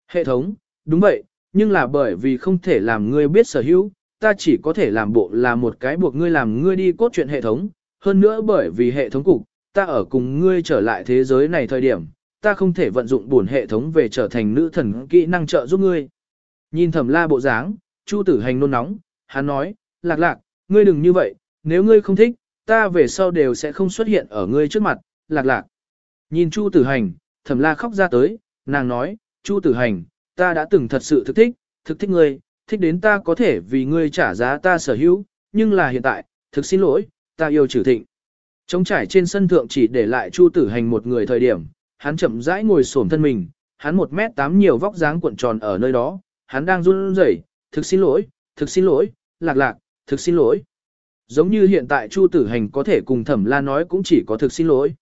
S1: Hệ thống, đúng vậy, nhưng là bởi vì không thể làm ngươi biết sở hữu, ta chỉ có thể làm bộ là một cái buộc ngươi làm ngươi đi cốt truyện hệ thống, hơn nữa bởi vì hệ thống cục, ta ở cùng ngươi trở lại thế giới này thời điểm, ta không thể vận dụng bổn hệ thống về trở thành nữ thần kỹ năng trợ giúp ngươi. Nhìn thẩm la bộ dáng, Chu tử hành nôn nóng, hắn nói, lạc lạc, ngươi đừng như vậy, nếu ngươi không thích, ta về sau đều sẽ không xuất hiện ở ngươi trước mặt, lạc lạc. Nhìn Chu tử hành, thẩm la khóc ra tới, nàng nói, Chu tử hành, ta đã từng thật sự thực thích, thực thích ngươi, thích đến ta có thể vì ngươi trả giá ta sở hữu, nhưng là hiện tại, thực xin lỗi, ta yêu trừ thịnh. Trống trải trên sân thượng chỉ để lại Chu Tử Hành một người thời điểm, hắn chậm rãi ngồi xổm thân mình, hắn một mét tám nhiều vóc dáng cuộn tròn ở nơi đó, hắn đang run rẩy, thực xin lỗi, thực xin lỗi, lạc lạc, thực xin lỗi. Giống như hiện tại Chu Tử Hành có thể cùng Thẩm La nói cũng chỉ có thực xin lỗi.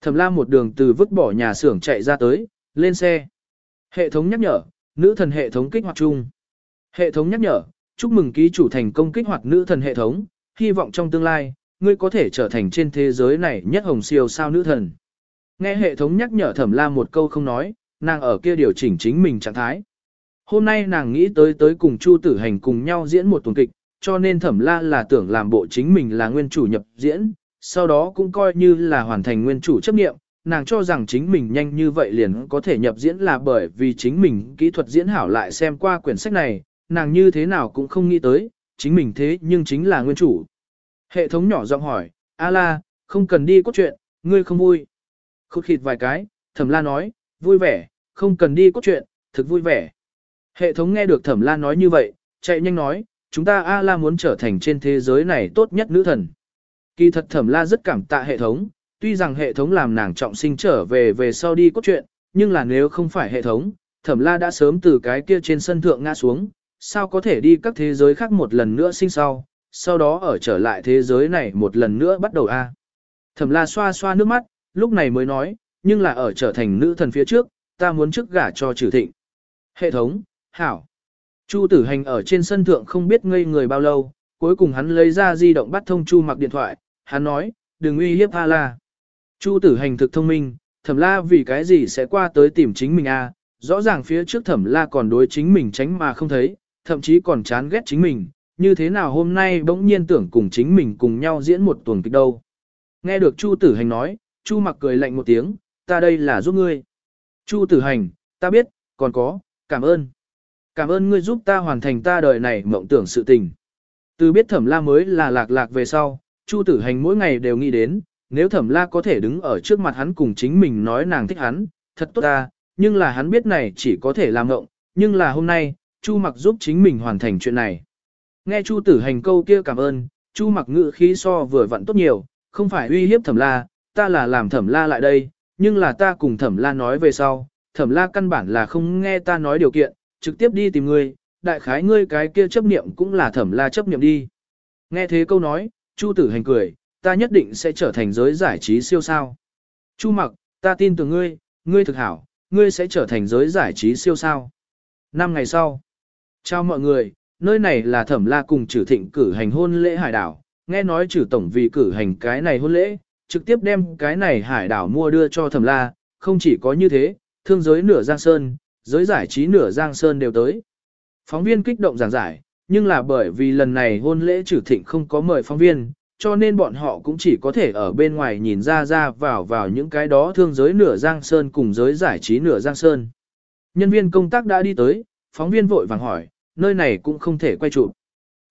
S1: Thẩm Lam một đường từ vứt bỏ nhà xưởng chạy ra tới, lên xe. Hệ thống nhắc nhở, nữ thần hệ thống kích hoạt chung. Hệ thống nhắc nhở, chúc mừng ký chủ thành công kích hoạt nữ thần hệ thống, hy vọng trong tương lai, ngươi có thể trở thành trên thế giới này nhất hồng siêu sao nữ thần. Nghe hệ thống nhắc nhở thẩm Lam một câu không nói, nàng ở kia điều chỉnh chính mình trạng thái. Hôm nay nàng nghĩ tới tới cùng Chu Tử Hành cùng nhau diễn một tuần kịch, cho nên thẩm la là tưởng làm bộ chính mình là nguyên chủ nhập diễn, sau đó cũng coi như là hoàn thành nguyên chủ chấp nghiệm, nàng cho rằng chính mình nhanh như vậy liền có thể nhập diễn là bởi vì chính mình kỹ thuật diễn hảo lại xem qua quyển sách này, nàng như thế nào cũng không nghĩ tới, chính mình thế nhưng chính là nguyên chủ. Hệ thống nhỏ giọng hỏi, A la, không cần đi cốt truyện, ngươi không vui. Khúc khịt vài cái, thẩm la nói, vui vẻ, không cần đi cốt truyện, thực vui vẻ. Hệ thống nghe được thẩm la nói như vậy, chạy nhanh nói, chúng ta A la muốn trở thành trên thế giới này tốt nhất nữ thần. Kỳ thật thẩm la rất cảm tạ hệ thống, tuy rằng hệ thống làm nàng trọng sinh trở về về sau đi cốt truyện, nhưng là nếu không phải hệ thống, thẩm la đã sớm từ cái kia trên sân thượng ngã xuống, sao có thể đi các thế giới khác một lần nữa sinh sau, sau đó ở trở lại thế giới này một lần nữa bắt đầu a. Thẩm la xoa xoa nước mắt, lúc này mới nói, nhưng là ở trở thành nữ thần phía trước, ta muốn trước gả cho trừ thịnh. Hệ thống, hảo. Chu tử hành ở trên sân thượng không biết ngây người bao lâu, cuối cùng hắn lấy ra di động bắt thông Chu mặc điện thoại, hắn nói, đừng uy hiếp A la. Chu tử hành thực thông minh, thẩm la vì cái gì sẽ qua tới tìm chính mình a? rõ ràng phía trước thẩm la còn đối chính mình tránh mà không thấy, thậm chí còn chán ghét chính mình, như thế nào hôm nay bỗng nhiên tưởng cùng chính mình cùng nhau diễn một tuần kịch đâu. Nghe được Chu Tử Hành nói, Chu mặc cười lạnh một tiếng, ta đây là giúp ngươi. Chu Tử Hành, ta biết, còn có, cảm ơn. Cảm ơn ngươi giúp ta hoàn thành ta đời này mộng tưởng sự tình. Từ biết thẩm la mới là lạc lạc về sau, Chu Tử Hành mỗi ngày đều nghĩ đến, nếu thẩm la có thể đứng ở trước mặt hắn cùng chính mình nói nàng thích hắn, thật tốt ta, nhưng là hắn biết này chỉ có thể làm ngộng, nhưng là hôm nay, Chu mặc giúp chính mình hoàn thành chuyện này. Nghe Chu Tử Hành câu kia cảm ơn, Chu mặc ngự khí so vừa vặn tốt nhiều, không phải uy hiếp thẩm la, ta là làm thẩm la lại đây, nhưng là ta cùng thẩm la nói về sau, thẩm la căn bản là không nghe ta nói điều kiện, trực tiếp đi tìm ngươi, đại khái ngươi cái kia chấp niệm cũng là thẩm la chấp niệm đi. Nghe thế câu nói, Chu tử hành cười, ta nhất định sẽ trở thành giới giải trí siêu sao. Chu mặc, ta tin tưởng ngươi, ngươi thực hảo, ngươi sẽ trở thành giới giải trí siêu sao. Năm ngày sau, chào mọi người, nơi này là thẩm la cùng trừ thịnh cử hành hôn lễ hải đảo, nghe nói trừ tổng vì cử hành cái này hôn lễ, trực tiếp đem cái này hải đảo mua đưa cho thẩm la, không chỉ có như thế, thương giới nửa giang sơn, giới giải trí nửa giang sơn đều tới. Phóng viên kích động giảng giải, nhưng là bởi vì lần này hôn lễ trừ thịnh không có mời phóng viên, cho nên bọn họ cũng chỉ có thể ở bên ngoài nhìn ra ra vào vào những cái đó thương giới nửa giang sơn cùng giới giải trí nửa giang sơn. Nhân viên công tác đã đi tới, phóng viên vội vàng hỏi, nơi này cũng không thể quay chụp.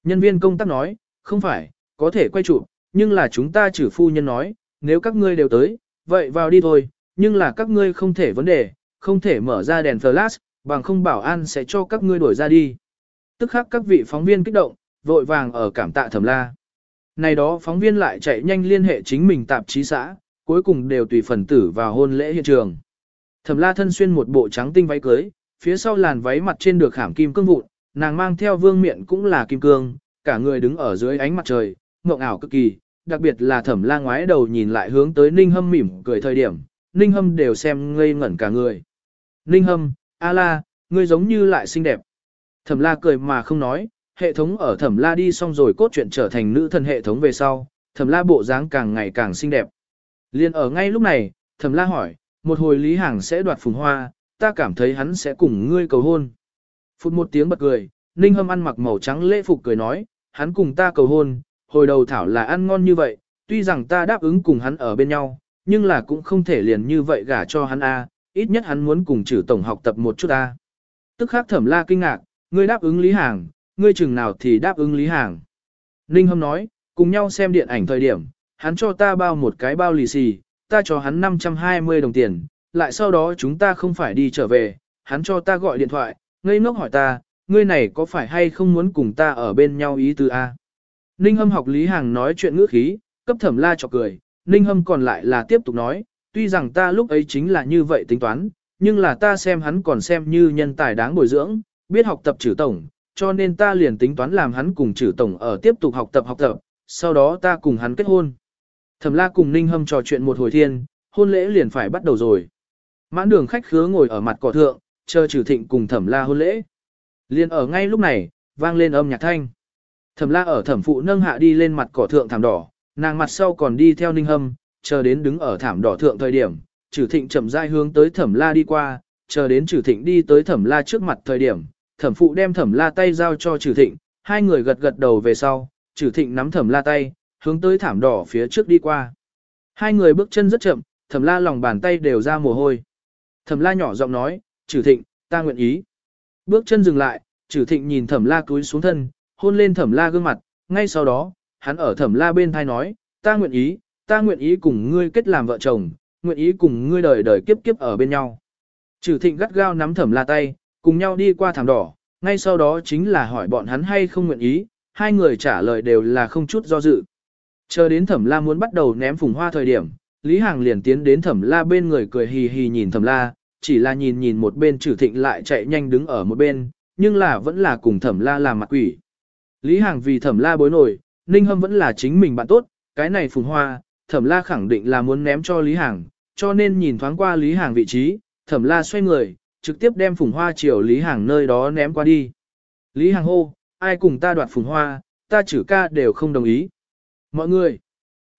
S1: Nhân viên công tác nói, không phải, có thể quay chụp, nhưng là chúng ta trừ phu nhân nói, nếu các ngươi đều tới, vậy vào đi thôi, nhưng là các ngươi không thể vấn đề, không thể mở ra đèn flash, bằng không bảo an sẽ cho các ngươi đổi ra đi. Tức khắc các vị phóng viên kích động, vội vàng ở cảm tạ thẩm la. Này đó phóng viên lại chạy nhanh liên hệ chính mình tạp chí xã, cuối cùng đều tùy phần tử vào hôn lễ hiện trường. Thẩm la thân xuyên một bộ trắng tinh váy cưới, phía sau làn váy mặt trên được khảm kim cương vụn, nàng mang theo vương miện cũng là kim cương, cả người đứng ở dưới ánh mặt trời, mộng ảo cực kỳ, đặc biệt là thẩm la ngoái đầu nhìn lại hướng tới ninh hâm mỉm cười thời điểm, ninh hâm đều xem ngây ngẩn cả người. Ninh hâm, a la, ngươi giống như lại xinh đẹp. Thẩm la cười mà không nói, hệ thống ở thẩm la đi xong rồi cốt truyện trở thành nữ thần hệ thống về sau, thẩm la bộ dáng càng ngày càng xinh đẹp. Liên ở ngay lúc này, thẩm la hỏi, một hồi Lý Hàng sẽ đoạt phùng hoa, ta cảm thấy hắn sẽ cùng ngươi cầu hôn. Phút một tiếng bật cười, Ninh Hâm ăn mặc màu trắng lễ phục cười nói, hắn cùng ta cầu hôn, hồi đầu thảo là ăn ngon như vậy, tuy rằng ta đáp ứng cùng hắn ở bên nhau, nhưng là cũng không thể liền như vậy gả cho hắn a, ít nhất hắn muốn cùng trừ tổng học tập một chút a. Tức khắc thẩm la kinh ngạc, ngươi đáp ứng Lý Hàng, ngươi chừng nào thì đáp ứng Lý Hàng. Ninh Hâm nói, cùng nhau xem điện ảnh thời điểm, hắn cho ta bao một cái bao lì xì, ta cho hắn 520 đồng tiền, lại sau đó chúng ta không phải đi trở về, hắn cho ta gọi điện thoại, ngây ngốc hỏi ta, ngươi này có phải hay không muốn cùng ta ở bên nhau ý tư A. Ninh Hâm học Lý Hàng nói chuyện ngữ khí, cấp thẩm la cho cười, Ninh Hâm còn lại là tiếp tục nói, tuy rằng ta lúc ấy chính là như vậy tính toán, nhưng là ta xem hắn còn xem như nhân tài đáng bồi dưỡng, biết học tập trừ tổng, cho nên ta liền tính toán làm hắn cùng trừ tổng ở tiếp tục học tập học tập, sau đó ta cùng hắn kết hôn. Thẩm la cùng Ninh Hâm trò chuyện một hồi thiên, hôn lễ liền phải bắt đầu rồi. Mãn đường khách khứa ngồi ở mặt cỏ thượng, chờ trừ thịnh cùng thẩm la hôn lễ. Liền ở ngay lúc này, vang lên âm nhạc thanh. Thẩm la ở thẩm phụ nâng hạ đi lên mặt cỏ thượng thảm đỏ, nàng mặt sau còn đi theo ninh hâm, chờ đến đứng ở thảm đỏ thượng thời điểm, trừ thịnh chậm rãi hướng tới thẩm la đi qua, chờ đến trừ thịnh đi tới thẩm la trước mặt thời điểm, thẩm phụ đem thẩm la tay giao cho trừ thịnh, hai người gật gật đầu về sau, trừ thịnh nắm thẩm la tay, hướng tới thảm đỏ phía trước đi qua. Hai người bước chân rất chậm, thẩm la lòng bàn tay đều ra mồ hôi. Thẩm la nhỏ giọng nói, trừ thịnh, ta nguyện ý. Bước chân dừng lại, trừ thịnh nhìn thẩm la cúi xuống thân, hôn lên thẩm la gương mặt, ngay sau đó, hắn ở thẩm la bên thai nói, ta nguyện ý, ta nguyện ý cùng ngươi kết làm vợ chồng, nguyện ý cùng ngươi đời đời kiếp kiếp ở bên nhau. Trừ thịnh gắt gao nắm thẩm la tay, cùng nhau đi qua thảm đỏ, ngay sau đó chính là hỏi bọn hắn hay không nguyện ý, hai người trả lời đều là không chút do dự. Chờ đến thẩm la muốn bắt đầu ném phùng hoa thời điểm, Lý Hàng liền tiến đến thẩm la bên người cười hì hì nhìn thẩm la, chỉ là nhìn nhìn một bên trừ thịnh lại chạy nhanh đứng ở một bên, nhưng là vẫn là cùng thẩm la làm mặt quỷ. Lý Hàng vì thẩm la bối nổi, Ninh Hâm vẫn là chính mình bạn tốt, cái này phùng hoa, thẩm la khẳng định là muốn ném cho Lý Hàng, cho nên nhìn thoáng qua Lý Hàng vị trí, thẩm la xoay người, trực tiếp đem phùng hoa chiều Lý Hàng nơi đó ném qua đi. Lý Hàng hô, ai cùng ta đoạt phùng hoa, ta chử ca đều không đồng ý. Mọi người,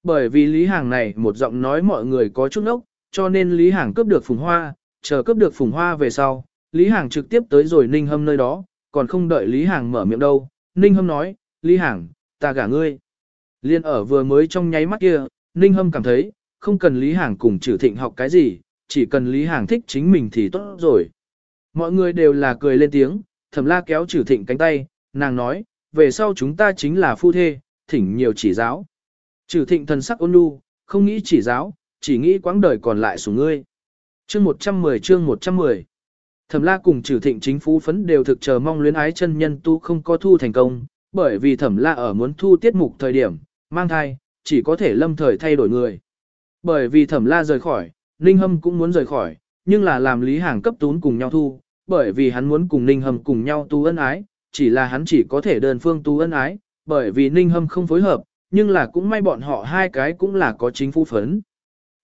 S1: bởi vì Lý Hàng này một giọng nói mọi người có chút nốc, cho nên Lý Hàng cướp được phùng hoa, chờ cướp được phùng hoa về sau, Lý Hàng trực tiếp tới rồi Ninh Hâm nơi đó, còn không đợi Lý Hàng mở miệng đâu. Ninh Hâm nói, Lý Hàng, ta gả ngươi. Liên ở vừa mới trong nháy mắt kia, Ninh Hâm cảm thấy, không cần Lý Hàng cùng trừ thịnh học cái gì, chỉ cần Lý Hàng thích chính mình thì tốt rồi. Mọi người đều là cười lên tiếng, thẩm la kéo trừ thịnh cánh tay, nàng nói, về sau chúng ta chính là phu thê, thỉnh nhiều chỉ giáo. Trừ thịnh thần sắc ôn nhu, không nghĩ chỉ giáo, chỉ nghĩ quãng đời còn lại của ngươi. Chương 110 chương 110 Thẩm la cùng trừ thịnh chính phú phấn đều thực chờ mong luyến ái chân nhân tu không có thu thành công, bởi vì thẩm la ở muốn thu tiết mục thời điểm, mang thai, chỉ có thể lâm thời thay đổi người. Bởi vì thẩm la rời khỏi, Ninh Hâm cũng muốn rời khỏi, nhưng là làm Lý Hàng cấp tún cùng nhau thu, bởi vì hắn muốn cùng Ninh Hâm cùng nhau tu ân ái, chỉ là hắn chỉ có thể đơn phương tu ân ái, bởi vì Ninh Hâm không phối hợp, nhưng là cũng may bọn họ hai cái cũng là có chính phu phấn.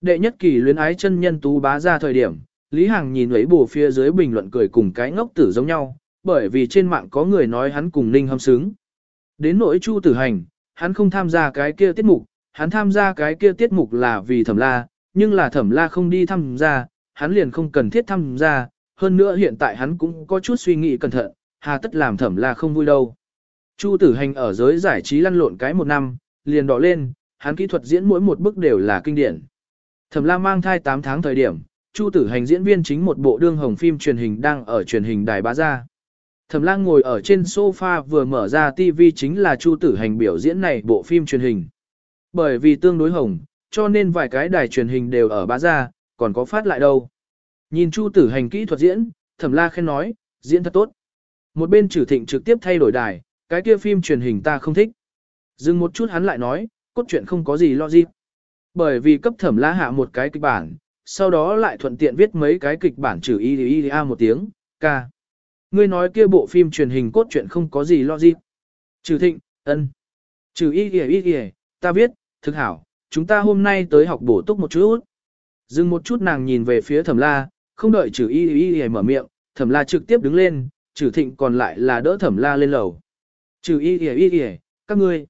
S1: Đệ nhất kỳ luyến ái chân nhân tú bá ra thời điểm, Lý Hằng nhìn ấy bù phía dưới bình luận cười cùng cái ngốc tử giống nhau, bởi vì trên mạng có người nói hắn cùng Ninh Hâm xứng. Đến nỗi Chu Tử Hành, hắn không tham gia cái kia tiết mục, hắn tham gia cái kia tiết mục là vì thẩm la, nhưng là thẩm la không đi tham gia, hắn liền không cần thiết tham gia, hơn nữa hiện tại hắn cũng có chút suy nghĩ cẩn thận, hà tất làm thẩm la không vui đâu. Chu tử hành ở giới giải trí lăn lộn cái một năm, liền đỏ lên, hắn kỹ thuật diễn mỗi một bức đều là kinh điển. Thẩm la mang thai 8 tháng thời điểm, Chu tử hành diễn viên chính một bộ đương hồng phim truyền hình đang ở truyền hình đài bá ra. Thẩm lang ngồi ở trên sofa vừa mở ra TV chính là Chu tử hành biểu diễn này bộ phim truyền hình. Bởi vì tương đối hồng, cho nên vài cái đài truyền hình đều ở bá ra, còn có phát lại đâu. Nhìn Chu tử hành kỹ thuật diễn, thẩm la khen nói, diễn thật tốt. Một bên trừ thịnh trực tiếp thay đổi đài, cái kia phim truyền hình ta không thích. Dừng một chút hắn lại nói, cốt truyện không có gì lo gì. Bởi vì cấp thẩm la hạ một cái kịch bản, sau đó lại thuận tiện viết mấy cái kịch bản trừ y y a một tiếng, ca. Ngươi nói kia bộ phim truyền hình cốt truyện không có gì lo gì. Trừ thịnh, ân. Trừ y y y ta viết, thực hảo, chúng ta hôm nay tới học bổ túc một chút. Dừng một chút nàng nhìn về phía thẩm la, không đợi trừ y y y mở miệng, thẩm la trực tiếp đứng lên, trừ thịnh còn lại là đỡ thẩm la lên lầu. Trừ y y y y, các ngươi.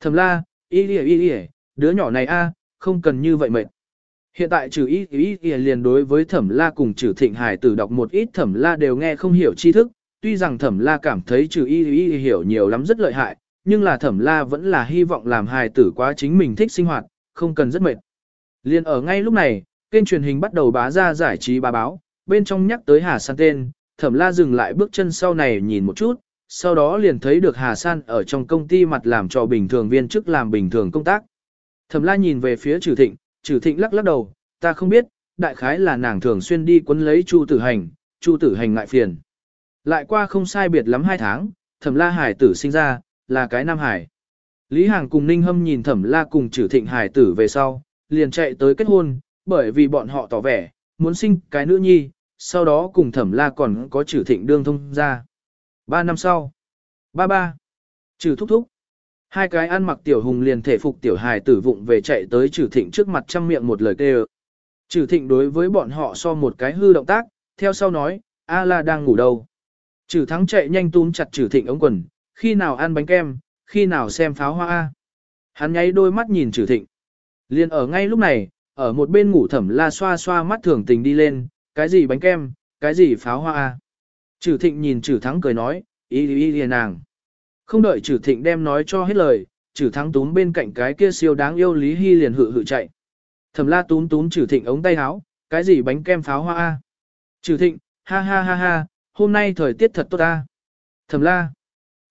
S1: Thẩm la, y y y y, đứa nhỏ này a, không cần như vậy mệt. Hiện tại trừ y y y liền đối với thẩm la cùng trừ thịnh hải tử đọc một ít thẩm la đều nghe không hiểu tri thức, tuy rằng thẩm la cảm thấy trừ y y hiểu nhiều lắm rất lợi hại, nhưng là thẩm la vẫn là hy vọng làm hài tử quá chính mình thích sinh hoạt, không cần rất mệt. Liên ở ngay lúc này, kênh truyền hình bắt đầu bá ra giải trí bá báo, bên trong nhắc tới Hà San tên, thẩm la dừng lại bước chân sau này nhìn một chút, sau đó liền thấy được Hà San ở trong công ty mặt làm cho bình thường viên chức làm bình thường công tác. Thẩm la nhìn về phía trừ thịnh, trừ thịnh lắc lắc đầu, ta không biết, đại khái là nàng thường xuyên đi quấn lấy Chu tử hành, Chu tử hành ngại phiền. Lại qua không sai biệt lắm hai tháng, thẩm la hải tử sinh ra, là cái nam hải. Lý Hàng cùng Ninh Hâm nhìn thẩm la cùng trừ thịnh hải tử về sau, liền chạy tới kết hôn, bởi vì bọn họ tỏ vẻ, muốn sinh cái nữ nhi, sau đó cùng thẩm la còn có trừ thịnh đương thông ra. Ba năm sau, ba ba, trừ thúc thúc. Hai cái ăn mặc tiểu hùng liền thể phục tiểu hài tử vụng về chạy tới trừ thịnh trước mặt trăm miệng một lời kêu. Trừ thịnh đối với bọn họ so một cái hư động tác, theo sau nói, A la đang ngủ đâu. Trừ thắng chạy nhanh túm chặt trừ thịnh ống quần, khi nào ăn bánh kem, khi nào xem pháo hoa A. Hắn nháy đôi mắt nhìn trừ thịnh. Liền ở ngay lúc này, ở một bên ngủ thẩm la xoa xoa mắt thường tình đi lên, cái gì bánh kem, cái gì pháo hoa a. Trừ thịnh nhìn trừ thắng cười nói, ý ý ý nàng. Không đợi trừ thịnh đem nói cho hết lời, trừ thắng túm bên cạnh cái kia siêu đáng yêu Lý Hy liền hự hự chạy. Thẩm la túm túm trừ thịnh ống tay áo, cái gì bánh kem pháo hoa a. Trừ thịnh, ha ha ha ha, hôm nay thời tiết thật tốt à? Thẩm la.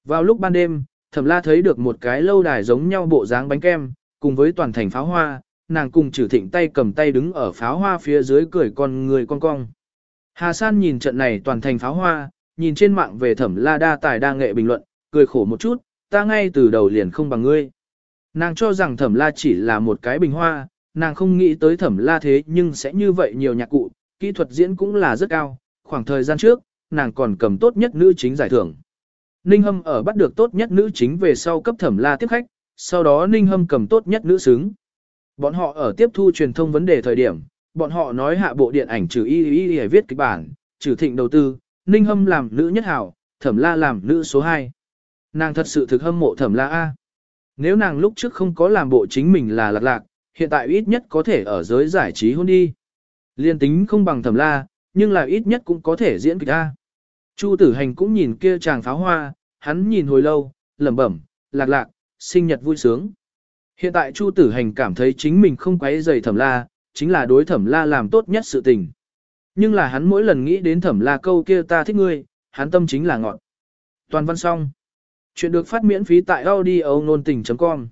S1: Vào lúc ban đêm, thẩm la thấy được một cái lâu đài giống nhau bộ dáng bánh kem, cùng với toàn thành pháo hoa, nàng cùng trừ thịnh tay cầm tay đứng ở pháo hoa phía dưới cười con người con cong. Hà San nhìn trận này toàn thành pháo hoa, nhìn trên mạng về thẩm la đa tài đa nghệ bình luận, cười khổ một chút, ta ngay từ đầu liền không bằng ngươi. Nàng cho rằng thẩm la chỉ là một cái bình hoa, nàng không nghĩ tới thẩm la thế nhưng sẽ như vậy nhiều nhạc cụ, kỹ thuật diễn cũng là rất cao, khoảng thời gian trước, nàng còn cầm tốt nhất nữ chính giải thưởng. Ninh Hâm ở bắt được tốt nhất nữ chính về sau cấp thẩm la tiếp khách, sau đó Ninh Hâm cầm tốt nhất nữ xứng. Bọn họ ở tiếp thu truyền thông vấn đề thời điểm, bọn họ nói hạ bộ điện ảnh trừ y y y viết kịch bản, trừ thịnh đầu tư, Ninh Hâm làm nữ nhất hảo, Thẩm La làm nữ số 2. Nàng thật sự thực hâm mộ Thẩm La A. Nếu nàng lúc trước không có làm bộ chính mình là lạc lạc, hiện tại ít nhất có thể ở giới giải trí hôn đi. Liên tính không bằng Thẩm La, nhưng là ít nhất cũng có thể diễn kịch A. Chu tử hành cũng nhìn kia chàng pháo hoa, hắn nhìn hồi lâu, lẩm bẩm, lạc lạc, sinh nhật vui sướng. Hiện tại Chu Tử Hành cảm thấy chính mình không quấy rầy thẩm la, chính là đối thẩm la làm tốt nhất sự tình. Nhưng là hắn mỗi lần nghĩ đến thẩm la câu kia ta thích ngươi, hắn tâm chính là ngọn. Toàn văn xong. Chuyện được phát miễn phí tại audio nôn tình.com